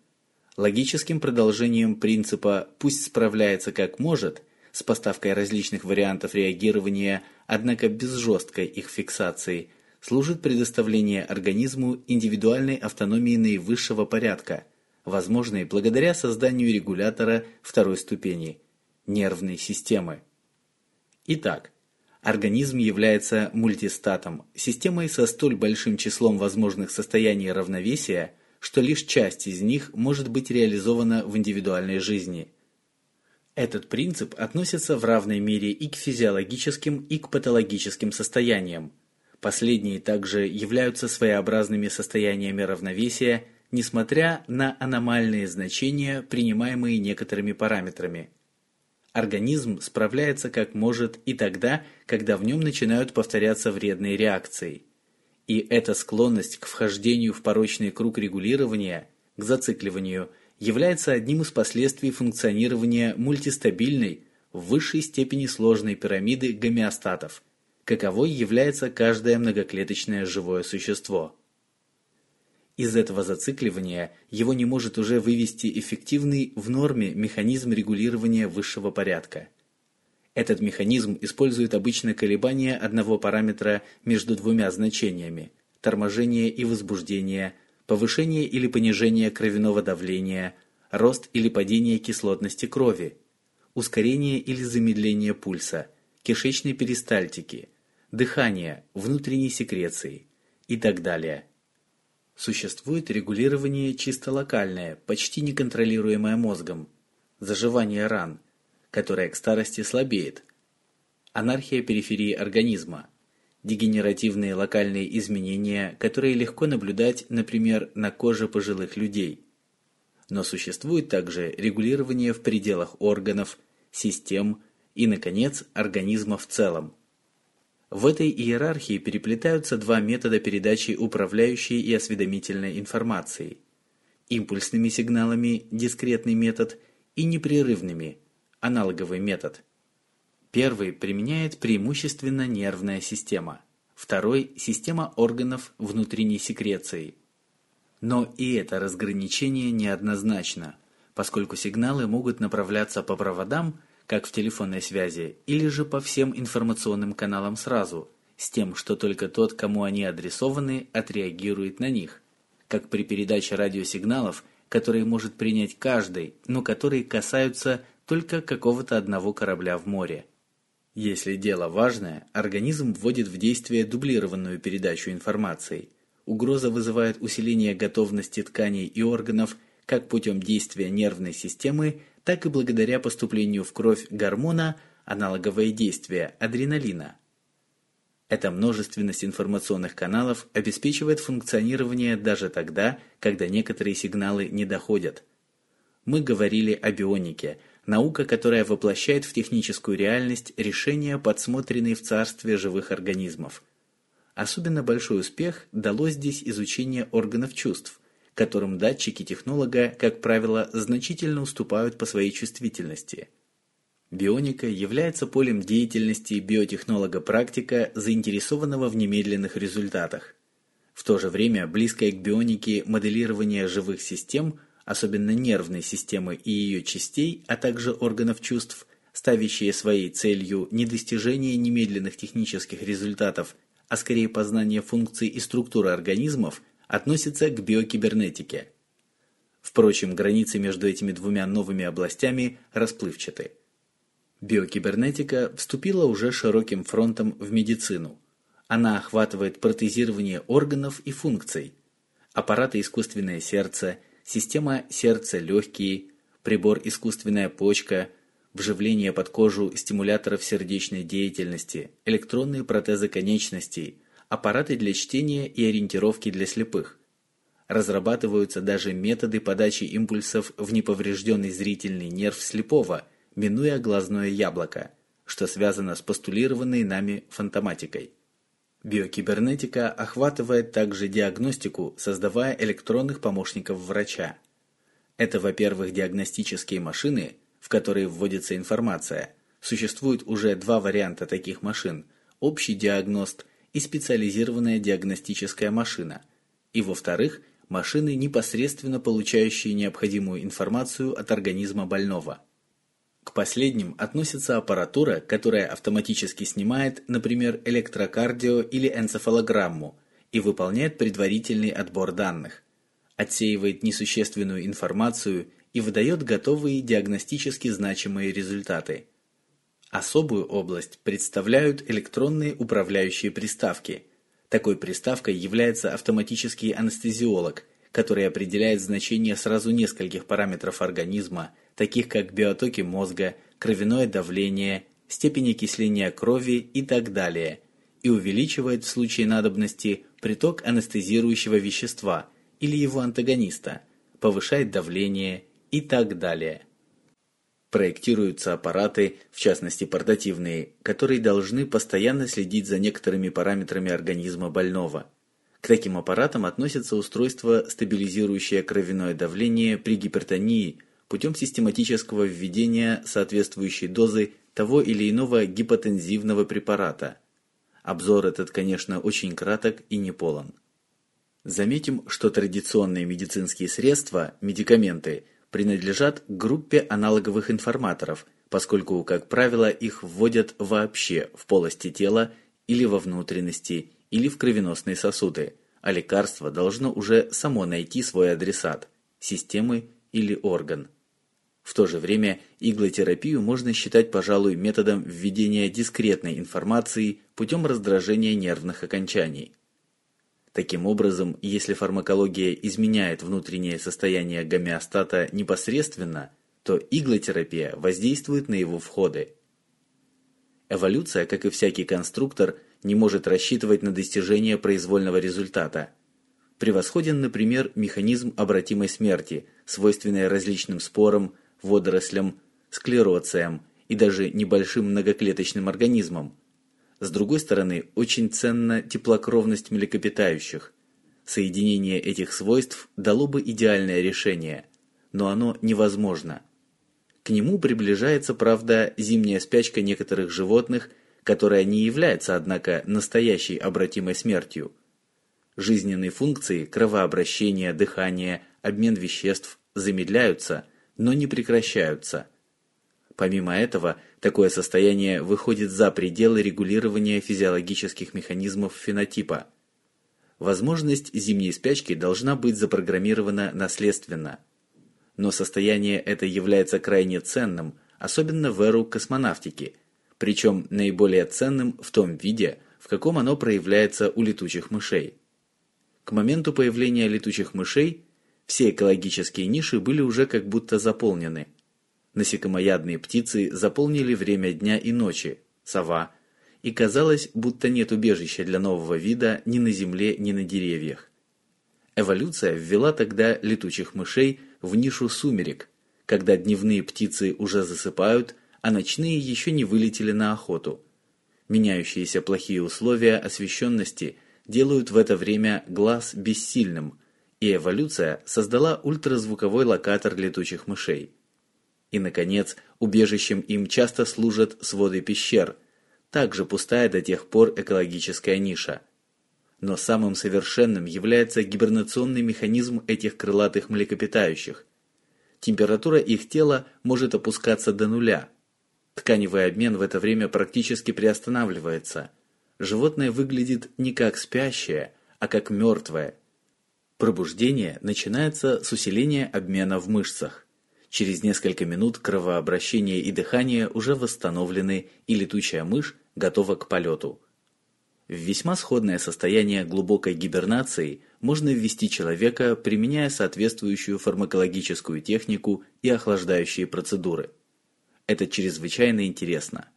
Логическим продолжением принципа «пусть справляется как может» с поставкой различных вариантов реагирования, однако без жесткой их фиксации, служит предоставление организму индивидуальной автономии наивысшего порядка, возможной благодаря созданию регулятора второй ступени – нервной системы. Итак, Организм является мультистатом, системой со столь большим числом возможных состояний равновесия, что лишь часть из них может быть реализована в индивидуальной жизни. Этот принцип относится в равной мере и к физиологическим, и к патологическим состояниям. Последние также являются своеобразными состояниями равновесия, несмотря на аномальные значения, принимаемые некоторыми параметрами – Организм справляется как может и тогда, когда в нем начинают повторяться вредные реакции. И эта склонность к вхождению в порочный круг регулирования, к зацикливанию, является одним из последствий функционирования мультистабильной, в высшей степени сложной пирамиды гомеостатов, каковой является каждое многоклеточное живое существо. Из этого зацикливания его не может уже вывести эффективный в норме механизм регулирования высшего порядка. Этот механизм использует обычно колебания одного параметра между двумя значениями – торможение и возбуждение, повышение или понижение кровяного давления, рост или падение кислотности крови, ускорение или замедление пульса, кишечной перистальтики, дыхания, внутренней секреции и так далее – Существует регулирование чисто локальное, почти неконтролируемое мозгом, заживание ран, которое к старости слабеет, анархия периферии организма, дегенеративные локальные изменения, которые легко наблюдать, например, на коже пожилых людей. Но существует также регулирование в пределах органов, систем и, наконец, организма в целом. В этой иерархии переплетаются два метода передачи управляющей и осведомительной информации. Импульсными сигналами – дискретный метод и непрерывными – аналоговый метод. Первый применяет преимущественно нервная система, второй – система органов внутренней секреции. Но и это разграничение неоднозначно, поскольку сигналы могут направляться по проводам – как в телефонной связи, или же по всем информационным каналам сразу, с тем, что только тот, кому они адресованы, отреагирует на них, как при передаче радиосигналов, которые может принять каждый, но которые касаются только какого-то одного корабля в море. Если дело важное, организм вводит в действие дублированную передачу информации. Угроза вызывает усиление готовности тканей и органов как путем действия нервной системы, так и благодаря поступлению в кровь гормона аналоговое действие адреналина. Эта множественность информационных каналов обеспечивает функционирование даже тогда, когда некоторые сигналы не доходят. Мы говорили о бионике, наука, которая воплощает в техническую реальность решения, подсмотренные в царстве живых организмов. Особенно большой успех дало здесь изучение органов чувств – которым датчики технолога, как правило, значительно уступают по своей чувствительности. Бионика является полем деятельности биотехнолога-практика, заинтересованного в немедленных результатах. В то же время близкое к бионике моделирование живых систем, особенно нервной системы и ее частей, а также органов чувств, ставящие своей целью не достижение немедленных технических результатов, а скорее познание функций и структуры организмов, относится к биокибернетике. Впрочем, границы между этими двумя новыми областями расплывчаты. Биокибернетика вступила уже широким фронтом в медицину. Она охватывает протезирование органов и функций, аппараты искусственное сердце, система сердце-легкие, прибор искусственная почка, вживление под кожу стимуляторов сердечной деятельности, электронные протезы конечностей – аппараты для чтения и ориентировки для слепых. Разрабатываются даже методы подачи импульсов в неповрежденный зрительный нерв слепого, минуя глазное яблоко, что связано с постулированной нами фантоматикой. Биокибернетика охватывает также диагностику, создавая электронных помощников врача. Это, во-первых, диагностические машины, в которые вводится информация. Существует уже два варианта таких машин – общий диагност и специализированная диагностическая машина. И, во-вторых, машины, непосредственно получающие необходимую информацию от организма больного. К последним относится аппаратура, которая автоматически снимает, например, электрокардио или энцефалограмму и выполняет предварительный отбор данных, отсеивает несущественную информацию и выдает готовые диагностически значимые результаты. Особую область представляют электронные управляющие приставки. Такой приставкой является автоматический анестезиолог, который определяет значение сразу нескольких параметров организма, таких как биотоки мозга, кровяное давление, степень окисления крови и так далее, и увеличивает в случае надобности приток анестезирующего вещества или его антагониста, повышает давление и так далее. Проектируются аппараты, в частности портативные, которые должны постоянно следить за некоторыми параметрами организма больного. К таким аппаратам относятся устройства, стабилизирующие кровяное давление при гипертонии путем систематического введения соответствующей дозы того или иного гипотензивного препарата. Обзор этот, конечно, очень краток и неполон. Заметим, что традиционные медицинские средства, медикаменты – принадлежат группе аналоговых информаторов, поскольку, как правило, их вводят вообще в полости тела или во внутренности, или в кровеносные сосуды, а лекарство должно уже само найти свой адресат – системы или орган. В то же время иглотерапию можно считать, пожалуй, методом введения дискретной информации путем раздражения нервных окончаний. Таким образом, если фармакология изменяет внутреннее состояние гомеостата непосредственно, то иглотерапия воздействует на его входы. Эволюция, как и всякий конструктор, не может рассчитывать на достижение произвольного результата. Превосходен, например, механизм обратимой смерти, свойственный различным спорам, водорослям, склероциям и даже небольшим многоклеточным организмам, с другой стороны, очень ценна теплокровность млекопитающих. Соединение этих свойств дало бы идеальное решение, но оно невозможно. К нему приближается, правда, зимняя спячка некоторых животных, которая не является, однако, настоящей обратимой смертью. Жизненные функции кровообращения, дыхания, обмен веществ замедляются, но не прекращаются – Помимо этого, такое состояние выходит за пределы регулирования физиологических механизмов фенотипа. Возможность зимней спячки должна быть запрограммирована наследственно. Но состояние это является крайне ценным, особенно в эру космонавтики, причем наиболее ценным в том виде, в каком оно проявляется у летучих мышей. К моменту появления летучих мышей все экологические ниши были уже как будто заполнены – Насекомоядные птицы заполнили время дня и ночи, сова, и казалось, будто нет убежища для нового вида ни на земле, ни на деревьях. Эволюция ввела тогда летучих мышей в нишу сумерек, когда дневные птицы уже засыпают, а ночные еще не вылетели на охоту. Меняющиеся плохие условия освещенности делают в это время глаз бессильным, и эволюция создала ультразвуковой локатор летучих мышей. И, наконец, убежищем им часто служат своды пещер, также пустая до тех пор экологическая ниша. Но самым совершенным является гибернационный механизм этих крылатых млекопитающих. Температура их тела может опускаться до нуля. Тканевый обмен в это время практически приостанавливается. Животное выглядит не как спящее, а как мертвое. Пробуждение начинается с усиления обмена в мышцах. Через несколько минут кровообращение и дыхание уже восстановлены, и летучая мышь готова к полету. В весьма сходное состояние глубокой гибернации можно ввести человека, применяя соответствующую фармакологическую технику и охлаждающие процедуры. Это чрезвычайно интересно.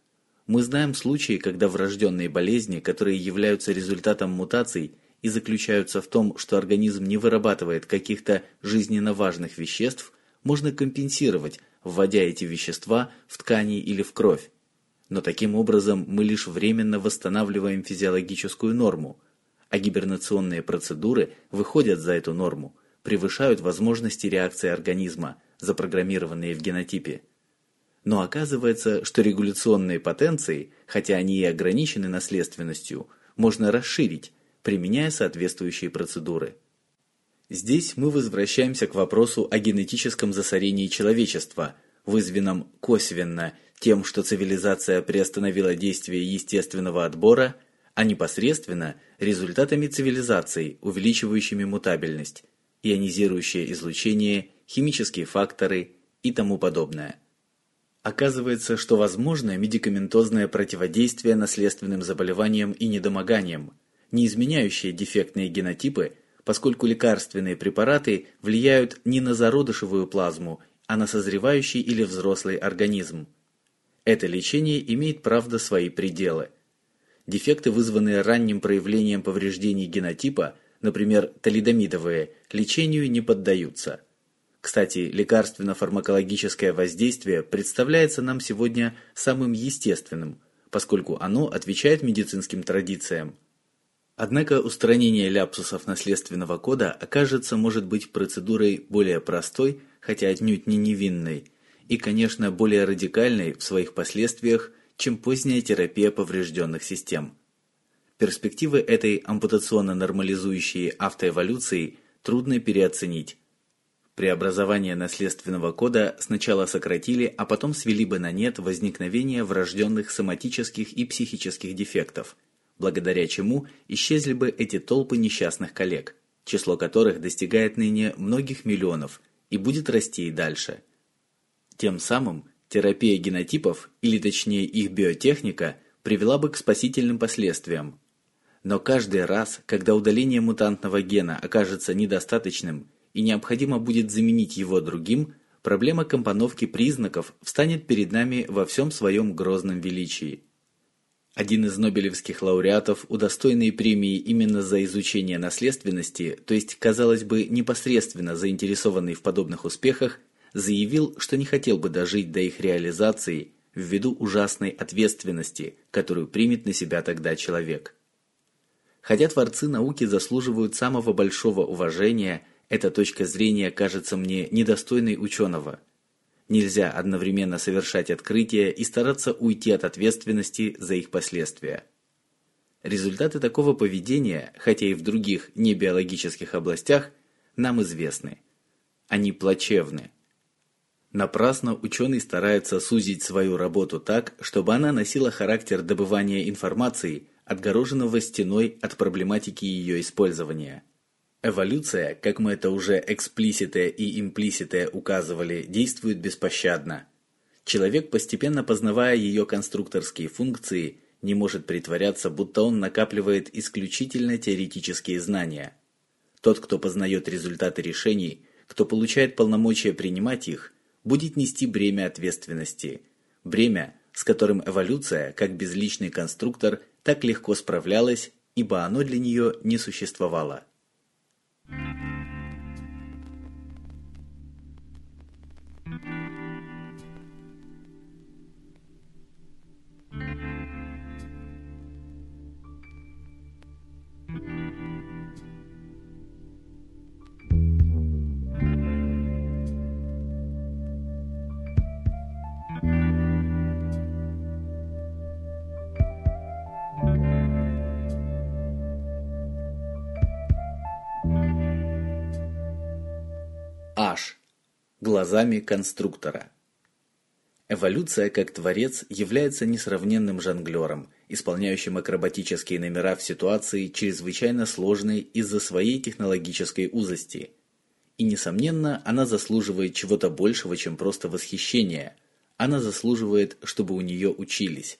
Мы знаем случаи, когда врожденные болезни, которые являются результатом мутаций и заключаются в том, что организм не вырабатывает каких-то жизненно важных веществ, можно компенсировать, вводя эти вещества в ткани или в кровь. Но таким образом мы лишь временно восстанавливаем физиологическую норму, а гибернационные процедуры выходят за эту норму, превышают возможности реакции организма, запрограммированные в генотипе. Но оказывается, что регуляционные потенции, хотя они и ограничены наследственностью, можно расширить, применяя соответствующие процедуры. Здесь мы возвращаемся к вопросу о генетическом засорении человечества, вызванном косвенно тем, что цивилизация приостановила действие естественного отбора, а непосредственно результатами цивилизации, увеличивающими мутабельность, ионизирующее излучение, химические факторы и тому подобное. Оказывается, что возможно медикаментозное противодействие наследственным заболеваниям и недомоганиям, не изменяющее дефектные генотипы, поскольку лекарственные препараты влияют не на зародышевую плазму, а на созревающий или взрослый организм. Это лечение имеет, правда, свои пределы. Дефекты, вызванные ранним проявлением повреждений генотипа, например, талидомидовые, лечению не поддаются – кстати, лекарственно-фармакологическое воздействие представляется нам сегодня самым естественным, поскольку оно отвечает медицинским традициям. Однако устранение ляпсусов наследственного кода окажется может быть процедурой более простой, хотя отнюдь не невинной, и, конечно, более радикальной в своих последствиях, чем поздняя терапия поврежденных систем. Перспективы этой ампутационно-нормализующей автоэволюции трудно переоценить. Преобразование наследственного кода сначала сократили, а потом свели бы на нет возникновение врожденных соматических и психических дефектов, благодаря чему исчезли бы эти толпы несчастных коллег, число которых достигает ныне многих миллионов и будет расти и дальше. Тем самым терапия генотипов, или точнее их биотехника, привела бы к спасительным последствиям. Но каждый раз, когда удаление мутантного гена окажется недостаточным – и необходимо будет заменить его другим, проблема компоновки признаков встанет перед нами во всем своем грозном величии. Один из нобелевских лауреатов, удостоенный премии именно за изучение наследственности, то есть, казалось бы, непосредственно заинтересованный в подобных успехах, заявил, что не хотел бы дожить до их реализации ввиду ужасной ответственности, которую примет на себя тогда человек. Хотя творцы науки заслуживают самого большого уважения эта точка зрения кажется мне недостойной ученого. Нельзя одновременно совершать открытия и стараться уйти от ответственности за их последствия. Результаты такого поведения, хотя и в других небиологических областях, нам известны. Они плачевны. Напрасно ученый старается сузить свою работу так, чтобы она носила характер добывания информации, отгороженного стеной от проблематики ее использования. Эволюция, как мы это уже эксплисите и имплисите указывали, действует беспощадно. Человек, постепенно познавая ее конструкторские функции, не может притворяться, будто он накапливает исключительно теоретические знания. Тот, кто познает результаты решений, кто получает полномочия принимать их, будет нести бремя ответственности. Бремя, с которым эволюция, как безличный конструктор, так легко справлялась, ибо оно для нее не существовало. Mm-hmm. Глазами конструктора. Эволюция как творец является несравненным жонглером, исполняющим акробатические номера в ситуации чрезвычайно сложной из-за своей технологической узости. И несомненно, она заслуживает чего-то большего, чем просто восхищения. Она заслуживает, чтобы у нее учились.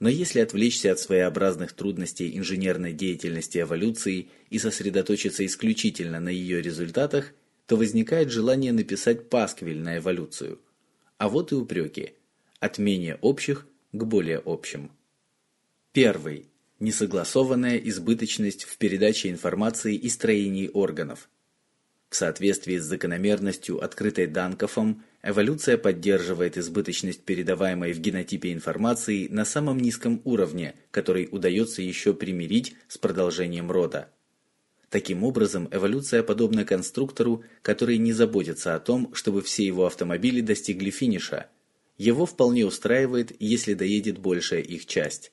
Но если отвлечься от своеобразных трудностей инженерной деятельности эволюции и сосредоточиться исключительно на ее результатах, то возникает желание написать пасквиль на эволюцию. А вот и упреки. От менее общих к более общим. Первый. Несогласованная избыточность в передаче информации и строении органов. В соответствии с закономерностью, открытой Данкофом, эволюция поддерживает избыточность передаваемой в генотипе информации на самом низком уровне, который удается еще примирить с продолжением рода. Таким образом, эволюция подобна конструктору, который не заботится о том, чтобы все его автомобили достигли финиша. Его вполне устраивает, если доедет большая их часть.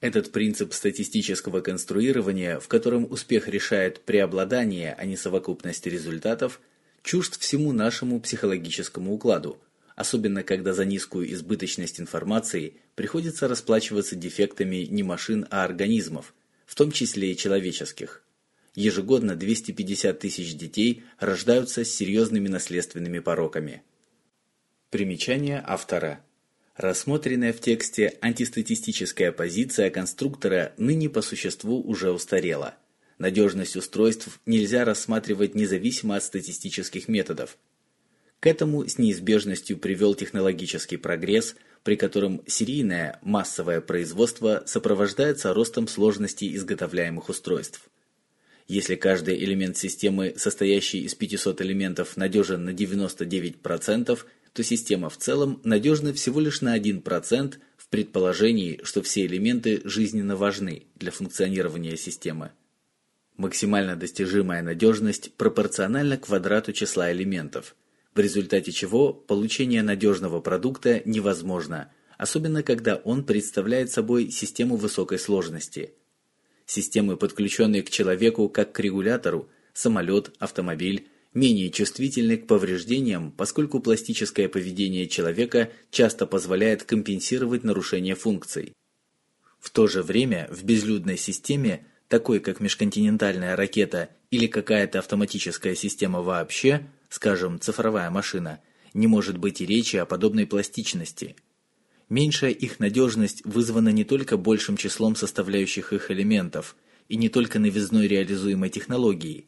Этот принцип статистического конструирования, в котором успех решает преобладание, а не совокупность результатов, чужд всему нашему психологическому укладу, особенно когда за низкую избыточность информации приходится расплачиваться дефектами не машин, а организмов, в том числе и человеческих. Ежегодно 250 тысяч детей рождаются с серьезными наследственными пороками. Примечание автора. Рассмотренная в тексте антистатистическая позиция конструктора ныне по существу уже устарела. Надежность устройств нельзя рассматривать независимо от статистических методов. К этому с неизбежностью привел технологический прогресс, при котором серийное массовое производство сопровождается ростом сложности изготовляемых устройств. Если каждый элемент системы, состоящий из 500 элементов, надежен на 99%, то система в целом надежна всего лишь на 1% в предположении, что все элементы жизненно важны для функционирования системы. Максимально достижимая надежность пропорциональна квадрату числа элементов, в результате чего получение надежного продукта невозможно, особенно когда он представляет собой систему высокой сложности – Системы, подключенные к человеку как к регулятору, самолет, автомобиль, менее чувствительны к повреждениям, поскольку пластическое поведение человека часто позволяет компенсировать нарушение функций. В то же время в безлюдной системе, такой как межконтинентальная ракета или какая-то автоматическая система вообще, скажем, цифровая машина, не может быть и речи о подобной пластичности – Меньшая их надежность вызвана не только большим числом составляющих их элементов и не только новизной реализуемой технологии.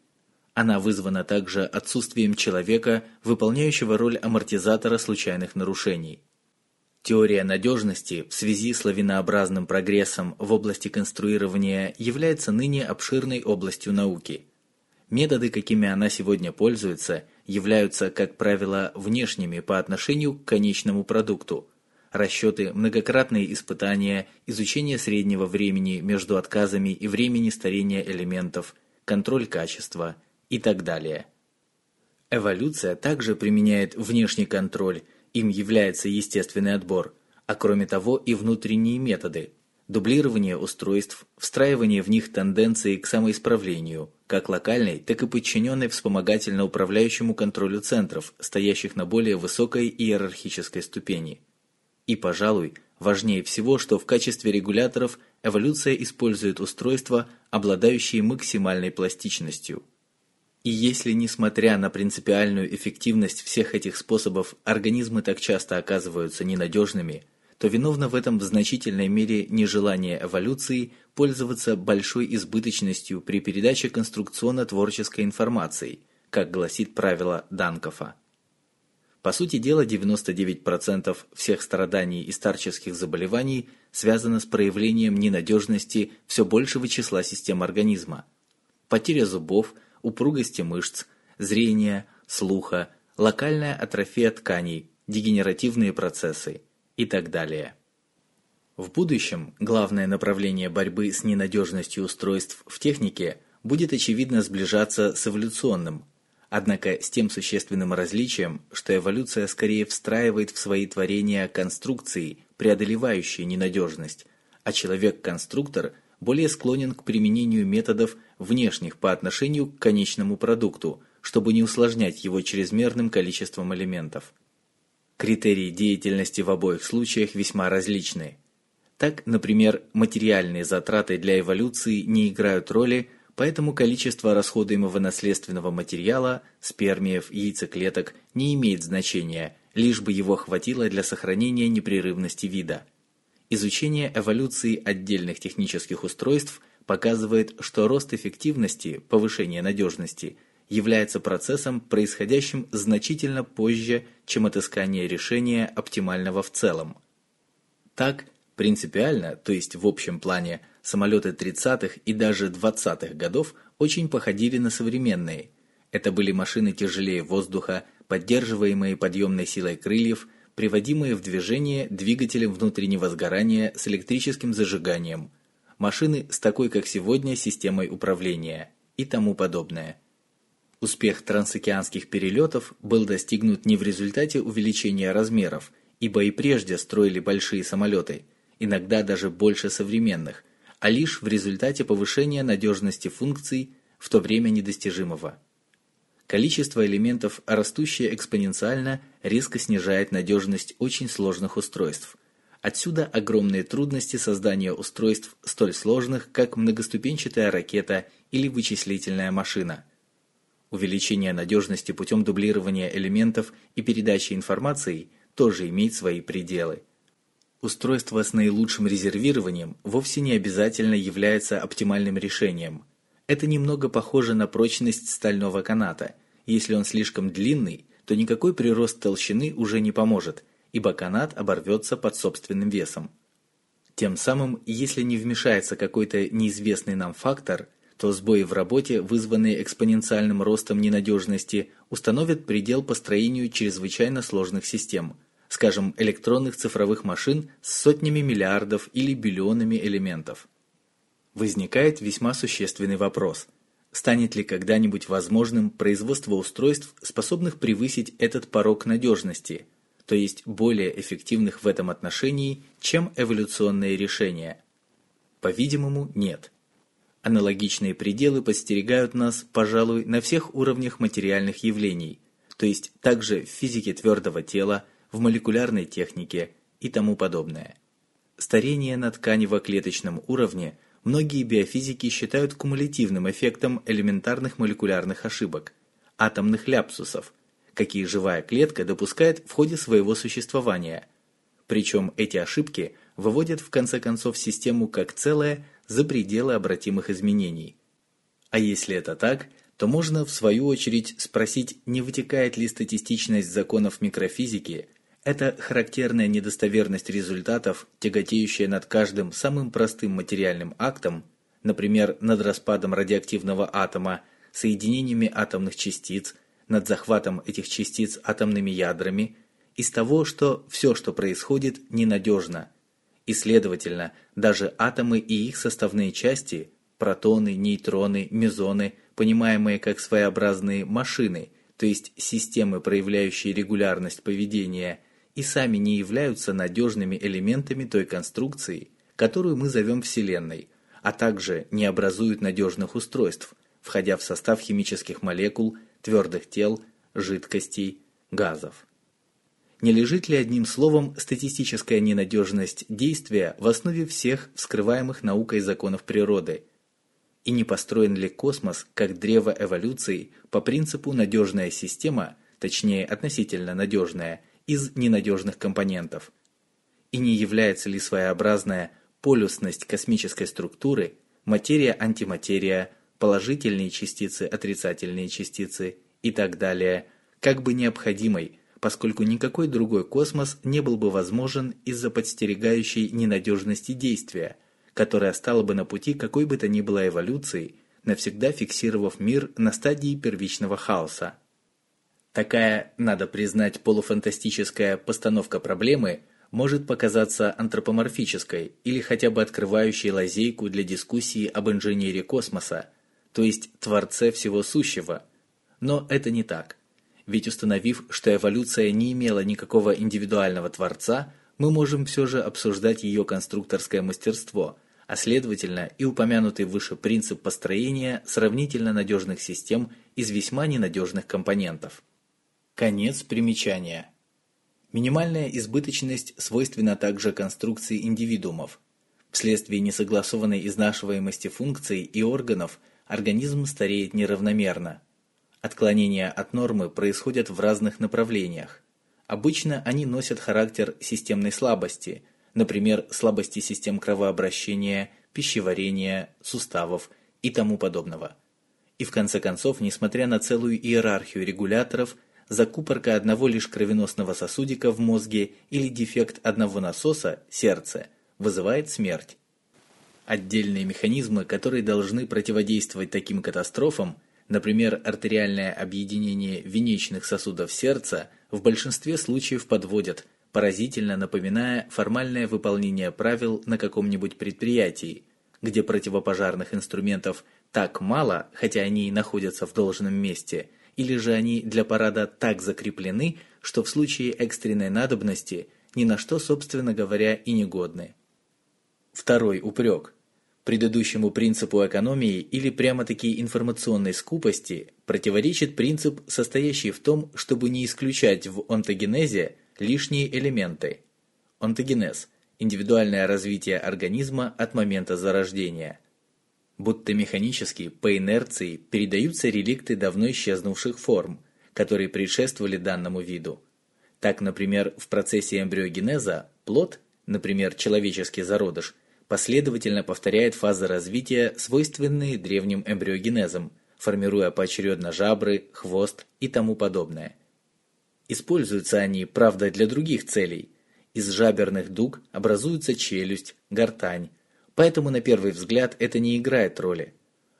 Она вызвана также отсутствием человека, выполняющего роль амортизатора случайных нарушений. Теория надежности в связи с лавинообразным прогрессом в области конструирования является ныне обширной областью науки. Методы, какими она сегодня пользуется, являются, как правило, внешними по отношению к конечному продукту – расчеты, многократные испытания, изучение среднего времени между отказами и времени старения элементов, контроль качества и так далее. Эволюция также применяет внешний контроль, им является естественный отбор, а кроме того и внутренние методы – дублирование устройств, встраивание в них тенденции к самоисправлению, как локальной, так и подчиненной вспомогательно-управляющему контролю центров, стоящих на более высокой иерархической ступени – и, пожалуй, важнее всего, что в качестве регуляторов эволюция использует устройства, обладающие максимальной пластичностью. И если, несмотря на принципиальную эффективность всех этих способов, организмы так часто оказываются ненадежными, то виновно в этом в значительной мере нежелание эволюции пользоваться большой избыточностью при передаче конструкционно-творческой информации, как гласит правило Данкофа. По сути дела, 99% всех страданий и старческих заболеваний связано с проявлением ненадежности все большего числа систем организма. Потеря зубов, упругости мышц, зрения, слуха, локальная атрофия тканей, дегенеративные процессы и так далее. В будущем главное направление борьбы с ненадежностью устройств в технике будет очевидно сближаться с эволюционным, Однако с тем существенным различием, что эволюция скорее встраивает в свои творения конструкции, преодолевающие ненадежность, а человек-конструктор более склонен к применению методов внешних по отношению к конечному продукту, чтобы не усложнять его чрезмерным количеством элементов. Критерии деятельности в обоих случаях весьма различны. Так, например, материальные затраты для эволюции не играют роли, поэтому количество расходуемого наследственного материала, спермиев, яйцеклеток не имеет значения, лишь бы его хватило для сохранения непрерывности вида. Изучение эволюции отдельных технических устройств показывает, что рост эффективности, повышение надежности является процессом, происходящим значительно позже, чем отыскание решения оптимального в целом. Так, принципиально, то есть в общем плане, самолеты 30-х и даже 20-х годов очень походили на современные. Это были машины тяжелее воздуха, поддерживаемые подъемной силой крыльев, приводимые в движение двигателем внутреннего сгорания с электрическим зажиганием, машины с такой, как сегодня, системой управления и тому подобное. Успех трансокеанских перелетов был достигнут не в результате увеличения размеров, ибо и прежде строили большие самолеты, иногда даже больше современных, а лишь в результате повышения надежности функций в то время недостижимого. Количество элементов, растущее экспоненциально, резко снижает надежность очень сложных устройств. Отсюда огромные трудности создания устройств столь сложных, как многоступенчатая ракета или вычислительная машина. Увеличение надежности путем дублирования элементов и передачи информации тоже имеет свои пределы. Устройство с наилучшим резервированием вовсе не обязательно является оптимальным решением – это немного похоже на прочность стального каната. Если он слишком длинный, то никакой прирост толщины уже не поможет, ибо канат оборвется под собственным весом. Тем самым, если не вмешается какой-то неизвестный нам фактор, то сбои в работе, вызванные экспоненциальным ростом ненадежности, установят предел построению чрезвычайно сложных систем, скажем, электронных цифровых машин с сотнями миллиардов или биллионами элементов возникает весьма существенный вопрос. Станет ли когда-нибудь возможным производство устройств, способных превысить этот порог надежности, то есть более эффективных в этом отношении, чем эволюционные решения? По-видимому, нет. Аналогичные пределы подстерегают нас, пожалуй, на всех уровнях материальных явлений, то есть также в физике твердого тела, в молекулярной технике и тому подобное. Старение на тканево-клеточном уровне многие биофизики считают кумулятивным эффектом элементарных молекулярных ошибок, атомных ляпсусов, какие живая клетка допускает в ходе своего существования. Причем эти ошибки выводят в конце концов систему как целое за пределы обратимых изменений. А если это так, то можно в свою очередь спросить, не вытекает ли статистичность законов микрофизики это характерная недостоверность результатов, тяготеющая над каждым самым простым материальным актом, например, над распадом радиоактивного атома, соединениями атомных частиц, над захватом этих частиц атомными ядрами, из того, что все, что происходит, ненадежно. И, следовательно, даже атомы и их составные части, протоны, нейтроны, мезоны, понимаемые как своеобразные машины, то есть системы, проявляющие регулярность поведения – и сами не являются надежными элементами той конструкции, которую мы зовем Вселенной, а также не образуют надежных устройств, входя в состав химических молекул, твердых тел, жидкостей, газов. Не лежит ли одним словом статистическая ненадежность действия в основе всех вскрываемых наукой законов природы? И не построен ли космос как древо эволюции по принципу надежная система, точнее относительно надежная, из ненадежных компонентов? И не является ли своеобразная полюсность космической структуры, материя-антиматерия, положительные частицы, отрицательные частицы и так далее, как бы необходимой, поскольку никакой другой космос не был бы возможен из-за подстерегающей ненадежности действия, которая стала бы на пути какой бы то ни было эволюции, навсегда фиксировав мир на стадии первичного хаоса. Такая, надо признать, полуфантастическая постановка проблемы может показаться антропоморфической или хотя бы открывающей лазейку для дискуссии об инженере космоса, то есть творце всего сущего. Но это не так. Ведь установив, что эволюция не имела никакого индивидуального творца, мы можем все же обсуждать ее конструкторское мастерство, а следовательно и упомянутый выше принцип построения сравнительно надежных систем из весьма ненадежных компонентов. Конец примечания. Минимальная избыточность свойственна также конструкции индивидуумов. Вследствие несогласованной изнашиваемости функций и органов организм стареет неравномерно. Отклонения от нормы происходят в разных направлениях. Обычно они носят характер системной слабости, например, слабости систем кровообращения, пищеварения, суставов и тому подобного. И в конце концов, несмотря на целую иерархию регуляторов, закупорка одного лишь кровеносного сосудика в мозге или дефект одного насоса, сердце, вызывает смерть. Отдельные механизмы, которые должны противодействовать таким катастрофам, например, артериальное объединение венечных сосудов сердца, в большинстве случаев подводят, поразительно напоминая формальное выполнение правил на каком-нибудь предприятии, где противопожарных инструментов так мало, хотя они и находятся в должном месте, или же они для парада так закреплены, что в случае экстренной надобности ни на что, собственно говоря, и не годны. Второй упрек. Предыдущему принципу экономии или прямо-таки информационной скупости противоречит принцип, состоящий в том, чтобы не исключать в онтогенезе лишние элементы. Онтогенез – индивидуальное развитие организма от момента зарождения. Будто механически, по инерции, передаются реликты давно исчезнувших форм, которые предшествовали данному виду. Так, например, в процессе эмбриогенеза плод, например, человеческий зародыш – последовательно повторяет фазы развития, свойственные древним эмбриогенезам, формируя поочередно жабры, хвост и тому подобное. Используются они, правда, для других целей. Из жаберных дуг образуется челюсть, гортань, поэтому на первый взгляд это не играет роли.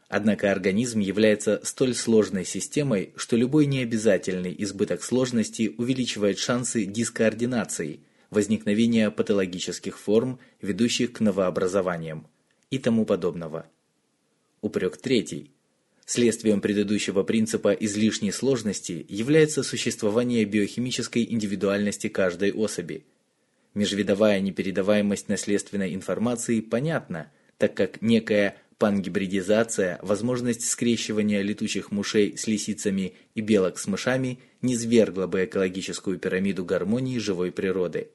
Однако организм является столь сложной системой, что любой необязательный избыток сложности увеличивает шансы дискоординации – возникновения патологических форм, ведущих к новообразованиям и тому подобного. Упрек третий. Следствием предыдущего принципа излишней сложности является существование биохимической индивидуальности каждой особи. Межвидовая непередаваемость наследственной информации понятна, так как некая пангибридизация, возможность скрещивания летучих мышей с лисицами и белок с мышами низвергла бы экологическую пирамиду гармонии живой природы.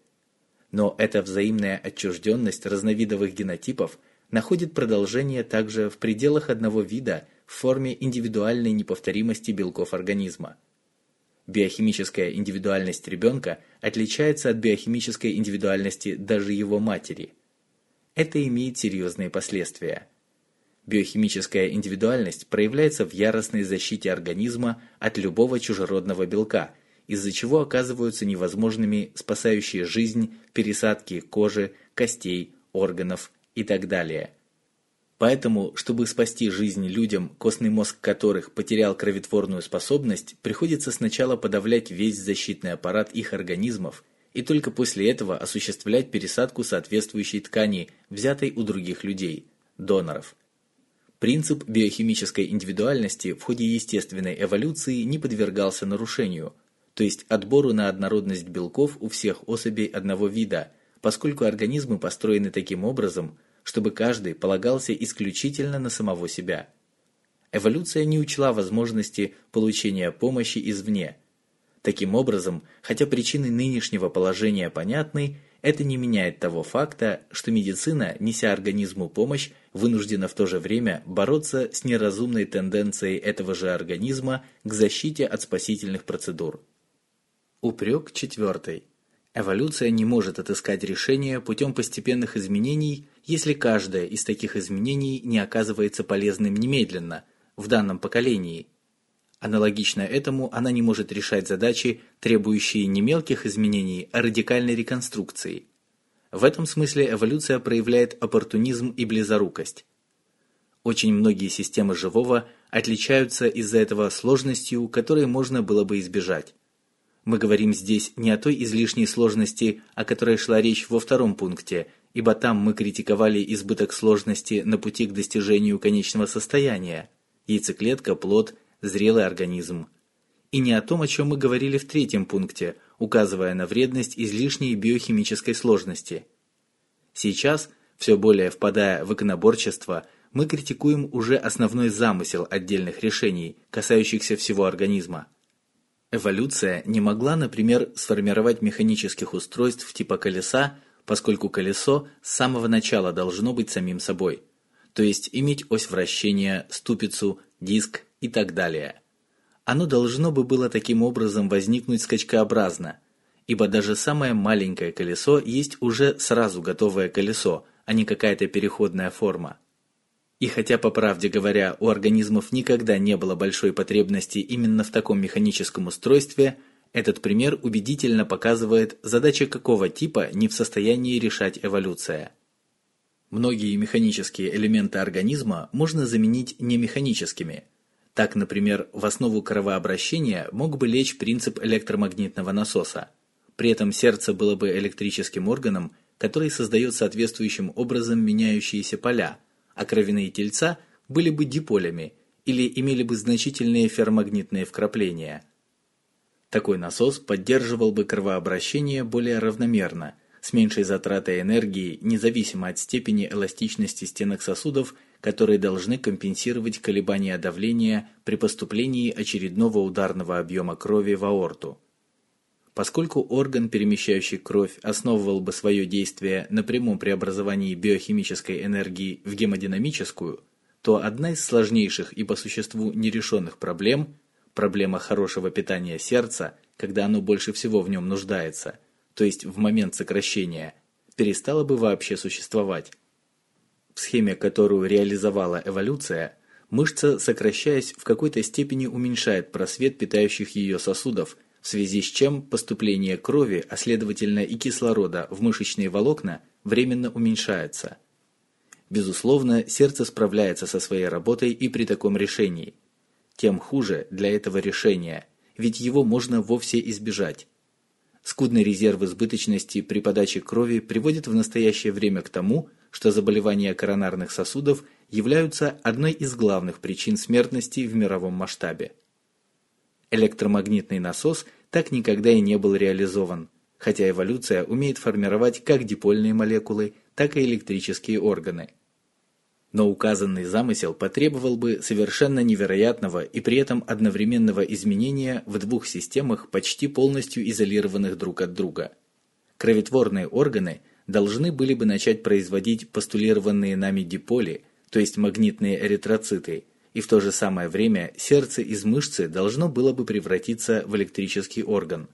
Но эта взаимная отчужденность разновидовых генотипов находит продолжение также в пределах одного вида в форме индивидуальной неповторимости белков организма. Биохимическая индивидуальность ребенка отличается от биохимической индивидуальности даже его матери. Это имеет серьезные последствия. Биохимическая индивидуальность проявляется в яростной защите организма от любого чужеродного белка – из-за чего оказываются невозможными спасающие жизнь пересадки кожи, костей, органов и так далее. Поэтому, чтобы спасти жизнь людям, костный мозг которых потерял кровотворную способность, приходится сначала подавлять весь защитный аппарат их организмов и только после этого осуществлять пересадку соответствующей ткани, взятой у других людей, доноров. Принцип биохимической индивидуальности в ходе естественной эволюции не подвергался нарушению – то есть отбору на однородность белков у всех особей одного вида, поскольку организмы построены таким образом, чтобы каждый полагался исключительно на самого себя. Эволюция не учла возможности получения помощи извне. Таким образом, хотя причины нынешнего положения понятны, это не меняет того факта, что медицина, неся организму помощь, вынуждена в то же время бороться с неразумной тенденцией этого же организма к защите от спасительных процедур. Упрек четвертый. Эволюция не может отыскать решение путем постепенных изменений, если каждое из таких изменений не оказывается полезным немедленно, в данном поколении. Аналогично этому она не может решать задачи, требующие не мелких изменений, а радикальной реконструкции. В этом смысле эволюция проявляет оппортунизм и близорукость. Очень многие системы живого отличаются из-за этого сложностью, которой можно было бы избежать. Мы говорим здесь не о той излишней сложности, о которой шла речь во втором пункте, ибо там мы критиковали избыток сложности на пути к достижению конечного состояния яйцеклетка, плод, зрелый организм. И не о том, о чем мы говорили в третьем пункте, указывая на вредность излишней биохимической сложности. Сейчас, все более впадая в иконоборчество, мы критикуем уже основной замысел отдельных решений, касающихся всего организма – Эволюция не могла, например, сформировать механических устройств типа колеса, поскольку колесо с самого начала должно быть самим собой, то есть иметь ось вращения, ступицу, диск и так далее. Оно должно бы было таким образом возникнуть скачкообразно, ибо даже самое маленькое колесо есть уже сразу готовое колесо, а не какая-то переходная форма. И хотя, по правде говоря, у организмов никогда не было большой потребности именно в таком механическом устройстве, этот пример убедительно показывает, задачи какого типа не в состоянии решать эволюция. Многие механические элементы организма можно заменить немеханическими. Так, например, в основу кровообращения мог бы лечь принцип электромагнитного насоса. При этом сердце было бы электрическим органом, который создает соответствующим образом меняющиеся поля, а кровяные тельца были бы диполями или имели бы значительные ферромагнитные вкрапления. Такой насос поддерживал бы кровообращение более равномерно – с меньшей затратой энергии, независимо от степени эластичности стенок сосудов, которые должны компенсировать колебания давления при поступлении очередного ударного объема крови в аорту. Поскольку орган, перемещающий кровь, основывал бы свое действие на прямом преобразовании биохимической энергии в гемодинамическую, то одна из сложнейших и по существу нерешенных проблем – проблема хорошего питания сердца, когда оно больше всего в нем нуждается – то есть в момент сокращения, перестала бы вообще существовать. В схеме, которую реализовала эволюция, мышца, сокращаясь, в какой-то степени уменьшает просвет питающих ее сосудов, в связи с чем поступление крови, а следовательно и кислорода в мышечные волокна временно уменьшается. Безусловно, сердце справляется со своей работой и при таком решении. Тем хуже для этого решения, ведь его можно вовсе избежать. Скудный резерв избыточности при подаче крови приводит в настоящее время к тому, что заболевания коронарных сосудов являются одной из главных причин смертности в мировом масштабе. Электромагнитный насос так никогда и не был реализован, хотя эволюция умеет формировать как дипольные молекулы, так и электрические органы – но указанный замысел потребовал бы совершенно невероятного и при этом одновременного изменения в двух системах, почти полностью изолированных друг от друга. Кроветворные органы должны были бы начать производить постулированные нами диполи, то есть магнитные эритроциты, и в то же самое время сердце из мышцы должно было бы превратиться в электрический орган.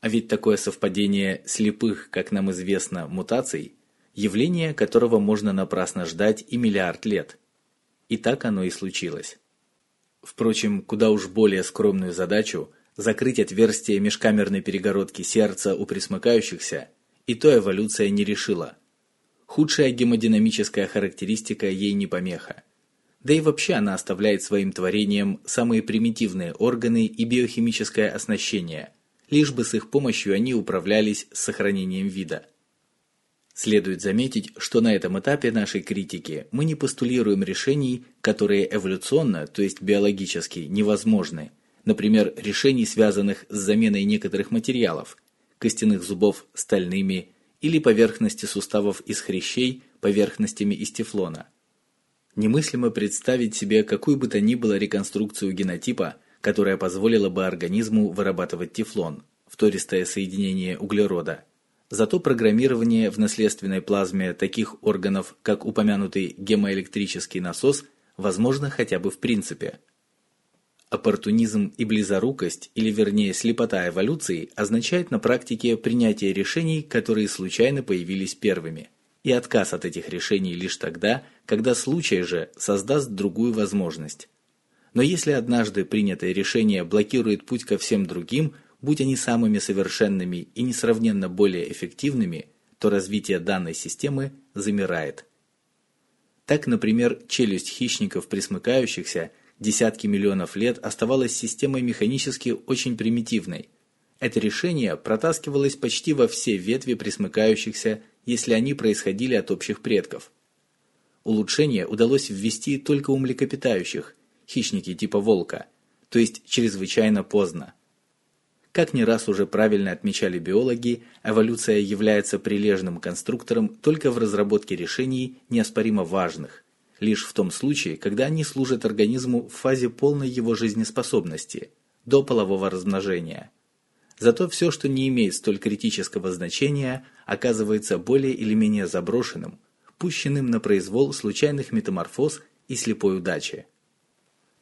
А ведь такое совпадение слепых, как нам известно, мутаций – явление которого можно напрасно ждать и миллиард лет. И так оно и случилось. Впрочем, куда уж более скромную задачу закрыть отверстие межкамерной перегородки сердца у присмыкающихся, и то эволюция не решила. Худшая гемодинамическая характеристика ей не помеха. Да и вообще она оставляет своим творением самые примитивные органы и биохимическое оснащение, лишь бы с их помощью они управлялись с сохранением вида. Следует заметить, что на этом этапе нашей критики мы не постулируем решений, которые эволюционно, то есть биологически, невозможны. Например, решений, связанных с заменой некоторых материалов – костяных зубов стальными или поверхности суставов из хрящей поверхностями из тефлона. Немыслимо представить себе какую бы то ни было реконструкцию генотипа, которая позволила бы организму вырабатывать тефлон – втористое соединение углерода – Зато программирование в наследственной плазме таких органов, как упомянутый гемоэлектрический насос, возможно хотя бы в принципе. Оппортунизм и близорукость, или вернее слепота эволюции, означает на практике принятие решений, которые случайно появились первыми, и отказ от этих решений лишь тогда, когда случай же создаст другую возможность. Но если однажды принятое решение блокирует путь ко всем другим, будь они самыми совершенными и несравненно более эффективными, то развитие данной системы замирает. Так, например, челюсть хищников присмыкающихся десятки миллионов лет оставалась системой механически очень примитивной. Это решение протаскивалось почти во все ветви присмыкающихся, если они происходили от общих предков. Улучшение удалось ввести только у млекопитающих, хищники типа волка, то есть чрезвычайно поздно. Как не раз уже правильно отмечали биологи, эволюция является прилежным конструктором только в разработке решений неоспоримо важных, лишь в том случае, когда они служат организму в фазе полной его жизнеспособности, до полового размножения. Зато все, что не имеет столь критического значения, оказывается более или менее заброшенным, пущенным на произвол случайных метаморфоз и слепой удачи.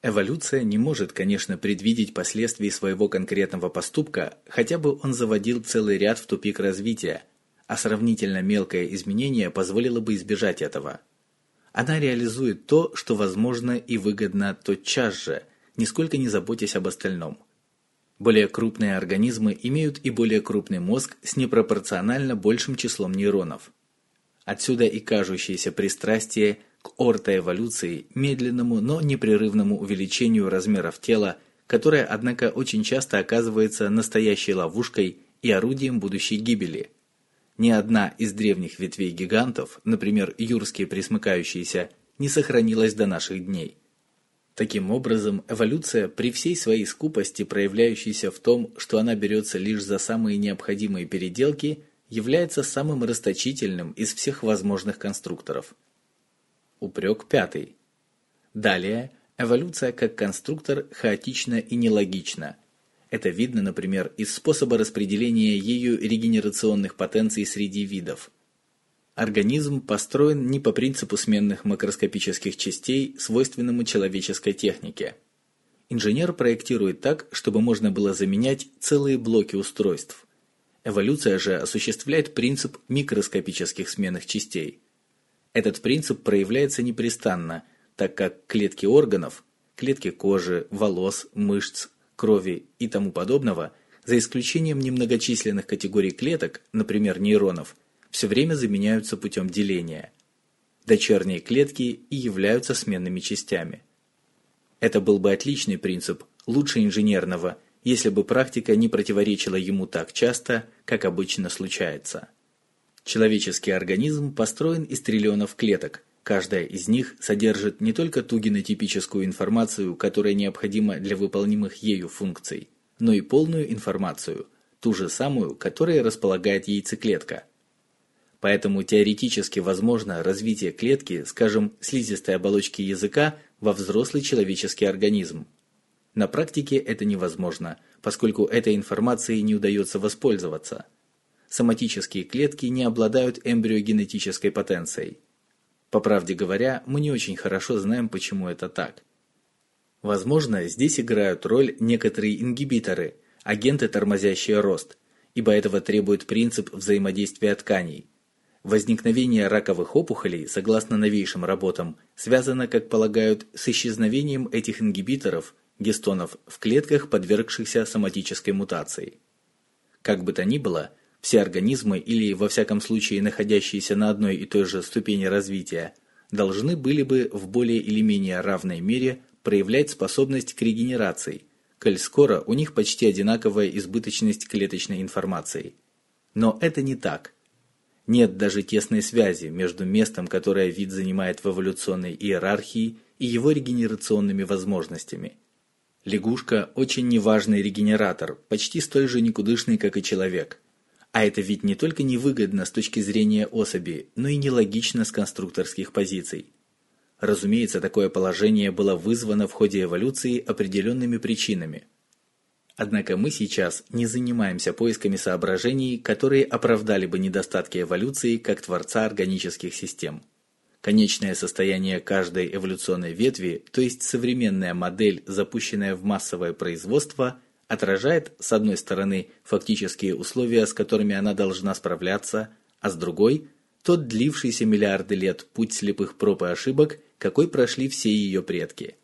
Эволюция не может, конечно, предвидеть последствий своего конкретного поступка, хотя бы он заводил целый ряд в тупик развития, а сравнительно мелкое изменение позволило бы избежать этого. Она реализует то, что возможно и выгодно тотчас же, нисколько не заботясь об остальном. Более крупные организмы имеют и более крупный мозг с непропорционально большим числом нейронов. Отсюда и кажущееся пристрастие к ортоэволюции, медленному, но непрерывному увеличению размеров тела, которое, однако, очень часто оказывается настоящей ловушкой и орудием будущей гибели. Ни одна из древних ветвей гигантов, например, юрские присмыкающиеся, не сохранилась до наших дней. Таким образом, эволюция при всей своей скупости, проявляющейся в том, что она берется лишь за самые необходимые переделки, является самым расточительным из всех возможных конструкторов. Упрек пятый. Далее, эволюция как конструктор хаотична и нелогична. Это видно, например, из способа распределения ею регенерационных потенций среди видов. Организм построен не по принципу сменных макроскопических частей, свойственному человеческой технике. Инженер проектирует так, чтобы можно было заменять целые блоки устройств. Эволюция же осуществляет принцип микроскопических сменных частей – этот принцип проявляется непрестанно, так как клетки органов, клетки кожи, волос, мышц, крови и тому подобного, за исключением немногочисленных категорий клеток, например, нейронов, все время заменяются путем деления. Дочерние клетки и являются сменными частями. Это был бы отличный принцип, лучше инженерного, если бы практика не противоречила ему так часто, как обычно случается. Человеческий организм построен из триллионов клеток. Каждая из них содержит не только ту генотипическую информацию, которая необходима для выполнимых ею функций, но и полную информацию, ту же самую, которой располагает яйцеклетка. Поэтому теоретически возможно развитие клетки, скажем, слизистой оболочки языка во взрослый человеческий организм. На практике это невозможно, поскольку этой информацией не удается воспользоваться – соматические клетки не обладают эмбриогенетической потенцией. По правде говоря, мы не очень хорошо знаем, почему это так. Возможно, здесь играют роль некоторые ингибиторы, агенты, тормозящие рост, ибо этого требует принцип взаимодействия тканей. Возникновение раковых опухолей, согласно новейшим работам, связано, как полагают, с исчезновением этих ингибиторов, гистонов, в клетках, подвергшихся соматической мутации. Как бы то ни было, все организмы или, во всяком случае, находящиеся на одной и той же ступени развития, должны были бы в более или менее равной мере проявлять способность к регенерации, коль скоро у них почти одинаковая избыточность клеточной информации. Но это не так. Нет даже тесной связи между местом, которое вид занимает в эволюционной иерархии, и его регенерационными возможностями. Лягушка – очень неважный регенератор, почти столь же никудышный, как и человек – а это ведь не только невыгодно с точки зрения особи, но и нелогично с конструкторских позиций. Разумеется, такое положение было вызвано в ходе эволюции определенными причинами. Однако мы сейчас не занимаемся поисками соображений, которые оправдали бы недостатки эволюции как творца органических систем. Конечное состояние каждой эволюционной ветви, то есть современная модель, запущенная в массовое производство – отражает, с одной стороны, фактические условия, с которыми она должна справляться, а с другой – тот длившийся миллиарды лет путь слепых проб и ошибок, какой прошли все ее предки.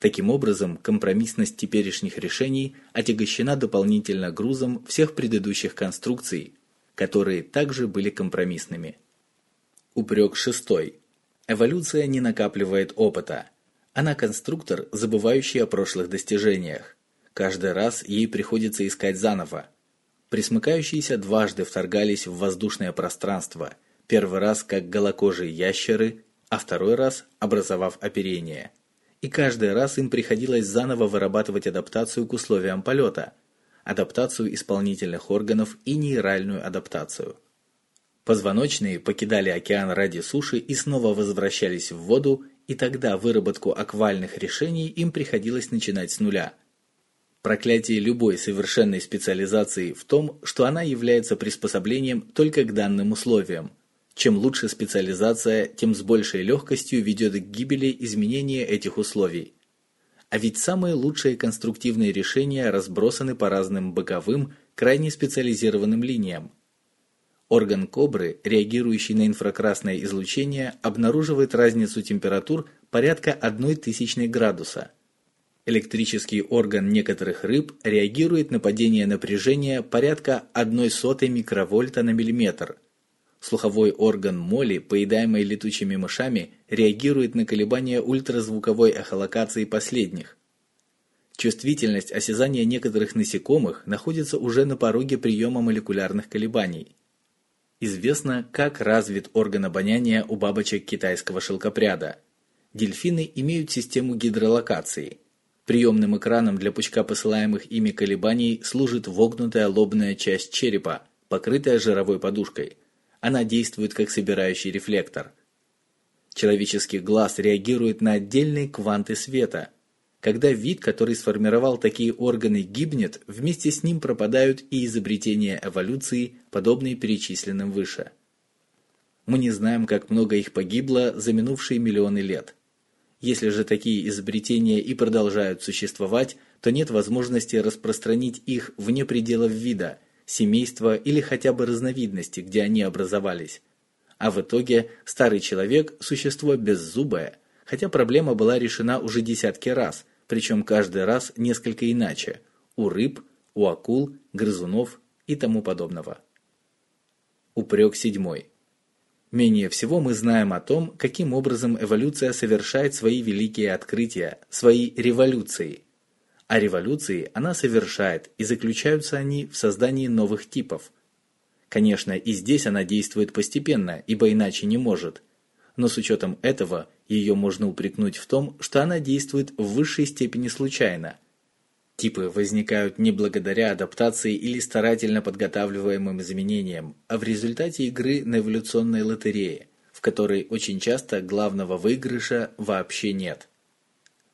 Таким образом, компромиссность теперешних решений отягощена дополнительно грузом всех предыдущих конструкций, которые также были компромиссными. Упрек шестой. Эволюция не накапливает опыта. Она конструктор, забывающий о прошлых достижениях. Каждый раз ей приходится искать заново. Присмыкающиеся дважды вторгались в воздушное пространство, первый раз как голокожие ящеры, а второй раз образовав оперение. И каждый раз им приходилось заново вырабатывать адаптацию к условиям полета, адаптацию исполнительных органов и нейральную адаптацию. Позвоночные покидали океан ради суши и снова возвращались в воду, и тогда выработку аквальных решений им приходилось начинать с нуля – Проклятие любой совершенной специализации в том, что она является приспособлением только к данным условиям. Чем лучше специализация, тем с большей легкостью ведет к гибели изменения этих условий. А ведь самые лучшие конструктивные решения разбросаны по разным боковым, крайне специализированным линиям. Орган кобры, реагирующий на инфракрасное излучение, обнаруживает разницу температур порядка 1 тысячной градуса. Электрический орган некоторых рыб реагирует на падение напряжения порядка 1 сотой микровольта на миллиметр. Слуховой орган моли, поедаемый летучими мышами, реагирует на колебания ультразвуковой эхолокации последних. Чувствительность осязания некоторых насекомых находится уже на пороге приема молекулярных колебаний. Известно, как развит орган обоняния у бабочек китайского шелкопряда. Дельфины имеют систему гидролокации. Приемным экраном для пучка посылаемых ими колебаний служит вогнутая лобная часть черепа, покрытая жировой подушкой. Она действует как собирающий рефлектор. Человеческий глаз реагирует на отдельные кванты света – когда вид, который сформировал такие органы, гибнет, вместе с ним пропадают и изобретения эволюции, подобные перечисленным выше. Мы не знаем, как много их погибло за минувшие миллионы лет. Если же такие изобретения и продолжают существовать, то нет возможности распространить их вне пределов вида, семейства или хотя бы разновидности, где они образовались. А в итоге старый человек – существо беззубое, хотя проблема была решена уже десятки раз, причем каждый раз несколько иначе – у рыб, у акул, грызунов и тому подобного. Упрек седьмой. Менее всего мы знаем о том, каким образом эволюция совершает свои великие открытия, свои революции. А революции она совершает, и заключаются они в создании новых типов. Конечно, и здесь она действует постепенно, ибо иначе не может – но с учетом этого ее можно упрекнуть в том, что она действует в высшей степени случайно. Типы возникают не благодаря адаптации или старательно подготавливаемым изменениям, а в результате игры на эволюционной лотерее, в которой очень часто главного выигрыша вообще нет.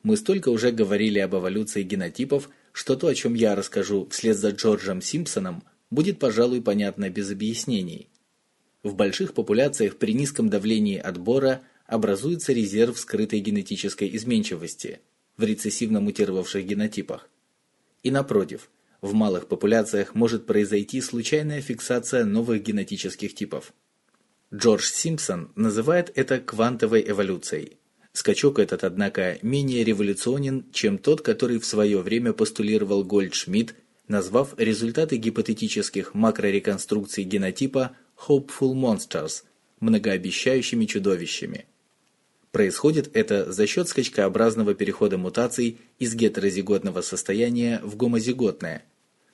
Мы столько уже говорили об эволюции генотипов, что то, о чем я расскажу вслед за Джорджем Симпсоном, будет, пожалуй, понятно без объяснений. В больших популяциях при низком давлении отбора образуется резерв скрытой генетической изменчивости в рецессивно мутировавших генотипах. И напротив, в малых популяциях может произойти случайная фиксация новых генетических типов. Джордж Симпсон называет это квантовой эволюцией. Скачок этот, однако, менее революционен, чем тот, который в свое время постулировал Гольдшмидт, назвав результаты гипотетических макрореконструкций генотипа Hopeful Monsters – многообещающими чудовищами. Происходит это за счет скачкообразного перехода мутаций из гетерозиготного состояния в гомозиготное.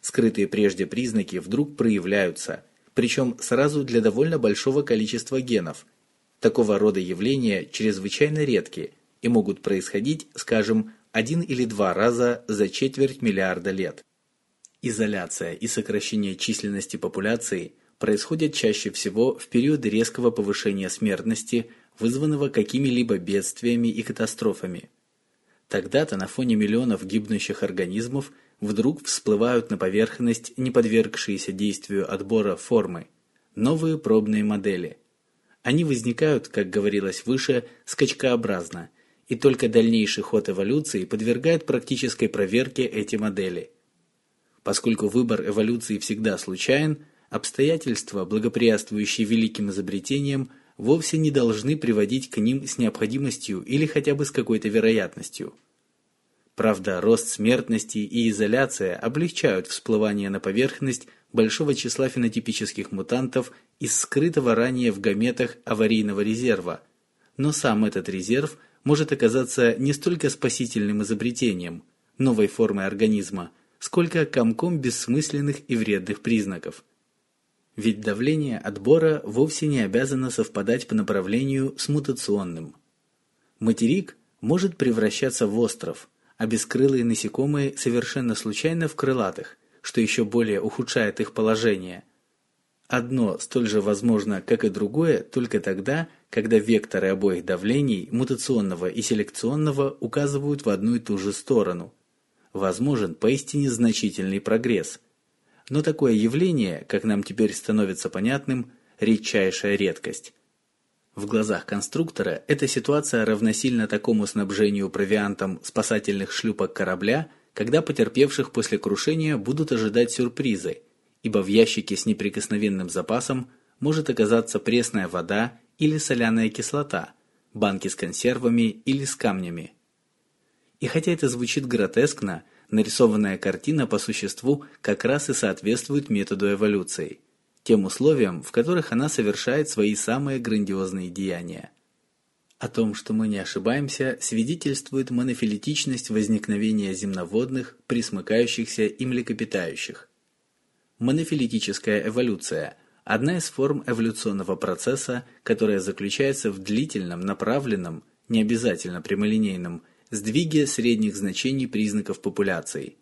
Скрытые прежде признаки вдруг проявляются, причем сразу для довольно большого количества генов. Такого рода явления чрезвычайно редки и могут происходить, скажем, один или два раза за четверть миллиарда лет. Изоляция и сокращение численности популяции – происходят чаще всего в периоды резкого повышения смертности, вызванного какими-либо бедствиями и катастрофами. Тогда-то на фоне миллионов гибнущих организмов вдруг всплывают на поверхность не подвергшиеся действию отбора формы, новые пробные модели. Они возникают, как говорилось выше, скачкообразно, и только дальнейший ход эволюции подвергает практической проверке эти модели. Поскольку выбор эволюции всегда случайен, Обстоятельства, благоприятствующие великим изобретениям, вовсе не должны приводить к ним с необходимостью или хотя бы с какой-то вероятностью. Правда, рост смертности и изоляция облегчают всплывание на поверхность большого числа фенотипических мутантов из скрытого ранее в гаметах аварийного резерва, но сам этот резерв может оказаться не столько спасительным изобретением, новой формой организма, сколько комком бессмысленных и вредных признаков – ведь давление отбора вовсе не обязано совпадать по направлению с мутационным. Материк может превращаться в остров, а бескрылые насекомые совершенно случайно в крылатых, что еще более ухудшает их положение. Одно столь же возможно, как и другое, только тогда, когда векторы обоих давлений, мутационного и селекционного, указывают в одну и ту же сторону. Возможен поистине значительный прогресс – но такое явление, как нам теперь становится понятным, редчайшая редкость. В глазах конструктора эта ситуация равносильна такому снабжению провиантом спасательных шлюпок корабля, когда потерпевших после крушения будут ожидать сюрпризы, ибо в ящике с неприкосновенным запасом может оказаться пресная вода или соляная кислота, банки с консервами или с камнями. И хотя это звучит гротескно, нарисованная картина по существу как раз и соответствует методу эволюции, тем условиям, в которых она совершает свои самые грандиозные деяния. О том, что мы не ошибаемся, свидетельствует монофилетичность возникновения земноводных, присмыкающихся и млекопитающих. Монофилетическая эволюция – одна из форм эволюционного процесса, которая заключается в длительном, направленном, не обязательно прямолинейном, сдвиге средних значений признаков популяций.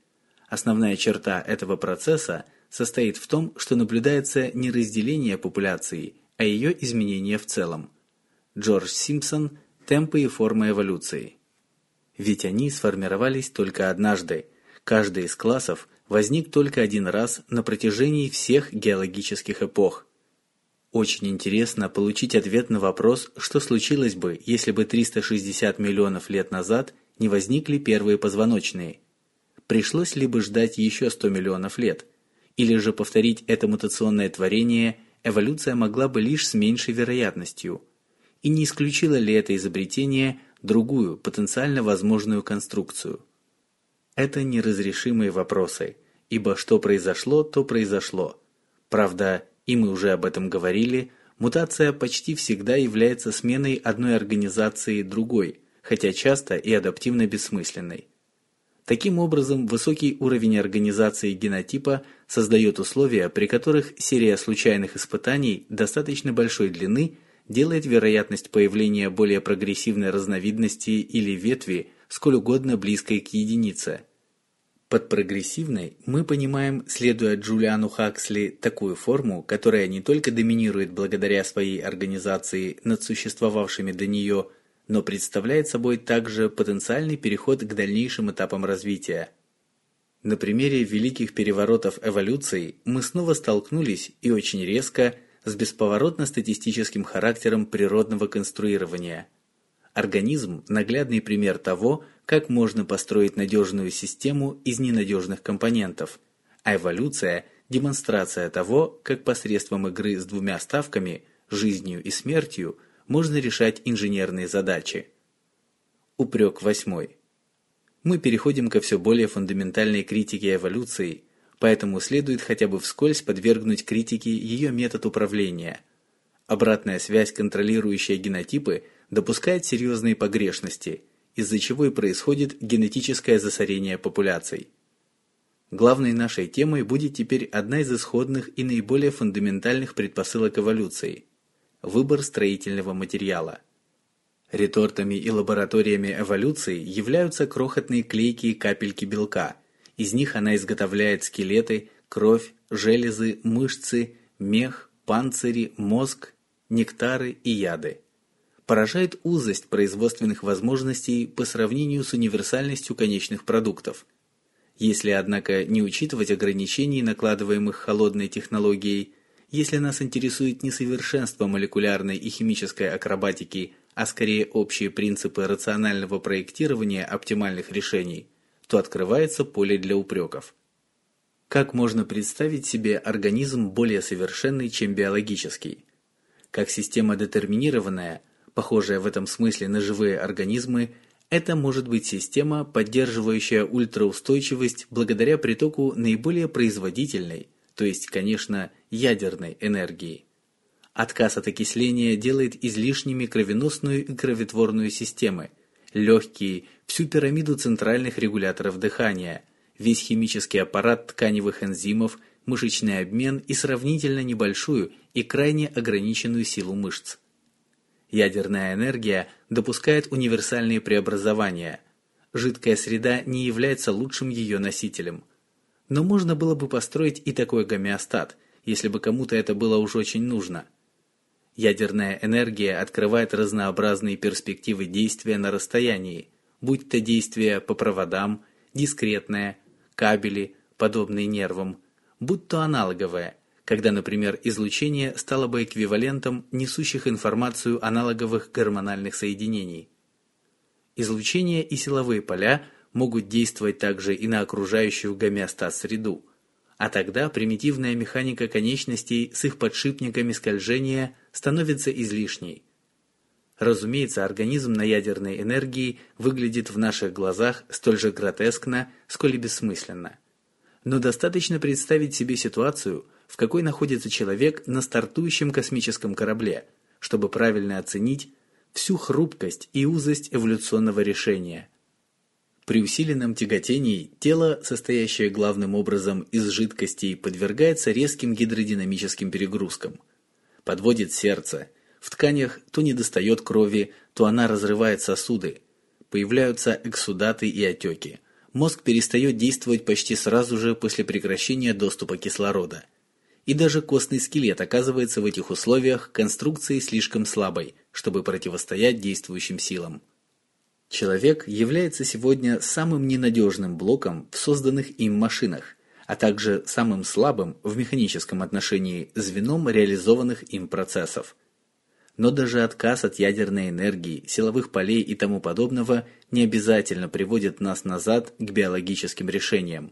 Основная черта этого процесса состоит в том, что наблюдается не разделение популяции, а ее изменение в целом – Джордж Симпсон «Темпы и формы эволюции». Ведь они сформировались только однажды. Каждый из классов возник только один раз на протяжении всех геологических эпох. Очень интересно получить ответ на вопрос, что случилось бы, если бы 360 миллионов лет назад не возникли первые позвоночные. Пришлось ли бы ждать еще 100 миллионов лет? Или же повторить это мутационное творение эволюция могла бы лишь с меньшей вероятностью – и не исключило ли это изобретение другую, потенциально возможную конструкцию. Это неразрешимые вопросы, ибо что произошло, то произошло. Правда, и мы уже об этом говорили, мутация почти всегда является сменой одной организации другой, хотя часто и адаптивно бессмысленной. Таким образом, высокий уровень организации генотипа создает условия, при которых серия случайных испытаний достаточно большой длины – делает вероятность появления более прогрессивной разновидности или ветви сколь угодно близкой к единице. Под прогрессивной мы понимаем, следуя Джулиану Хаксли, такую форму, которая не только доминирует благодаря своей организации над существовавшими до нее, но представляет собой также потенциальный переход к дальнейшим этапам развития. На примере великих переворотов эволюции мы снова столкнулись и очень резко – с бесповоротно-статистическим характером природного конструирования. Организм – наглядный пример того, как можно построить надежную систему из ненадежных компонентов, а эволюция – демонстрация того, как посредством игры с двумя ставками – жизнью и смертью – можно решать инженерные задачи. Упрек восьмой. Мы переходим ко все более фундаментальной критике эволюции – поэтому следует хотя бы вскользь подвергнуть критике ее метод управления. Обратная связь, контролирующая генотипы, допускает серьезные погрешности, из-за чего и происходит генетическое засорение популяций. Главной нашей темой будет теперь одна из исходных и наиболее фундаментальных предпосылок эволюции – выбор строительного материала. Ретортами и лабораториями эволюции являются крохотные клейкие капельки белка – из них она изготовляет скелеты, кровь, железы, мышцы, мех, панцири, мозг, нектары и яды. Поражает узость производственных возможностей по сравнению с универсальностью конечных продуктов. Если, однако, не учитывать ограничений, накладываемых холодной технологией, если нас интересует не совершенство молекулярной и химической акробатики, а скорее общие принципы рационального проектирования оптимальных решений – то открывается поле для упреков. Как можно представить себе организм более совершенный, чем биологический? Как система детерминированная, похожая в этом смысле на живые организмы, это может быть система, поддерживающая ультраустойчивость благодаря притоку наиболее производительной, то есть, конечно, ядерной энергии. Отказ от окисления делает излишними кровеносную и кроветворную системы – легкие, всю пирамиду центральных регуляторов дыхания, весь химический аппарат тканевых энзимов, мышечный обмен и сравнительно небольшую и крайне ограниченную силу мышц. Ядерная энергия допускает универсальные преобразования. Жидкая среда не является лучшим ее носителем. Но можно было бы построить и такой гомеостат, если бы кому-то это было уж очень нужно – Ядерная энергия открывает разнообразные перспективы действия на расстоянии, будь то действие по проводам, дискретное, кабели, подобные нервам, будь то аналоговое, когда, например, излучение стало бы эквивалентом несущих информацию аналоговых гормональных соединений. Излучение и силовые поля могут действовать также и на окружающую гомеостаз среду. А тогда примитивная механика конечностей с их подшипниками скольжения становится излишней. Разумеется, организм на ядерной энергии выглядит в наших глазах столь же гротескно, сколь и бессмысленно. Но достаточно представить себе ситуацию, в какой находится человек на стартующем космическом корабле, чтобы правильно оценить всю хрупкость и узость эволюционного решения. При усиленном тяготении тело, состоящее главным образом из жидкостей, подвергается резким гидродинамическим перегрузкам. Подводит сердце – в тканях то недостает крови, то она разрывает сосуды. Появляются эксудаты и отеки. Мозг перестает действовать почти сразу же после прекращения доступа кислорода. И даже костный скелет оказывается в этих условиях конструкцией слишком слабой, чтобы противостоять действующим силам. Человек является сегодня самым ненадежным блоком в созданных им машинах, а также самым слабым в механическом отношении звеном реализованных им процессов. Но даже отказ от ядерной энергии, силовых полей и тому подобного не обязательно приводит нас назад к биологическим решениям.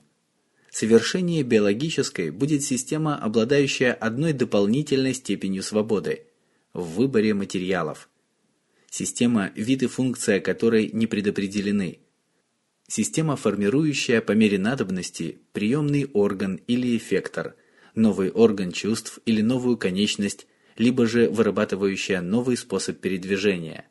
Совершение биологической будет система, обладающая одной дополнительной степенью свободы в выборе материалов. Система, вид и функция которой не предопределены. Система, формирующая по мере надобности приемный орган или эффектор, новый орган чувств или новую конечность либо же вырабатывающая новый способ передвижения.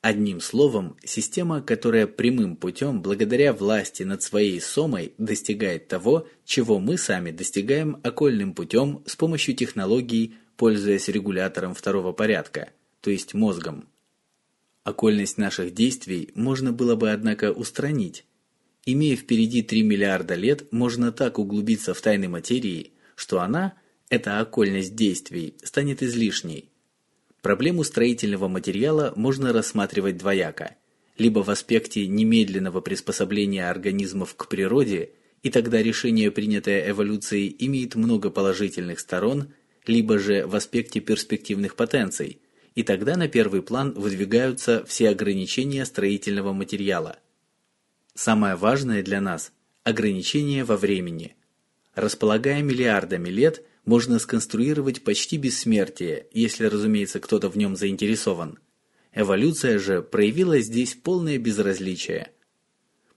Одним словом, система, которая прямым путем, благодаря власти над своей сомой, достигает того, чего мы сами достигаем окольным путем с помощью технологий, пользуясь регулятором второго порядка, то есть мозгом. Окольность наших действий можно было бы, однако, устранить. Имея впереди 3 миллиарда лет, можно так углубиться в тайны материи, что она – эта окольность действий станет излишней. Проблему строительного материала можно рассматривать двояко. Либо в аспекте немедленного приспособления организмов к природе, и тогда решение, принятое эволюцией, имеет много положительных сторон, либо же в аспекте перспективных потенций, и тогда на первый план выдвигаются все ограничения строительного материала. Самое важное для нас – ограничение во времени. Располагая миллиардами лет – можно сконструировать почти бессмертие, если, разумеется, кто-то в нем заинтересован. Эволюция же проявила здесь полное безразличие.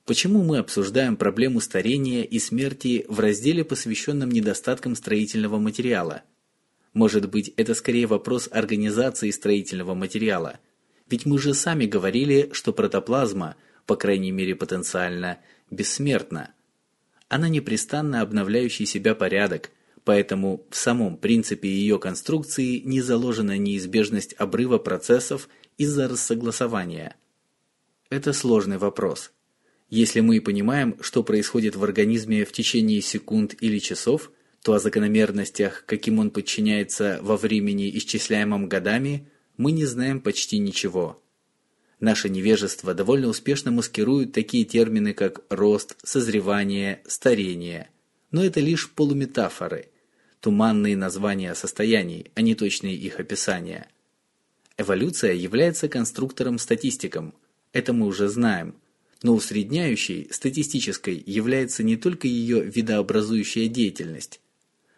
Почему мы обсуждаем проблему старения и смерти в разделе, посвященном недостаткам строительного материала? Может быть, это скорее вопрос организации строительного материала. Ведь мы же сами говорили, что протоплазма, по крайней мере потенциально, бессмертна. Она непрестанно обновляющий себя порядок, Поэтому в самом принципе ее конструкции не заложена неизбежность обрыва процессов из-за рассогласования. Это сложный вопрос. Если мы понимаем, что происходит в организме в течение секунд или часов, то о закономерностях, каким он подчиняется во времени, исчисляемом годами, мы не знаем почти ничего. Наше невежество довольно успешно маскирует такие термины, как рост, созревание, старение – но это лишь полуметафоры, туманные названия состояний, а не точные их описания. Эволюция является конструктором-статистиком, это мы уже знаем, но усредняющей, статистической, является не только ее видообразующая деятельность.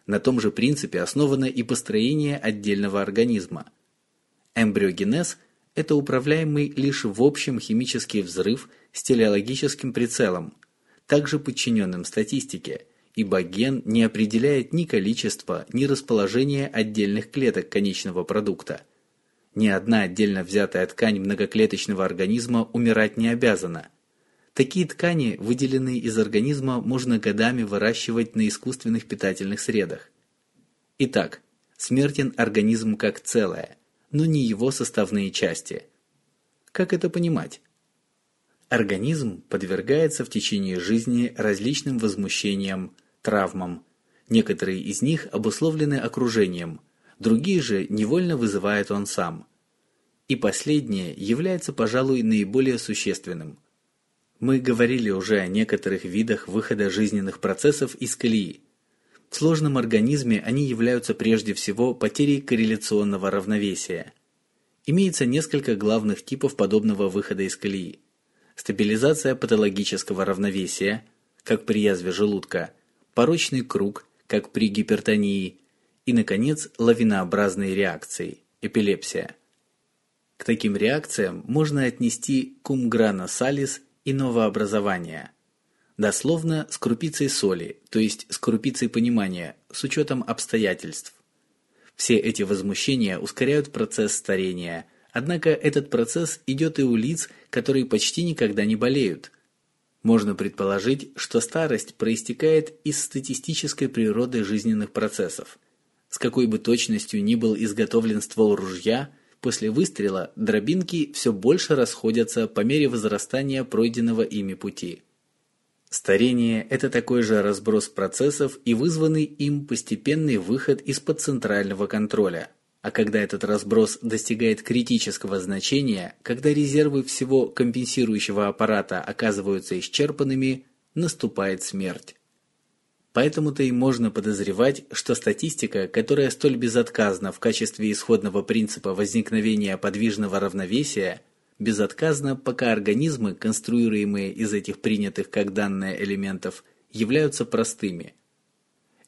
На том же принципе основано и построение отдельного организма. Эмбриогенез – это управляемый лишь в общем химический взрыв с телеологическим прицелом, также подчиненным статистике – ибо ген не определяет ни количество, ни расположение отдельных клеток конечного продукта. Ни одна отдельно взятая ткань многоклеточного организма умирать не обязана. Такие ткани, выделенные из организма, можно годами выращивать на искусственных питательных средах. Итак, смертен организм как целое, но не его составные части. Как это понимать? Организм подвергается в течение жизни различным возмущениям, травмам. Некоторые из них обусловлены окружением, другие же невольно вызывает он сам. И последнее является, пожалуй, наиболее существенным. Мы говорили уже о некоторых видах выхода жизненных процессов из колеи. В сложном организме они являются прежде всего потерей корреляционного равновесия. Имеется несколько главных типов подобного выхода из колеи. Стабилизация патологического равновесия, как при язве желудка – порочный круг, как при гипертонии, и, наконец, лавинообразные реакции, эпилепсия. К таким реакциям можно отнести кумграна салис и новообразование. Дословно с крупицей соли, то есть с крупицей понимания, с учетом обстоятельств. Все эти возмущения ускоряют процесс старения, однако этот процесс идет и у лиц, которые почти никогда не болеют. Можно предположить, что старость проистекает из статистической природы жизненных процессов. С какой бы точностью ни был изготовлен ствол ружья, после выстрела дробинки все больше расходятся по мере возрастания пройденного ими пути. Старение – это такой же разброс процессов и вызванный им постепенный выход из-под центрального контроля. А когда этот разброс достигает критического значения, когда резервы всего компенсирующего аппарата оказываются исчерпанными, наступает смерть. Поэтому-то и можно подозревать, что статистика, которая столь безотказна в качестве исходного принципа возникновения подвижного равновесия – безотказно, пока организмы, конструируемые из этих принятых как данные элементов, являются простыми.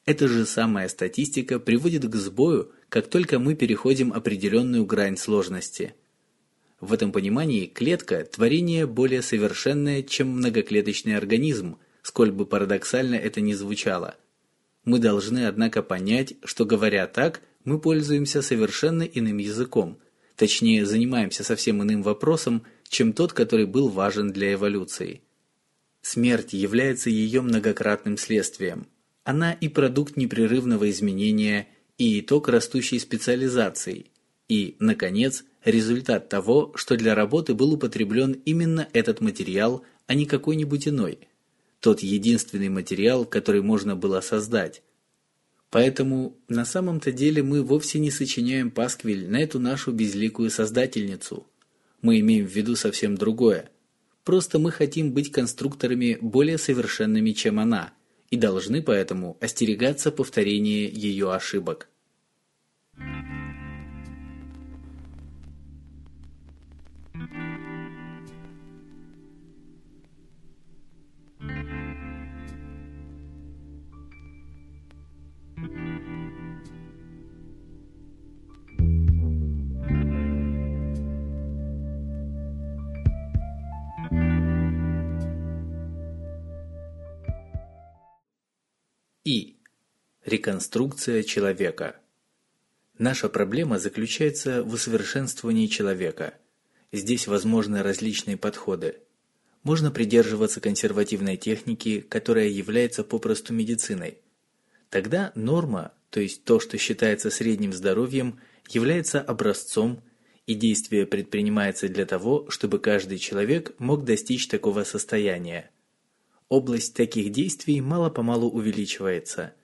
Эта же самая статистика приводит к сбою, как только мы переходим определенную грань сложности. В этом понимании клетка – творение более совершенное, чем многоклеточный организм, сколь бы парадоксально это ни звучало. Мы должны, однако, понять, что, говоря так, мы пользуемся совершенно иным языком – Точнее, занимаемся совсем иным вопросом, чем тот, который был важен для эволюции. Смерть является ее многократным следствием. Она и продукт непрерывного изменения, и итог растущей специализации, и, наконец, результат того, что для работы был употреблен именно этот материал, а не какой-нибудь иной. Тот единственный материал, который можно было создать, Поэтому на самом-то деле мы вовсе не сочиняем пасквиль на эту нашу безликую создательницу. Мы имеем в виду совсем другое. Просто мы хотим быть конструкторами более совершенными, чем она, и должны поэтому остерегаться повторения ее ошибок. И. Реконструкция человека. Наша проблема заключается в усовершенствовании человека. Здесь возможны различные подходы. Можно придерживаться консервативной техники, которая является попросту медициной. Тогда норма, то есть то, что считается средним здоровьем, является образцом, и действие предпринимается для того, чтобы каждый человек мог достичь такого состояния. Область таких действий мало-помалу увеличивается.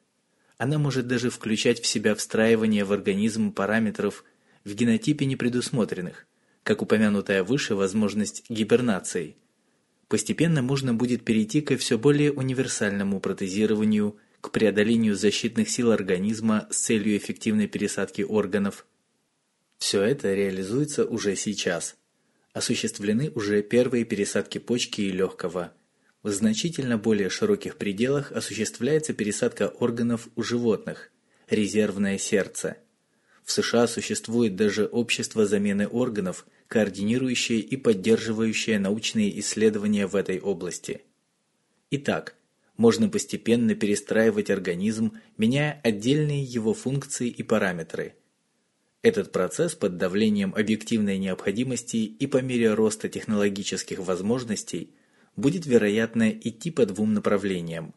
Она может даже включать в себя встраивание в организм параметров в генотипе непредусмотренных, как упомянутая выше возможность гибернации. Постепенно можно будет перейти к все более универсальному протезированию, к преодолению защитных сил организма с целью эффективной пересадки органов. Все это реализуется уже сейчас. Осуществлены уже первые пересадки почки и легкого – в значительно более широких пределах осуществляется пересадка органов у животных – резервное сердце. В США существует даже общество замены органов, координирующее и поддерживающее научные исследования в этой области. Итак, можно постепенно перестраивать организм, меняя отдельные его функции и параметры. Этот процесс под давлением объективной необходимости и по мере роста технологических возможностей – будет, вероятно, идти по двум направлениям.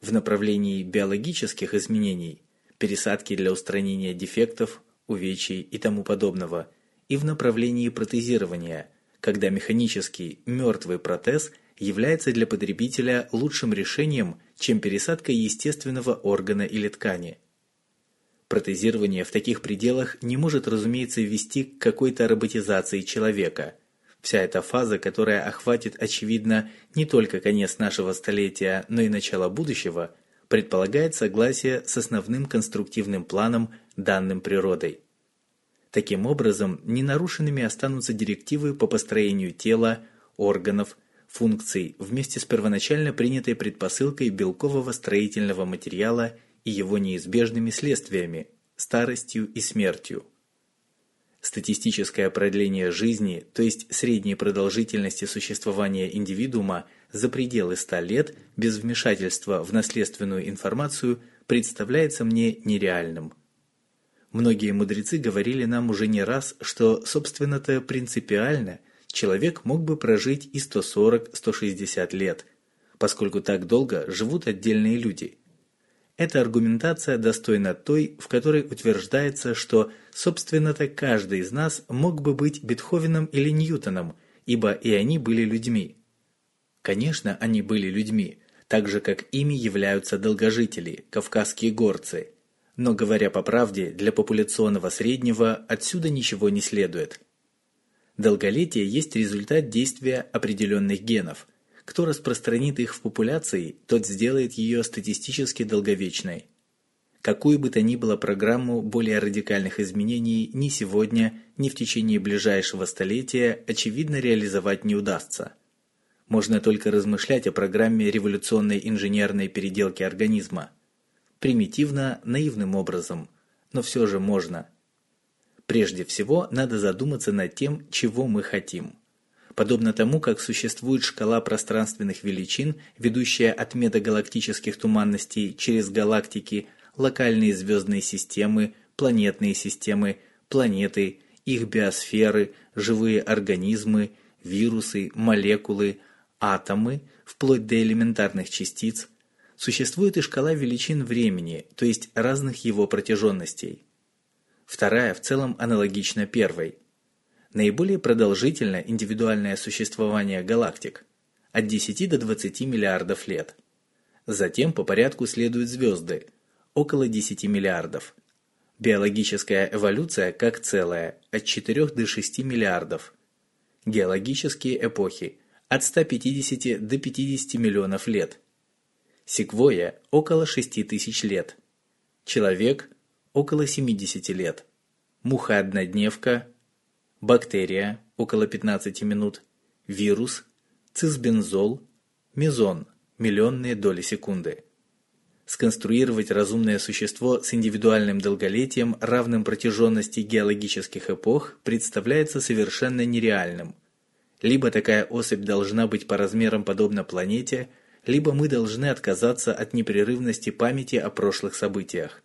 В направлении биологических изменений, пересадки для устранения дефектов, увечий и тому подобного, и в направлении протезирования, когда механический мертвый протез является для потребителя лучшим решением, чем пересадка естественного органа или ткани. Протезирование в таких пределах не может, разумеется, вести к какой-то роботизации человека – Вся эта фаза, которая охватит, очевидно, не только конец нашего столетия, но и начало будущего, предполагает согласие с основным конструктивным планом, данным природой. Таким образом, ненарушенными останутся директивы по построению тела, органов, функций вместе с первоначально принятой предпосылкой белкового строительного материала и его неизбежными следствиями – старостью и смертью. Статистическое продление жизни, то есть средней продолжительности существования индивидуума за пределы 100 лет без вмешательства в наследственную информацию представляется мне нереальным. Многие мудрецы говорили нам уже не раз, что собственно-то принципиально человек мог бы прожить и 140-160 лет, поскольку так долго живут отдельные люди. Эта аргументация достойна той, в которой утверждается, что собственно-то каждый из нас мог бы быть Бетховеном или Ньютоном, ибо и они были людьми. Конечно, они были людьми, так же как ими являются долгожители, кавказские горцы – но говоря по правде, для популяционного среднего отсюда ничего не следует. Долголетие есть результат действия определенных генов. Кто распространит их в популяции, тот сделает ее статистически долговечной. Какую бы то ни было программу более радикальных изменений ни сегодня, ни в течение ближайшего столетия очевидно реализовать не удастся. Можно только размышлять о программе революционной инженерной переделки организма – примитивно, наивным образом, но все же можно. Прежде всего, надо задуматься над тем, чего мы хотим. Подобно тому, как существует шкала пространственных величин, ведущая от метагалактических туманностей через галактики, локальные звездные системы, планетные системы, планеты, их биосферы, живые организмы, вирусы, молекулы, атомы, вплоть до элементарных частиц – Существует и шкала величин времени, то есть разных его протяженностей. Вторая в целом аналогична первой. Наиболее продолжительно индивидуальное существование галактик – от 10 до 20 миллиардов лет. Затем по порядку следуют звезды – около 10 миллиардов. Биологическая эволюция как целая – от 4 до 6 миллиардов. Геологические эпохи – от 150 до 50 миллионов лет – Секвойя – около 6 тысяч лет. Человек – около 70 лет. Муха-однодневка, бактерия – около 15 минут, вирус, цисбензол, мезон – миллионные доли секунды. Сконструировать разумное существо с индивидуальным долголетием, равным протяженности геологических эпох, представляется совершенно нереальным. Либо такая особь должна быть по размерам подобна планете – либо мы должны отказаться от непрерывности памяти о прошлых событиях.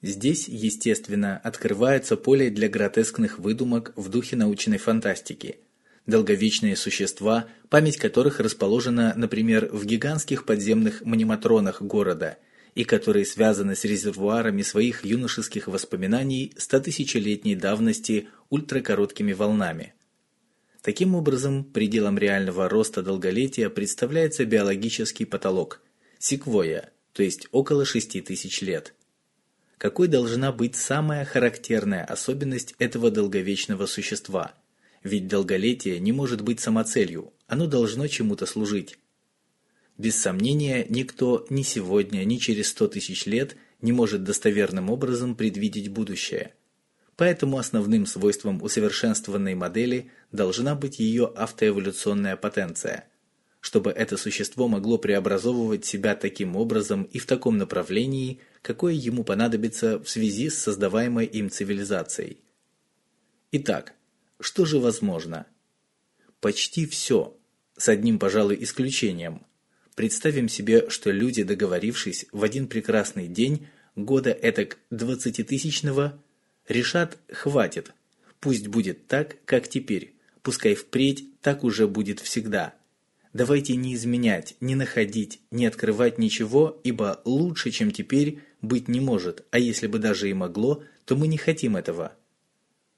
Здесь, естественно, открывается поле для гротескных выдумок в духе научной фантастики. Долговечные существа, память которых расположена, например, в гигантских подземных маниматронах города и которые связаны с резервуарами своих юношеских воспоминаний стотысячелетней давности ультракороткими волнами – Таким образом, пределом реального роста долголетия представляется биологический потолок – секвойя, то есть около 6 тысяч лет. Какой должна быть самая характерная особенность этого долговечного существа? Ведь долголетие не может быть самоцелью, оно должно чему-то служить. Без сомнения, никто ни сегодня, ни через 100 тысяч лет не может достоверным образом предвидеть будущее – Поэтому основным свойством усовершенствованной модели должна быть ее автоэволюционная потенция. Чтобы это существо могло преобразовывать себя таким образом и в таком направлении, какое ему понадобится в связи с создаваемой им цивилизацией. Итак, что же возможно? Почти все, с одним, пожалуй, исключением. Представим себе, что люди, договорившись в один прекрасный день, года этак двадцатитысячного, решат «хватит». Пусть будет так, как теперь. Пускай впредь так уже будет всегда. Давайте не изменять, не находить, не открывать ничего, ибо лучше, чем теперь, быть не может, а если бы даже и могло, то мы не хотим этого.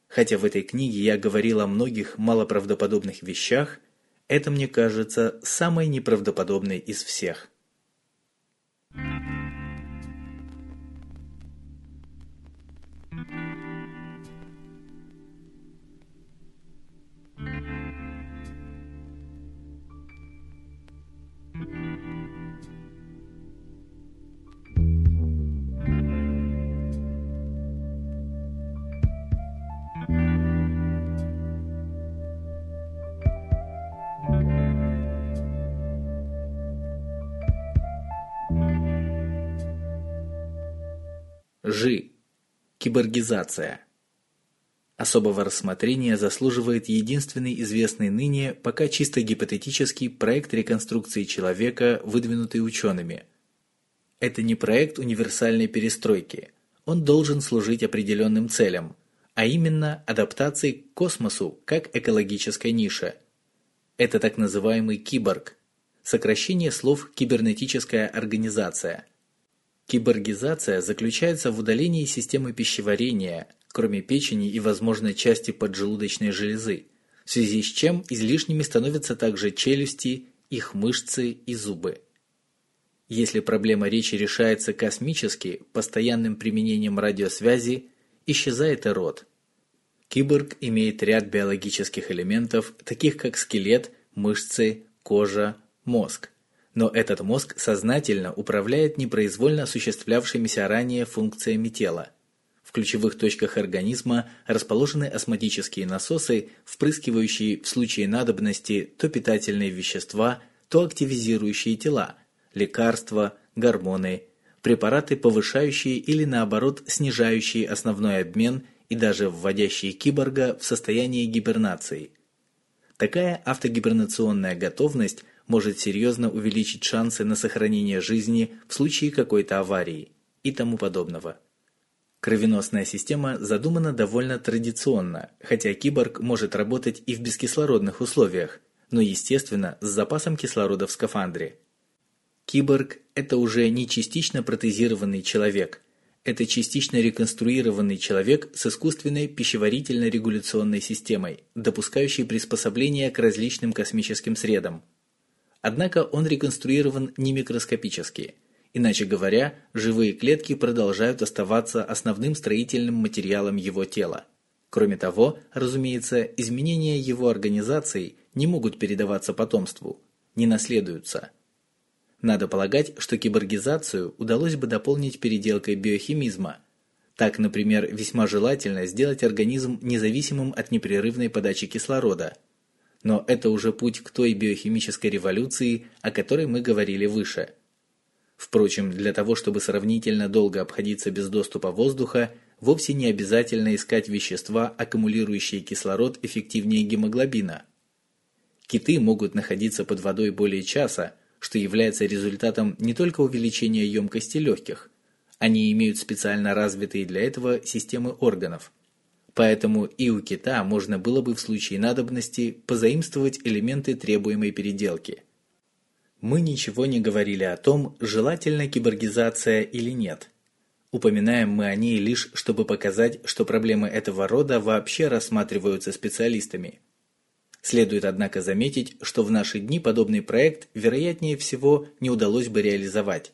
Хотя в этой книге я говорил о многих малоправдоподобных вещах, это мне кажется самой неправдоподобной из всех. Киборгизация. Особого рассмотрения заслуживает единственный известный ныне, пока чисто гипотетический проект реконструкции человека, выдвинутый учеными. Это не проект универсальной перестройки. Он должен служить определенным целям, а именно адаптации к космосу как экологической нише. Это так называемый киборг, сокращение слов «кибернетическая организация». Киборгизация заключается в удалении системы пищеварения, кроме печени и, возможно, части поджелудочной железы, в связи с чем излишними становятся также челюсти, их мышцы и зубы. Если проблема речи решается космически, постоянным применением радиосвязи, исчезает и рот. Киборг имеет ряд биологических элементов, таких как скелет, мышцы, кожа, мозг. Но этот мозг сознательно управляет непроизвольно осуществлявшимися ранее функциями тела. В ключевых точках организма расположены осмотические насосы, впрыскивающие в случае надобности то питательные вещества, то активизирующие тела, лекарства, гормоны, препараты, повышающие или наоборот снижающие основной обмен и даже вводящие киборга в состояние гибернации. Такая автогибернационная готовность может серьезно увеличить шансы на сохранение жизни в случае какой-то аварии и тому подобного. Кровеносная система задумана довольно традиционно, хотя киборг может работать и в бескислородных условиях, но естественно с запасом кислорода в скафандре. Киборг – это уже не частично протезированный человек, это частично реконструированный человек с искусственной пищеварительно-регуляционной системой, допускающей приспособление к различным космическим средам – Однако он реконструирован не микроскопически. Иначе говоря, живые клетки продолжают оставаться основным строительным материалом его тела. Кроме того, разумеется, изменения его организации не могут передаваться потомству, не наследуются. Надо полагать, что киборгизацию удалось бы дополнить переделкой биохимизма. Так, например, весьма желательно сделать организм независимым от непрерывной подачи кислорода – но это уже путь к той биохимической революции, о которой мы говорили выше. Впрочем, для того, чтобы сравнительно долго обходиться без доступа воздуха, вовсе не обязательно искать вещества, аккумулирующие кислород эффективнее гемоглобина. Киты могут находиться под водой более часа, что является результатом не только увеличения емкости легких. Они имеют специально развитые для этого системы органов – Поэтому и у кита можно было бы в случае надобности позаимствовать элементы требуемой переделки. Мы ничего не говорили о том, желательна киборгизация или нет. Упоминаем мы о ней лишь, чтобы показать, что проблемы этого рода вообще рассматриваются специалистами. Следует, однако, заметить, что в наши дни подобный проект, вероятнее всего, не удалось бы реализовать.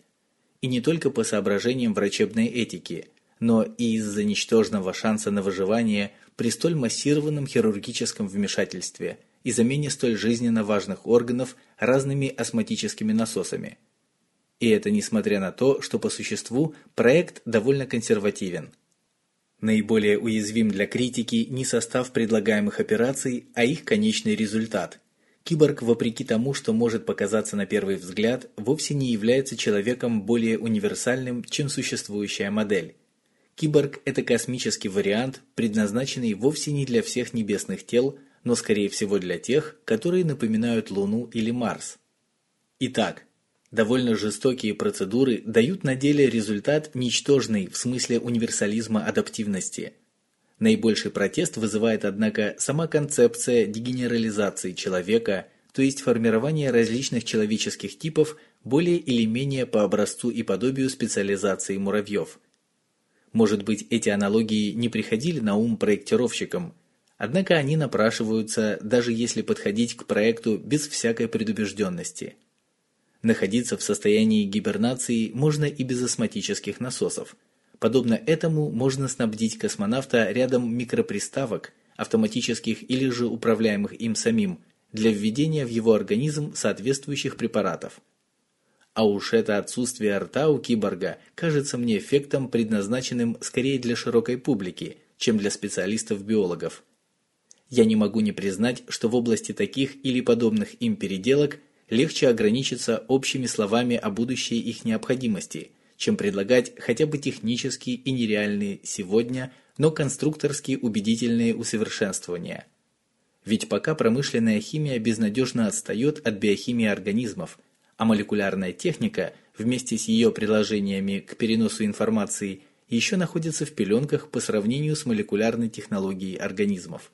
И не только по соображениям врачебной этики – но и из-за ничтожного шанса на выживание при столь массированном хирургическом вмешательстве и замене столь жизненно важных органов разными осмотическими насосами. И это несмотря на то, что по существу проект довольно консервативен. Наиболее уязвим для критики не состав предлагаемых операций, а их конечный результат. Киборг, вопреки тому, что может показаться на первый взгляд, вовсе не является человеком более универсальным, чем существующая модель. Киборг – это космический вариант, предназначенный вовсе не для всех небесных тел, но скорее всего для тех, которые напоминают Луну или Марс. Итак, довольно жестокие процедуры дают на деле результат ничтожный в смысле универсализма адаптивности. Наибольший протест вызывает, однако, сама концепция дегенерализации человека, то есть формирование различных человеческих типов более или менее по образцу и подобию специализации муравьев – может быть, эти аналогии не приходили на ум проектировщикам, однако они напрашиваются, даже если подходить к проекту без всякой предубежденности. Находиться в состоянии гибернации можно и без астматических насосов. Подобно этому можно снабдить космонавта рядом микроприставок, автоматических или же управляемых им самим, для введения в его организм соответствующих препаратов. А уж это отсутствие рта у киборга кажется мне эффектом, предназначенным скорее для широкой публики, чем для специалистов-биологов. Я не могу не признать, что в области таких или подобных им переделок легче ограничиться общими словами о будущей их необходимости, чем предлагать хотя бы технические и нереальные сегодня, но конструкторские убедительные усовершенствования. Ведь пока промышленная химия безнадежно отстает от биохимии организмов, а молекулярная техника вместе с ее приложениями к переносу информации еще находится в пеленках по сравнению с молекулярной технологией организмов.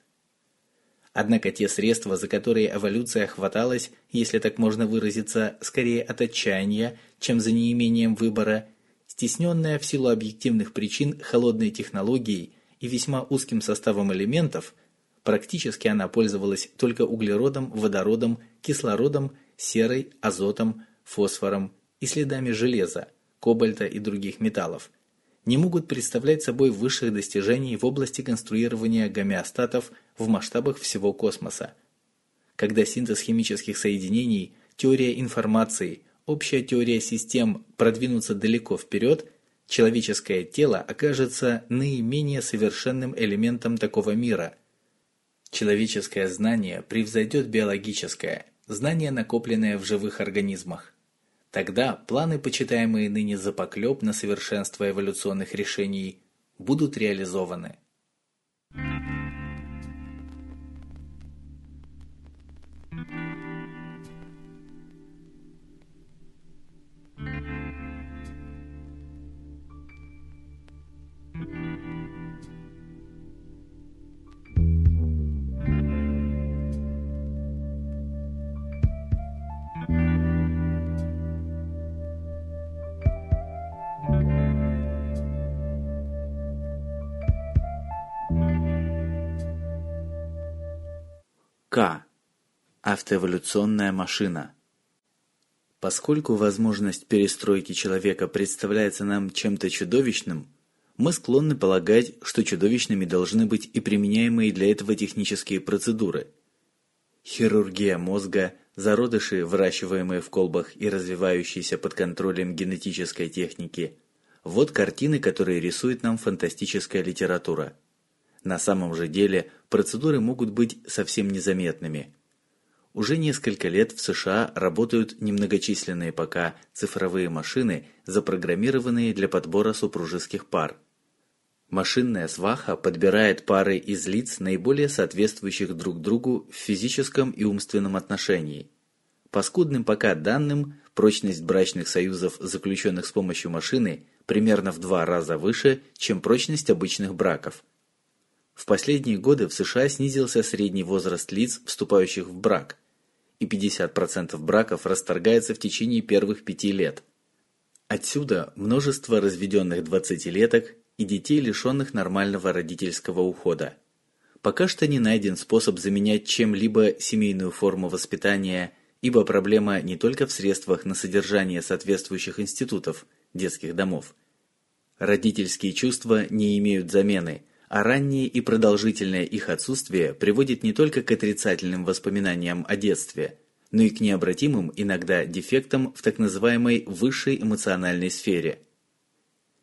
Однако те средства, за которые эволюция хваталась, если так можно выразиться, скорее от отчаяния, чем за неимением выбора, стесненная в силу объективных причин холодной технологией и весьма узким составом элементов, практически она пользовалась только углеродом, водородом, кислородом, серой, азотом, фосфором и следами железа, кобальта и других металлов – не могут представлять собой высших достижений в области конструирования гомеостатов в масштабах всего космоса. Когда синтез химических соединений, теория информации, общая теория систем продвинутся далеко вперед, человеческое тело окажется наименее совершенным элементом такого мира. Человеческое знание превзойдет биологическое, знание, накопленное в живых организмах. Тогда планы, почитаемые ныне за поклеп на совершенство эволюционных решений, будут реализованы. К. Автоэволюционная машина. Поскольку возможность перестройки человека представляется нам чем-то чудовищным, мы склонны полагать, что чудовищными должны быть и применяемые для этого технические процедуры. Хирургия мозга, зародыши, выращиваемые в колбах и развивающиеся под контролем генетической техники – вот картины, которые рисует нам фантастическая литература. На самом же деле процедуры могут быть совсем незаметными. Уже несколько лет в США работают немногочисленные пока цифровые машины, запрограммированные для подбора супружеских пар. Машинная сваха подбирает пары из лиц, наиболее соответствующих друг другу в физическом и умственном отношении. По скудным пока данным, прочность брачных союзов, заключенных с помощью машины, примерно в два раза выше, чем прочность обычных браков – в последние годы в США снизился средний возраст лиц, вступающих в брак, и 50% браков расторгается в течение первых пяти лет. Отсюда множество разведенных двадцатилеток и детей, лишенных нормального родительского ухода. Пока что не найден способ заменять чем-либо семейную форму воспитания, ибо проблема не только в средствах на содержание соответствующих институтов, детских домов. Родительские чувства не имеют замены – а раннее и продолжительное их отсутствие приводит не только к отрицательным воспоминаниям о детстве, но и к необратимым иногда дефектам в так называемой высшей эмоциональной сфере.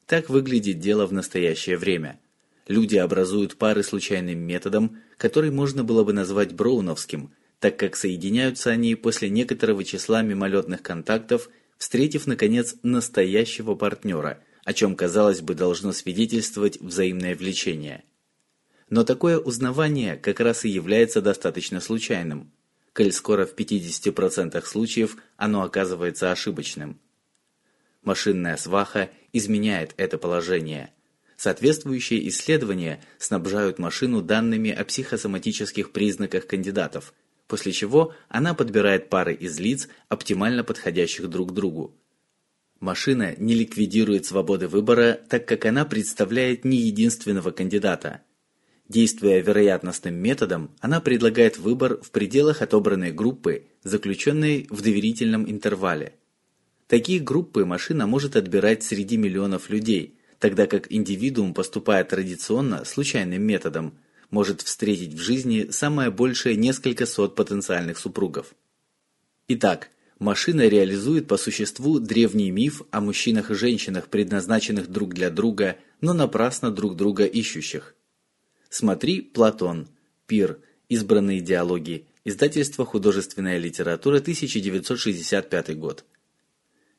Так выглядит дело в настоящее время. Люди образуют пары случайным методом, который можно было бы назвать броуновским, так как соединяются они после некоторого числа мимолетных контактов, встретив, наконец, настоящего партнера – о чем, казалось бы, должно свидетельствовать взаимное влечение. Но такое узнавание как раз и является достаточно случайным, коль скоро в 50% случаев оно оказывается ошибочным. Машинная сваха изменяет это положение. Соответствующие исследования снабжают машину данными о психосоматических признаках кандидатов, после чего она подбирает пары из лиц, оптимально подходящих друг другу. Машина не ликвидирует свободы выбора, так как она представляет не единственного кандидата. Действуя вероятностным методом, она предлагает выбор в пределах отобранной группы, заключенной в доверительном интервале. Такие группы машина может отбирать среди миллионов людей, тогда как индивидуум, поступая традиционно, случайным методом, может встретить в жизни самое большее несколько сот потенциальных супругов. Итак, машина реализует по существу древний миф о мужчинах и женщинах, предназначенных друг для друга, но напрасно друг друга ищущих. Смотри Платон, Пир, Избранные диалоги, издательство «Художественная литература», 1965 год.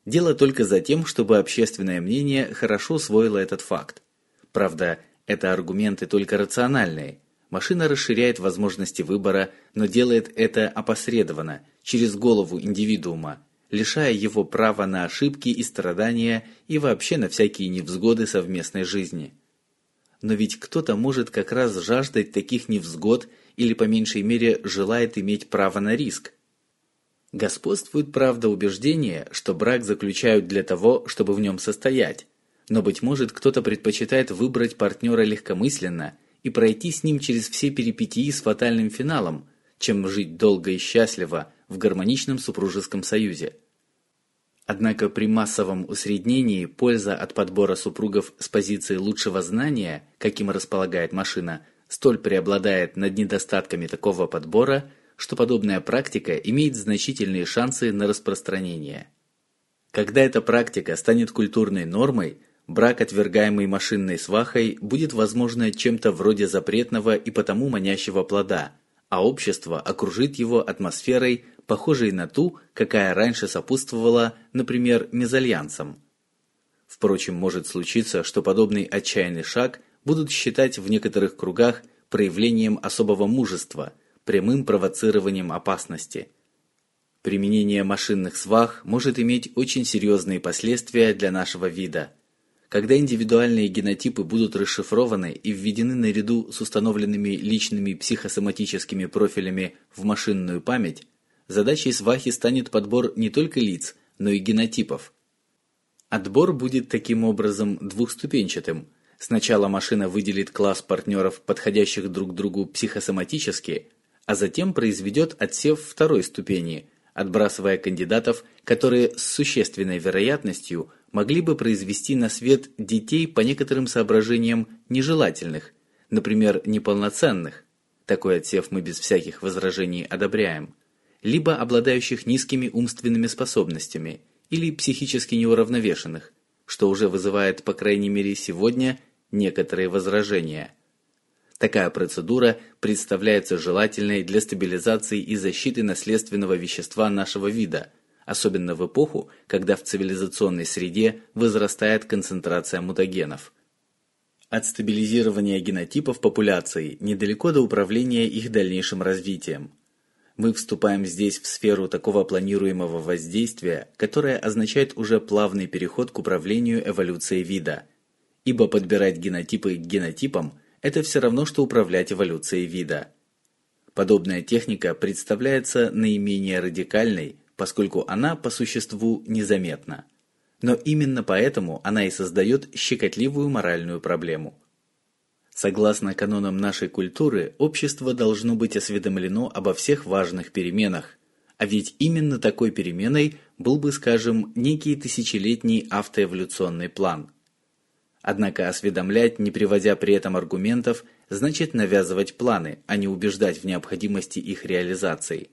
Дело только за тем, чтобы общественное мнение хорошо усвоило этот факт. Правда, это аргументы только рациональные. Машина расширяет возможности выбора, но делает это опосредованно, через голову индивидуума, лишая его права на ошибки и страдания и вообще на всякие невзгоды совместной жизни. Но ведь кто-то может как раз жаждать таких невзгод или по меньшей мере желает иметь право на риск. Господствует, правда, убеждение, что брак заключают для того, чтобы в нем состоять, но, быть может, кто-то предпочитает выбрать партнера легкомысленно и пройти с ним через все перипетии с фатальным финалом, чем жить долго и счастливо в гармоничном супружеском союзе. Однако при массовом усреднении польза от подбора супругов с позиции лучшего знания, каким располагает машина, столь преобладает над недостатками такого подбора, что подобная практика имеет значительные шансы на распространение. Когда эта практика станет культурной нормой, брак, отвергаемый машинной свахой, будет, возможно, чем-то вроде запретного и потому манящего плода, а общество окружит его атмосферой, похожей на ту, какая раньше сопутствовала, например, мезальянсам. Впрочем, может случиться, что подобный отчаянный шаг – будут считать в некоторых кругах проявлением особого мужества, прямым провоцированием опасности. Применение машинных свах может иметь очень серьезные последствия для нашего вида. Когда индивидуальные генотипы будут расшифрованы и введены наряду с установленными личными психосоматическими профилями в машинную память, задачей свахи станет подбор не только лиц, но и генотипов. Отбор будет таким образом двухступенчатым – Сначала машина выделит класс партнеров, подходящих друг другу психосоматически, а затем произведет отсев второй ступени, отбрасывая кандидатов, которые с существенной вероятностью могли бы произвести на свет детей по некоторым соображениям нежелательных, например, неполноценных. Такой отсев мы без всяких возражений одобряем. Либо обладающих низкими умственными способностями или психически неуравновешенных, что уже вызывает, по крайней мере, сегодня – некоторые возражения. Такая процедура представляется желательной для стабилизации и защиты наследственного вещества нашего вида, особенно в эпоху, когда в цивилизационной среде возрастает концентрация мутагенов. От стабилизирования генотипов популяции недалеко до управления их дальнейшим развитием. Мы вступаем здесь в сферу такого планируемого воздействия, которое означает уже плавный переход к управлению эволюцией вида – ибо подбирать генотипы к генотипам – это все равно, что управлять эволюцией вида. Подобная техника представляется наименее радикальной, поскольку она по существу незаметна. Но именно поэтому она и создает щекотливую моральную проблему. Согласно канонам нашей культуры, общество должно быть осведомлено обо всех важных переменах, а ведь именно такой переменой был бы, скажем, некий тысячелетний автоэволюционный план – Однако осведомлять, не приводя при этом аргументов, значит навязывать планы, а не убеждать в необходимости их реализации.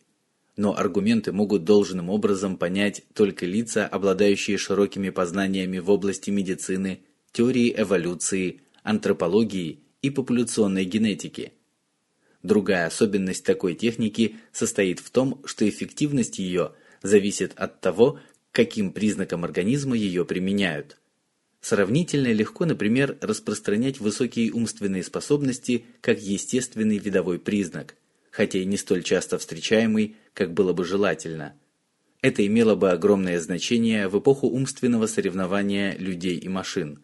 Но аргументы могут должным образом понять только лица, обладающие широкими познаниями в области медицины, теории эволюции, антропологии и популяционной генетики. Другая особенность такой техники состоит в том, что эффективность ее зависит от того, каким признакам организма ее применяют – Сравнительно легко, например, распространять высокие умственные способности как естественный видовой признак, хотя и не столь часто встречаемый, как было бы желательно. Это имело бы огромное значение в эпоху умственного соревнования людей и машин.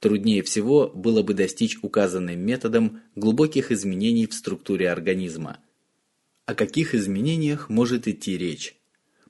Труднее всего было бы достичь указанным методом глубоких изменений в структуре организма. О каких изменениях может идти речь?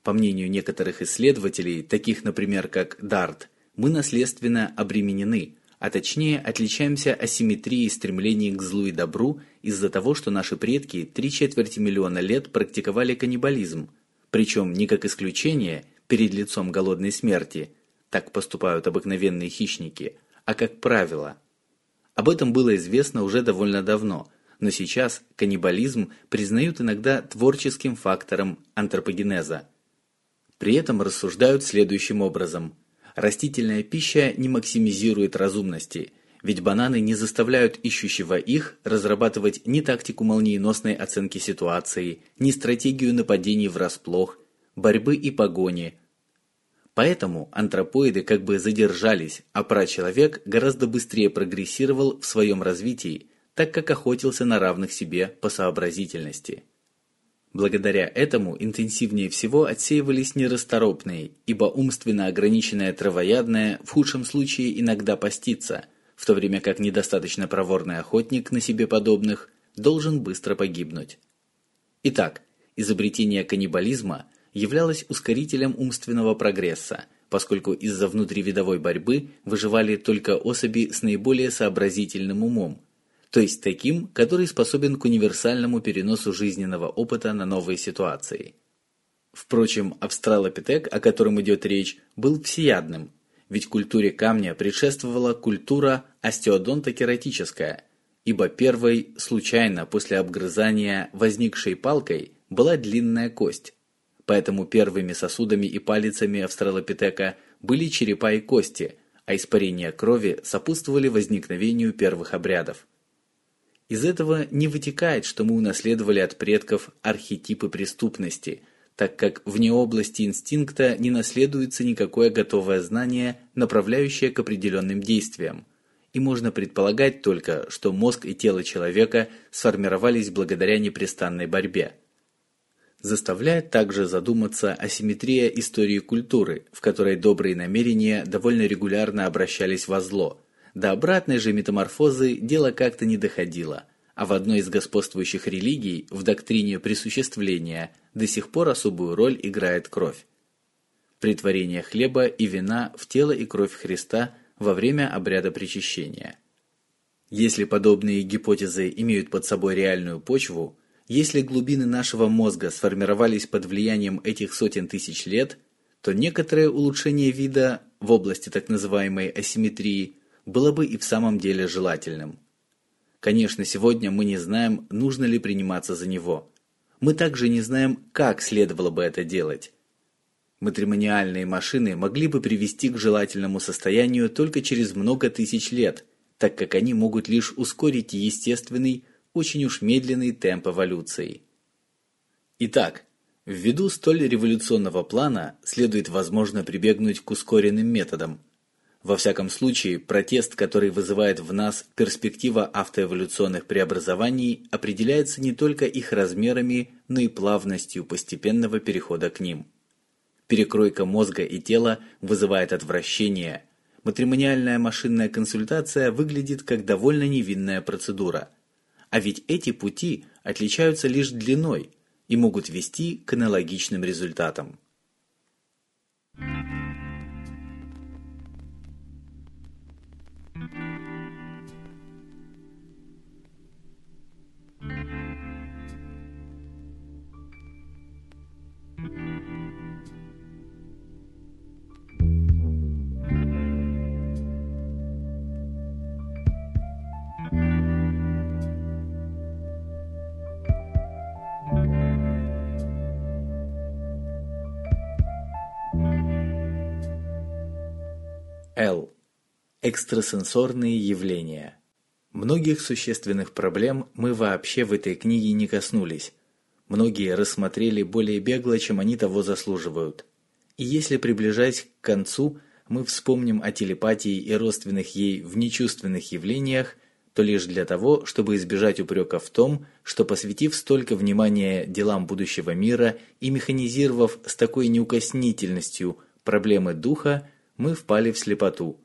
По мнению некоторых исследователей, таких, например, как Дарт – мы наследственно обременены, а точнее отличаемся асимметрией стремлений к злу и добру из-за того, что наши предки три четверти миллиона лет практиковали каннибализм, причем не как исключение перед лицом голодной смерти, так поступают обыкновенные хищники, а как правило. Об этом было известно уже довольно давно, но сейчас каннибализм признают иногда творческим фактором антропогенеза. При этом рассуждают следующим образом – Растительная пища не максимизирует разумности, ведь бананы не заставляют ищущего их разрабатывать ни тактику молниеносной оценки ситуации, ни стратегию нападений врасплох, борьбы и погони. Поэтому антропоиды как бы задержались, а прачеловек гораздо быстрее прогрессировал в своем развитии, так как охотился на равных себе по сообразительности. Благодаря этому интенсивнее всего отсеивались нерасторопные, ибо умственно ограниченное травоядное в худшем случае иногда постится, в то время как недостаточно проворный охотник на себе подобных должен быстро погибнуть. Итак, изобретение каннибализма являлось ускорителем умственного прогресса, поскольку из-за внутривидовой борьбы выживали только особи с наиболее сообразительным умом, то есть таким, который способен к универсальному переносу жизненного опыта на новые ситуации. Впрочем, австралопитек, о котором идет речь, был всеядным, ведь культуре камня предшествовала культура остеодонтокератическая, ибо первой, случайно после обгрызания возникшей палкой, была длинная кость. Поэтому первыми сосудами и палицами австралопитека были черепа и кости, а испарения крови сопутствовали возникновению первых обрядов. Из этого не вытекает, что мы унаследовали от предков архетипы преступности, так как вне области инстинкта не наследуется никакое готовое знание, направляющее к определенным действиям. И можно предполагать только, что мозг и тело человека сформировались благодаря непрестанной борьбе. Заставляет также задуматься асимметрия истории культуры, в которой добрые намерения довольно регулярно обращались во зло – до обратной же метаморфозы дело как-то не доходило, а в одной из господствующих религий, в доктрине присуществления, до сих пор особую роль играет кровь. Притворение хлеба и вина в тело и кровь Христа во время обряда причащения. Если подобные гипотезы имеют под собой реальную почву, если глубины нашего мозга сформировались под влиянием этих сотен тысяч лет, то некоторое улучшение вида в области так называемой асимметрии было бы и в самом деле желательным. Конечно, сегодня мы не знаем, нужно ли приниматься за него. Мы также не знаем, как следовало бы это делать. Матримониальные машины могли бы привести к желательному состоянию только через много тысяч лет, так как они могут лишь ускорить естественный, очень уж медленный темп эволюции. Итак, ввиду столь революционного плана следует возможно прибегнуть к ускоренным методам – во всяком случае, протест, который вызывает в нас перспектива автоэволюционных преобразований, определяется не только их размерами, но и плавностью постепенного перехода к ним. Перекройка мозга и тела вызывает отвращение. Матримониальная машинная консультация выглядит как довольно невинная процедура. А ведь эти пути отличаются лишь длиной и могут вести к аналогичным результатам. Л. Экстрасенсорные явления. Многих существенных проблем мы вообще в этой книге не коснулись. Многие рассмотрели более бегло, чем они того заслуживают. И если приближаясь к концу, мы вспомним о телепатии и родственных ей внечувственных явлениях, то лишь для того, чтобы избежать упрека в том, что посвятив столько внимания делам будущего мира и механизировав с такой неукоснительностью проблемы духа, мы впали в слепоту.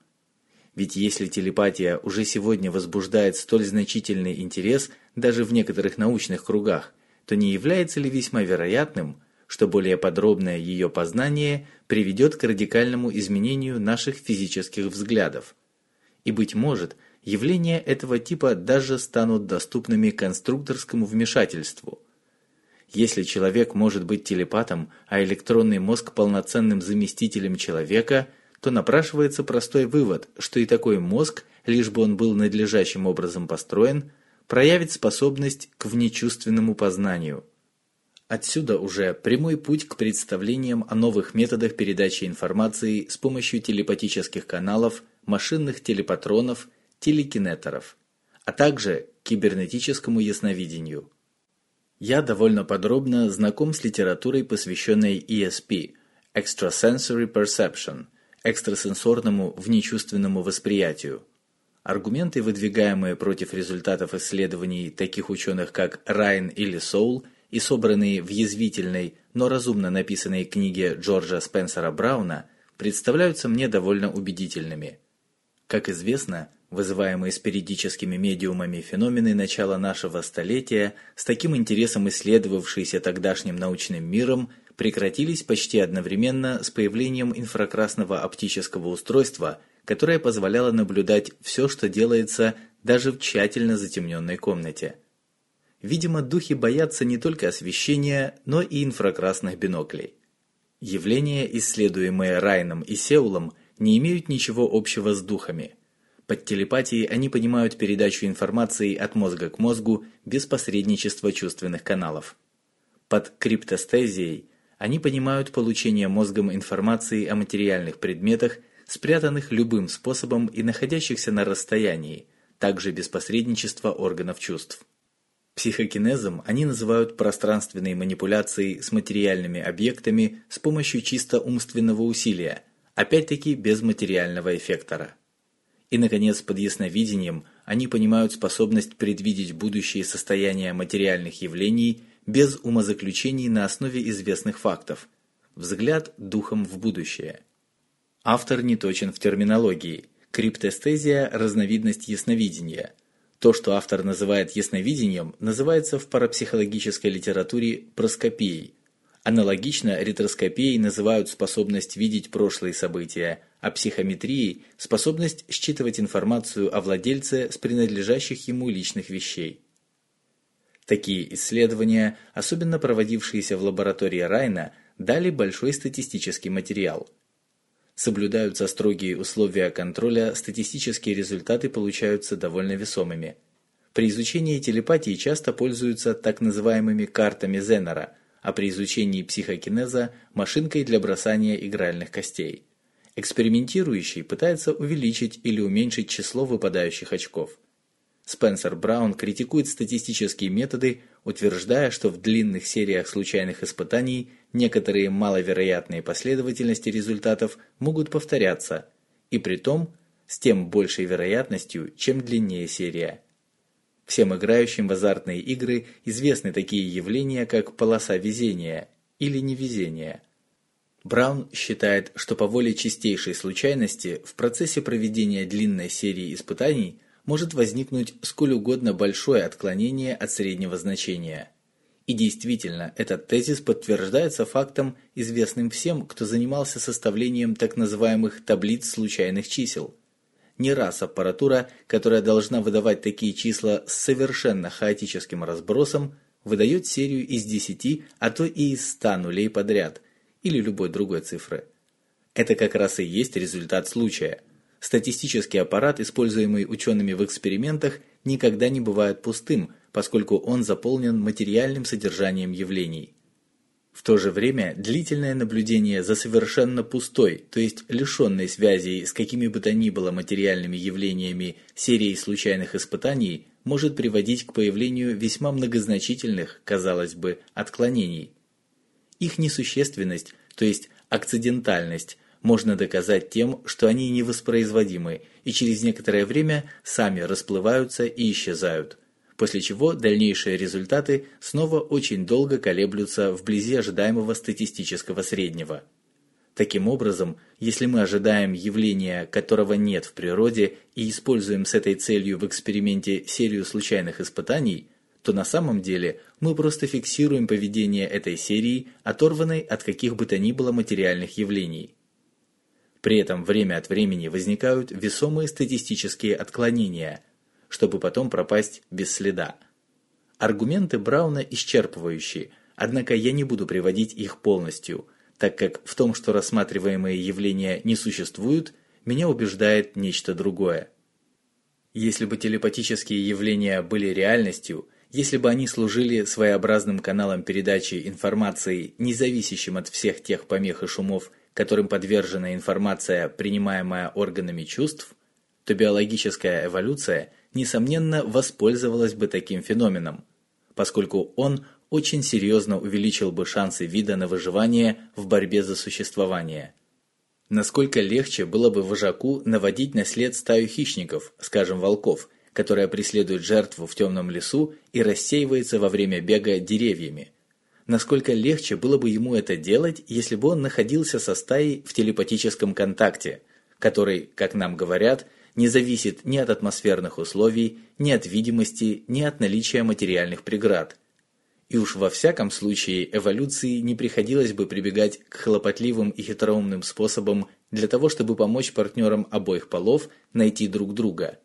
Ведь если телепатия уже сегодня возбуждает столь значительный интерес даже в некоторых научных кругах, то не является ли весьма вероятным, что более подробное ее познание приведет к радикальному изменению наших физических взглядов? И быть может, явления этого типа даже станут доступными конструкторскому вмешательству. Если человек может быть телепатом, а электронный мозг полноценным заместителем человека – то напрашивается простой вывод, что и такой мозг, лишь бы он был надлежащим образом построен, проявит способность к внечувственному познанию. Отсюда уже прямой путь к представлениям о новых методах передачи информации с помощью телепатических каналов, машинных телепатронов, телекинеторов, а также кибернетическому ясновидению. Я довольно подробно знаком с литературой, посвященной ESP – extrasensory perception, экстрасенсорному внечувственному восприятию. Аргументы, выдвигаемые против результатов исследований таких ученых, как Райн или Соул, и собранные в язвительной, но разумно написанной книге Джорджа Спенсера Брауна, представляются мне довольно убедительными. Как известно, вызываемые спиритическими медиумами феномены начала нашего столетия, с таким интересом исследовавшиеся тогдашним научным миром, прекратились почти одновременно с появлением инфракрасного оптического устройства, которое позволяло наблюдать все, что делается даже в тщательно затемненной комнате. Видимо, духи боятся не только освещения, но и инфракрасных биноклей. Явления, исследуемые Райном и Сеулом, не имеют ничего общего с духами. Под телепатией они понимают передачу информации от мозга к мозгу без посредничества чувственных каналов. Под криптостезией они понимают получение мозгом информации о материальных предметах, спрятанных любым способом и находящихся на расстоянии, также без посредничества органов чувств. Психокинезом они называют пространственные манипуляции с материальными объектами с помощью чисто умственного усилия, опять-таки без материального эффектора. И, наконец, под ясновидением они понимают способность предвидеть будущие состояния материальных явлений без умозаключений на основе известных фактов. Взгляд духом в будущее. Автор не точен в терминологии. Криптестезия – разновидность ясновидения. То, что автор называет ясновидением, называется в парапсихологической литературе проскопией. Аналогично ретроскопией называют способность видеть прошлые события, а психометрией – способность считывать информацию о владельце с принадлежащих ему личных вещей. Такие исследования, особенно проводившиеся в лаборатории Райна, дали большой статистический материал. Соблюдаются строгие условия контроля, статистические результаты получаются довольно весомыми. При изучении телепатии часто пользуются так называемыми картами Зеннера, а при изучении психокинеза – машинкой для бросания игральных костей. Экспериментирующий пытается увеличить или уменьшить число выпадающих очков – Спенсер Браун критикует статистические методы, утверждая, что в длинных сериях случайных испытаний некоторые маловероятные последовательности результатов могут повторяться, и при том с тем большей вероятностью, чем длиннее серия. Всем играющим в азартные игры известны такие явления, как полоса везения или невезения. Браун считает, что по воле чистейшей случайности в процессе проведения длинной серии испытаний может возникнуть сколь угодно большое отклонение от среднего значения. И действительно, этот тезис подтверждается фактом, известным всем, кто занимался составлением так называемых таблиц случайных чисел. Не раз аппаратура, которая должна выдавать такие числа с совершенно хаотическим разбросом, выдает серию из 10, а то и из 100 нулей подряд, или любой другой цифры. Это как раз и есть результат случая – Статистический аппарат, используемый учеными в экспериментах, никогда не бывает пустым, поскольку он заполнен материальным содержанием явлений. В то же время длительное наблюдение за совершенно пустой, то есть лишенной связей с какими бы то ни было материальными явлениями серией случайных испытаний может приводить к появлению весьма многозначительных, казалось бы, отклонений. Их несущественность, то есть акцидентальность, можно доказать тем, что они невоспроизводимы и через некоторое время сами расплываются и исчезают, после чего дальнейшие результаты снова очень долго колеблются вблизи ожидаемого статистического среднего. Таким образом, если мы ожидаем явления, которого нет в природе, и используем с этой целью в эксперименте серию случайных испытаний, то на самом деле мы просто фиксируем поведение этой серии, оторванной от каких бы то ни было материальных явлений. При этом время от времени возникают весомые статистические отклонения, чтобы потом пропасть без следа. Аргументы Брауна исчерпывающие, однако я не буду приводить их полностью, так как в том, что рассматриваемые явления не существуют, меня убеждает нечто другое. Если бы телепатические явления были реальностью, если бы они служили своеобразным каналом передачи информации, не зависящим от всех тех помех и шумов, которым подвержена информация, принимаемая органами чувств, то биологическая эволюция, несомненно, воспользовалась бы таким феноменом, поскольку он очень серьезно увеличил бы шансы вида на выживание в борьбе за существование. Насколько легче было бы вожаку наводить на след стаю хищников, скажем, волков, которая преследует жертву в темном лесу и рассеивается во время бега деревьями. Насколько легче было бы ему это делать, если бы он находился со стаей в телепатическом контакте, который, как нам говорят, не зависит ни от атмосферных условий, ни от видимости, ни от наличия материальных преград – и уж во всяком случае эволюции не приходилось бы прибегать к хлопотливым и хитроумным способам для того, чтобы помочь партнерам обоих полов найти друг друга.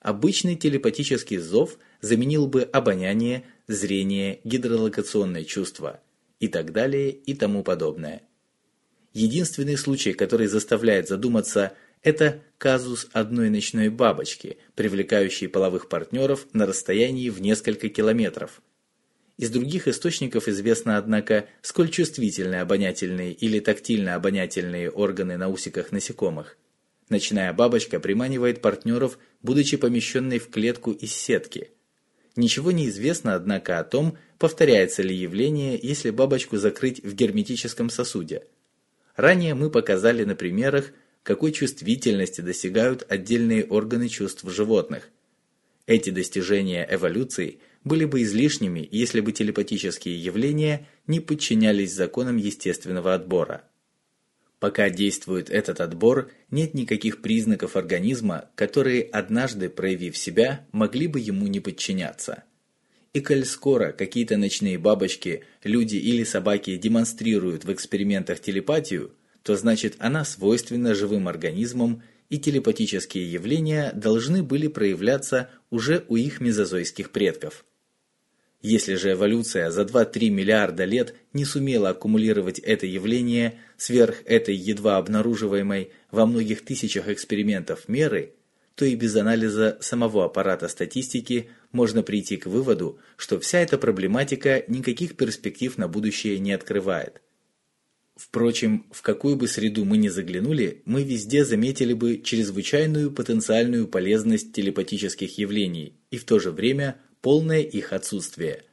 Обычный телепатический зов заменил бы обоняние, зрение, гидролокационное чувство и так далее и тому подобное. Единственный случай, который заставляет задуматься, это казус одной ночной бабочки, привлекающей половых партнеров на расстоянии в несколько километров – из других источников известно, однако, сколь чувствительны обонятельные или тактильно-обонятельные органы на усиках насекомых. Ночная бабочка приманивает партнеров, будучи помещенной в клетку из сетки. Ничего не известно, однако, о том, повторяется ли явление, если бабочку закрыть в герметическом сосуде. Ранее мы показали на примерах, какой чувствительности достигают отдельные органы чувств животных. Эти достижения эволюции – были бы излишними, если бы телепатические явления не подчинялись законам естественного отбора. Пока действует этот отбор, нет никаких признаков организма, которые, однажды проявив себя, могли бы ему не подчиняться. И коль скоро какие-то ночные бабочки, люди или собаки демонстрируют в экспериментах телепатию, то значит она свойственна живым организмам, и телепатические явления должны были проявляться уже у их мезозойских предков. Если же эволюция за 2-3 миллиарда лет не сумела аккумулировать это явление сверх этой едва обнаруживаемой во многих тысячах экспериментов меры, то и без анализа самого аппарата статистики можно прийти к выводу, что вся эта проблематика никаких перспектив на будущее не открывает. Впрочем, в какую бы среду мы ни заглянули, мы везде заметили бы чрезвычайную потенциальную полезность телепатических явлений и в то же время полное их отсутствие.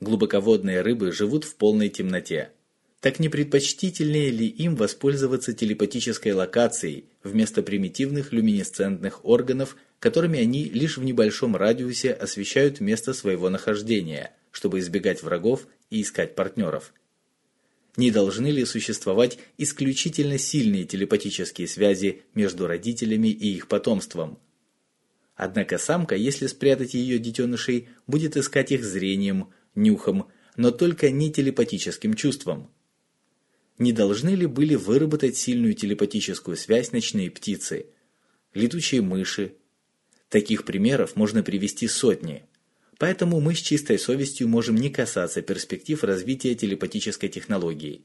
Глубоководные рыбы живут в полной темноте. Так не предпочтительнее ли им воспользоваться телепатической локацией вместо примитивных люминесцентных органов, которыми они лишь в небольшом радиусе освещают место своего нахождения, чтобы избегать врагов и искать партнеров? Не должны ли существовать исключительно сильные телепатические связи между родителями и их потомством, Однако самка, если спрятать ее детенышей, будет искать их зрением, нюхом, но только не телепатическим чувством. Не должны ли были выработать сильную телепатическую связь ночные птицы, летучие мыши? Таких примеров можно привести сотни. Поэтому мы с чистой совестью можем не касаться перспектив развития телепатической технологии.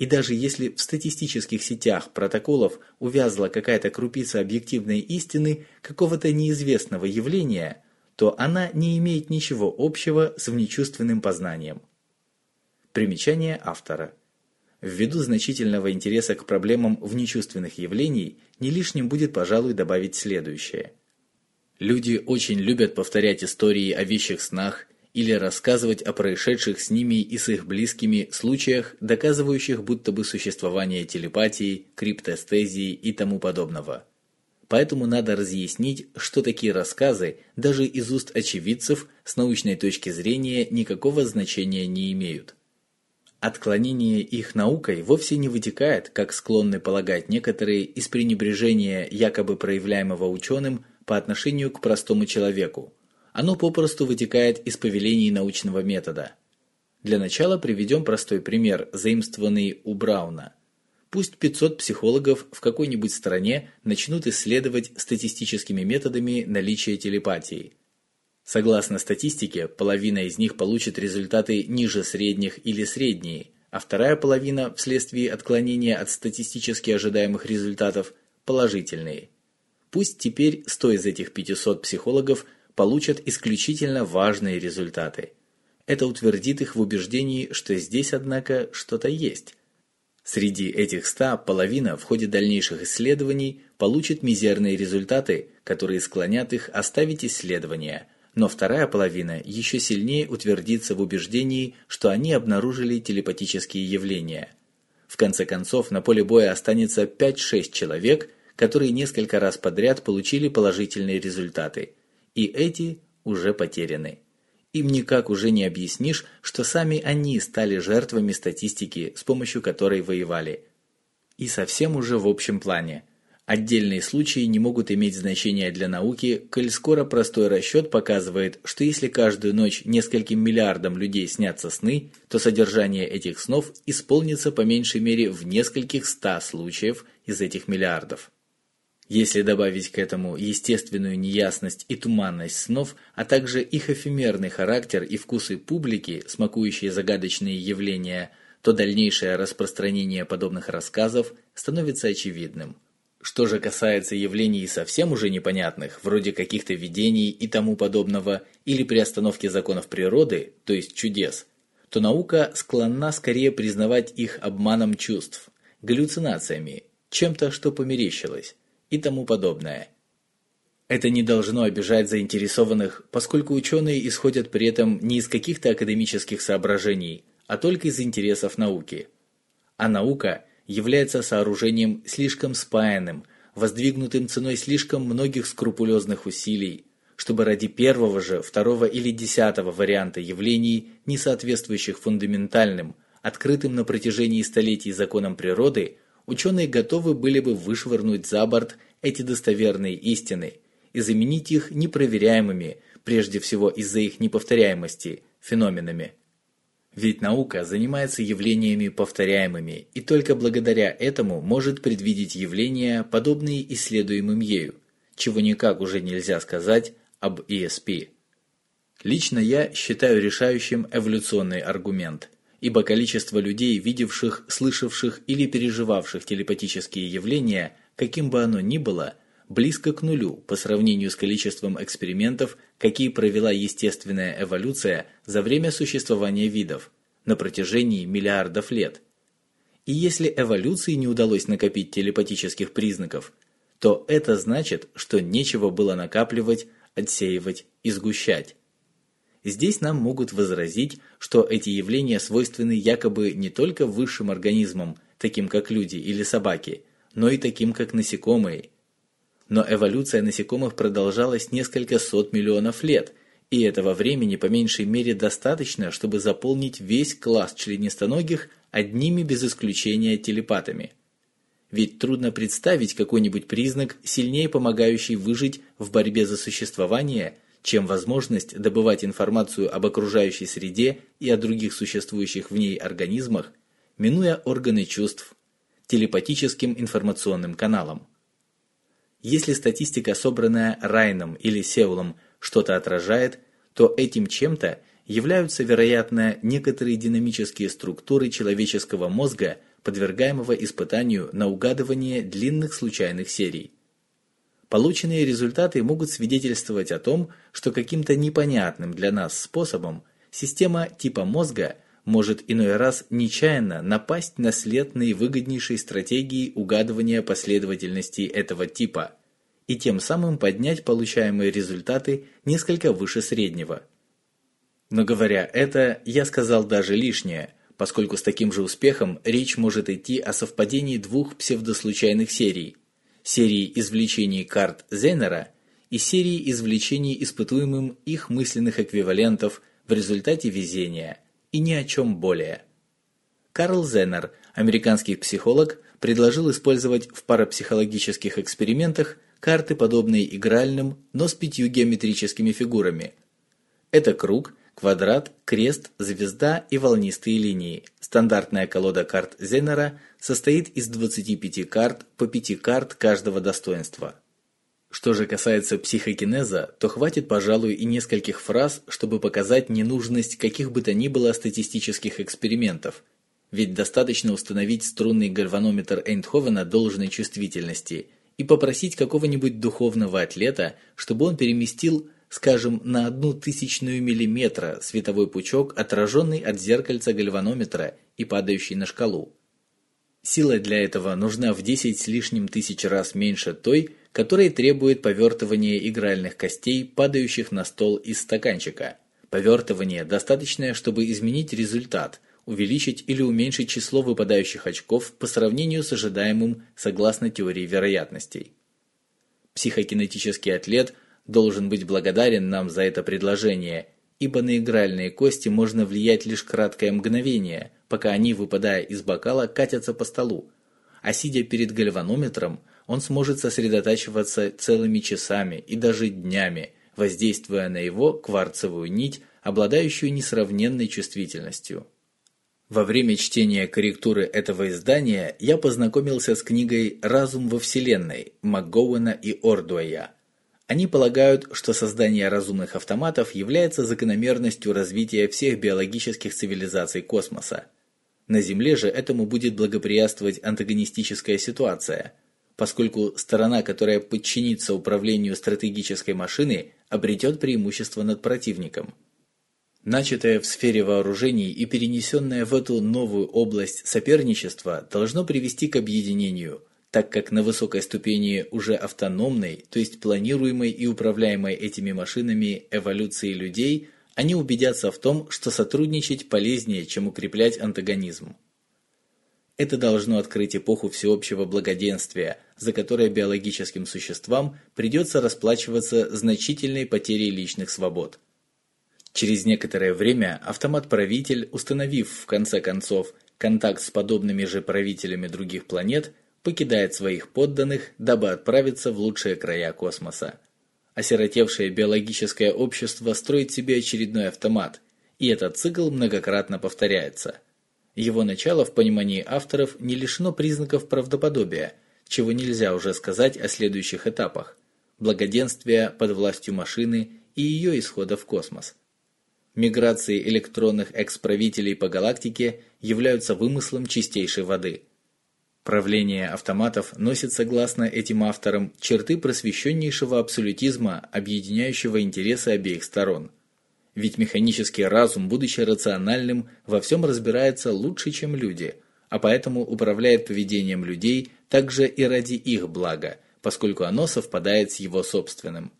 И даже если в статистических сетях протоколов увязла какая-то крупица объективной истины какого-то неизвестного явления, то она не имеет ничего общего с внечувственным познанием. Примечание автора. Ввиду значительного интереса к проблемам внечувственных явлений, не лишним будет, пожалуй, добавить следующее. Люди очень любят повторять истории о вещих снах или рассказывать о происшедших с ними и с их близкими случаях, доказывающих будто бы существование телепатии, криптостезии и тому подобного. Поэтому надо разъяснить, что такие рассказы, даже из уст очевидцев, с научной точки зрения никакого значения не имеют. Отклонение их наукой вовсе не вытекает, как склонны полагать некоторые, из пренебрежения якобы проявляемого ученым по отношению к простому человеку, оно попросту вытекает из повелений научного метода. Для начала приведем простой пример, заимствованный у Брауна. Пусть 500 психологов в какой-нибудь стране начнут исследовать статистическими методами наличие телепатии. Согласно статистике, половина из них получит результаты ниже средних или средние, а вторая половина вследствие отклонения от статистически ожидаемых результатов положительные. Пусть теперь 100 из этих 500 психологов – получат исключительно важные результаты. Это утвердит их в убеждении, что здесь, однако, что-то есть. Среди этих ста половина в ходе дальнейших исследований получит мизерные результаты, которые склонят их оставить исследования, но вторая половина еще сильнее утвердится в убеждении, что они обнаружили телепатические явления. В конце концов, на поле боя останется 5-6 человек, которые несколько раз подряд получили положительные результаты, и эти уже потеряны. Им никак уже не объяснишь, что сами они стали жертвами статистики, с помощью которой воевали. И совсем уже в общем плане. Отдельные случаи не могут иметь значения для науки, коль скоро простой расчет показывает, что если каждую ночь нескольким миллиардам людей снятся сны, то содержание этих снов исполнится по меньшей мере в нескольких ста случаев из этих миллиардов. Если добавить к этому естественную неясность и туманность снов, а также их эфемерный характер и вкусы публики, смакующие загадочные явления, то дальнейшее распространение подобных рассказов становится очевидным. Что же касается явлений совсем уже непонятных, вроде каких-то видений и тому подобного, или при остановке законов природы, то есть чудес, то наука склонна скорее признавать их обманом чувств, галлюцинациями, чем-то, что померещилось и тому подобное. Это не должно обижать заинтересованных, поскольку ученые исходят при этом не из каких-то академических соображений, а только из интересов науки. А наука является сооружением слишком спаянным, воздвигнутым ценой слишком многих скрупулезных усилий, чтобы ради первого же, второго или десятого варианта явлений, не соответствующих фундаментальным, открытым на протяжении столетий законам природы, ученые готовы были бы вышвырнуть за борт эти достоверные истины и заменить их непроверяемыми, прежде всего из-за их неповторяемости, феноменами. Ведь наука занимается явлениями повторяемыми и только благодаря этому может предвидеть явления, подобные исследуемым ею, чего никак уже нельзя сказать об ESP. Лично я считаю решающим эволюционный аргумент – ибо количество людей, видевших, слышавших или переживавших телепатические явления, каким бы оно ни было, близко к нулю по сравнению с количеством экспериментов, какие провела естественная эволюция за время существования видов на протяжении миллиардов лет. И если эволюции не удалось накопить телепатических признаков, то это значит, что нечего было накапливать, отсеивать и сгущать. Здесь нам могут возразить, что эти явления свойственны якобы не только высшим организмам, таким как люди или собаки, но и таким как насекомые. Но эволюция насекомых продолжалась несколько сот миллионов лет, и этого времени по меньшей мере достаточно, чтобы заполнить весь класс членистоногих одними без исключения телепатами. Ведь трудно представить какой-нибудь признак, сильнее помогающий выжить в борьбе за существование – чем возможность добывать информацию об окружающей среде и о других существующих в ней организмах, минуя органы чувств, телепатическим информационным каналам. Если статистика, собранная Райном или Сеулом, что-то отражает, то этим чем-то являются, вероятно, некоторые динамические структуры человеческого мозга, подвергаемого испытанию на угадывание длинных случайных серий. Полученные результаты могут свидетельствовать о том, что каким-то непонятным для нас способом система типа мозга может иной раз нечаянно напасть на след наивыгоднейшей стратегии угадывания последовательностей этого типа и тем самым поднять получаемые результаты несколько выше среднего. Но говоря это, я сказал даже лишнее, поскольку с таким же успехом речь может идти о совпадении двух псевдослучайных серий, серии извлечений карт Зейнера и серии извлечений испытуемым их мысленных эквивалентов в результате везения, и ни о чем более. Карл Зеннер, американский психолог, предложил использовать в парапсихологических экспериментах карты, подобные игральным, но с пятью геометрическими фигурами. Это круг, квадрат, крест, звезда и волнистые линии. Стандартная колода карт Зеннера состоит из 25 карт по 5 карт каждого достоинства. Что же касается психокинеза, то хватит, пожалуй, и нескольких фраз, чтобы показать ненужность каких бы то ни было статистических экспериментов. Ведь достаточно установить струнный гальванометр Эйнтховена должной чувствительности и попросить какого-нибудь духовного атлета, чтобы он переместил скажем, на одну тысячную миллиметра световой пучок, отраженный от зеркальца гальванометра и падающий на шкалу. Сила для этого нужна в 10 с лишним тысяч раз меньше той, который требует повертывания игральных костей, падающих на стол из стаканчика. Повертывание достаточное, чтобы изменить результат, увеличить или уменьшить число выпадающих очков по сравнению с ожидаемым согласно теории вероятностей. Психокинетический атлет должен быть благодарен нам за это предложение, ибо на игральные кости можно влиять лишь краткое мгновение, пока они, выпадая из бокала, катятся по столу. А сидя перед гальванометром, он сможет сосредотачиваться целыми часами и даже днями, воздействуя на его кварцевую нить, обладающую несравненной чувствительностью. Во время чтения корректуры этого издания я познакомился с книгой «Разум во Вселенной» МакГоуэна и Ордуэя. Они полагают, что создание разумных автоматов является закономерностью развития всех биологических цивилизаций космоса. На Земле же этому будет благоприятствовать антагонистическая ситуация – поскольку сторона, которая подчинится управлению стратегической машины, обретет преимущество над противником. Начатое в сфере вооружений и перенесенное в эту новую область соперничество должно привести к объединению, так как на высокой ступени уже автономной, то есть планируемой и управляемой этими машинами эволюции людей, они убедятся в том, что сотрудничать полезнее, чем укреплять антагонизм. Это должно открыть эпоху всеобщего благоденствия, за которое биологическим существам придется расплачиваться значительной потерей личных свобод. Через некоторое время автомат-правитель, установив в конце концов контакт с подобными же правителями других планет, покидает своих подданных, дабы отправиться в лучшие края космоса. Осиротевшее биологическое общество строит себе очередной автомат, и этот цикл многократно повторяется – его начало в понимании авторов не лишено признаков правдоподобия, чего нельзя уже сказать о следующих этапах – благоденствия под властью машины и ее исхода в космос. Миграции электронных экс-правителей по галактике являются вымыслом чистейшей воды. Правление автоматов носит, согласно этим авторам, черты просвещеннейшего абсолютизма, объединяющего интересы обеих сторон – ведь механический разум, будучи рациональным, во всем разбирается лучше, чем люди, а поэтому управляет поведением людей также и ради их блага, поскольку оно совпадает с его собственным.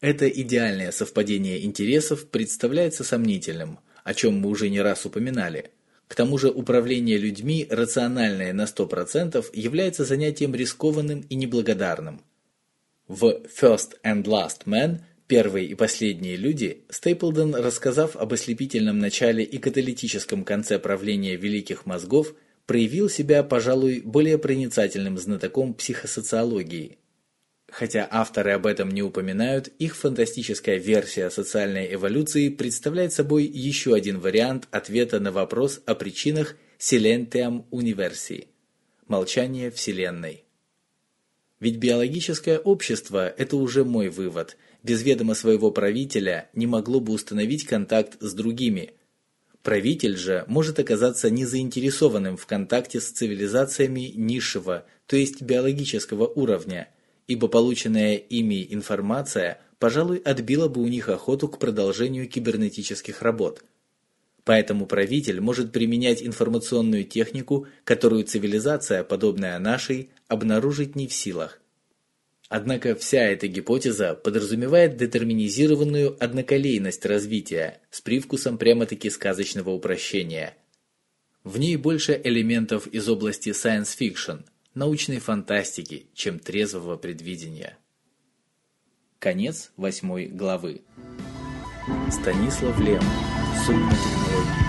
Это идеальное совпадение интересов представляется сомнительным, о чем мы уже не раз упоминали. К тому же управление людьми, рациональное на 100%, является занятием рискованным и неблагодарным. В First and Last Man – Первые и последние люди, Стейплден, рассказав об ослепительном начале и каталитическом конце правления великих мозгов, проявил себя, пожалуй, более проницательным знатоком психосоциологии. Хотя авторы об этом не упоминают, их фантастическая версия социальной эволюции представляет собой еще один вариант ответа на вопрос о причинах Silentium Universi – молчание Вселенной. Ведь биологическое общество – это уже мой вывод – без ведома своего правителя не могло бы установить контакт с другими. Правитель же может оказаться незаинтересованным в контакте с цивилизациями низшего, то есть биологического уровня, ибо полученная ими информация, пожалуй, отбила бы у них охоту к продолжению кибернетических работ. Поэтому правитель может применять информационную технику, которую цивилизация, подобная нашей, обнаружить не в силах. Однако вся эта гипотеза подразумевает детерминизированную одноколейность развития с привкусом прямо-таки сказочного упрощения. В ней больше элементов из области science fiction, научной фантастики, чем трезвого предвидения. Конец восьмой главы. Станислав Лем. Сумма технологий.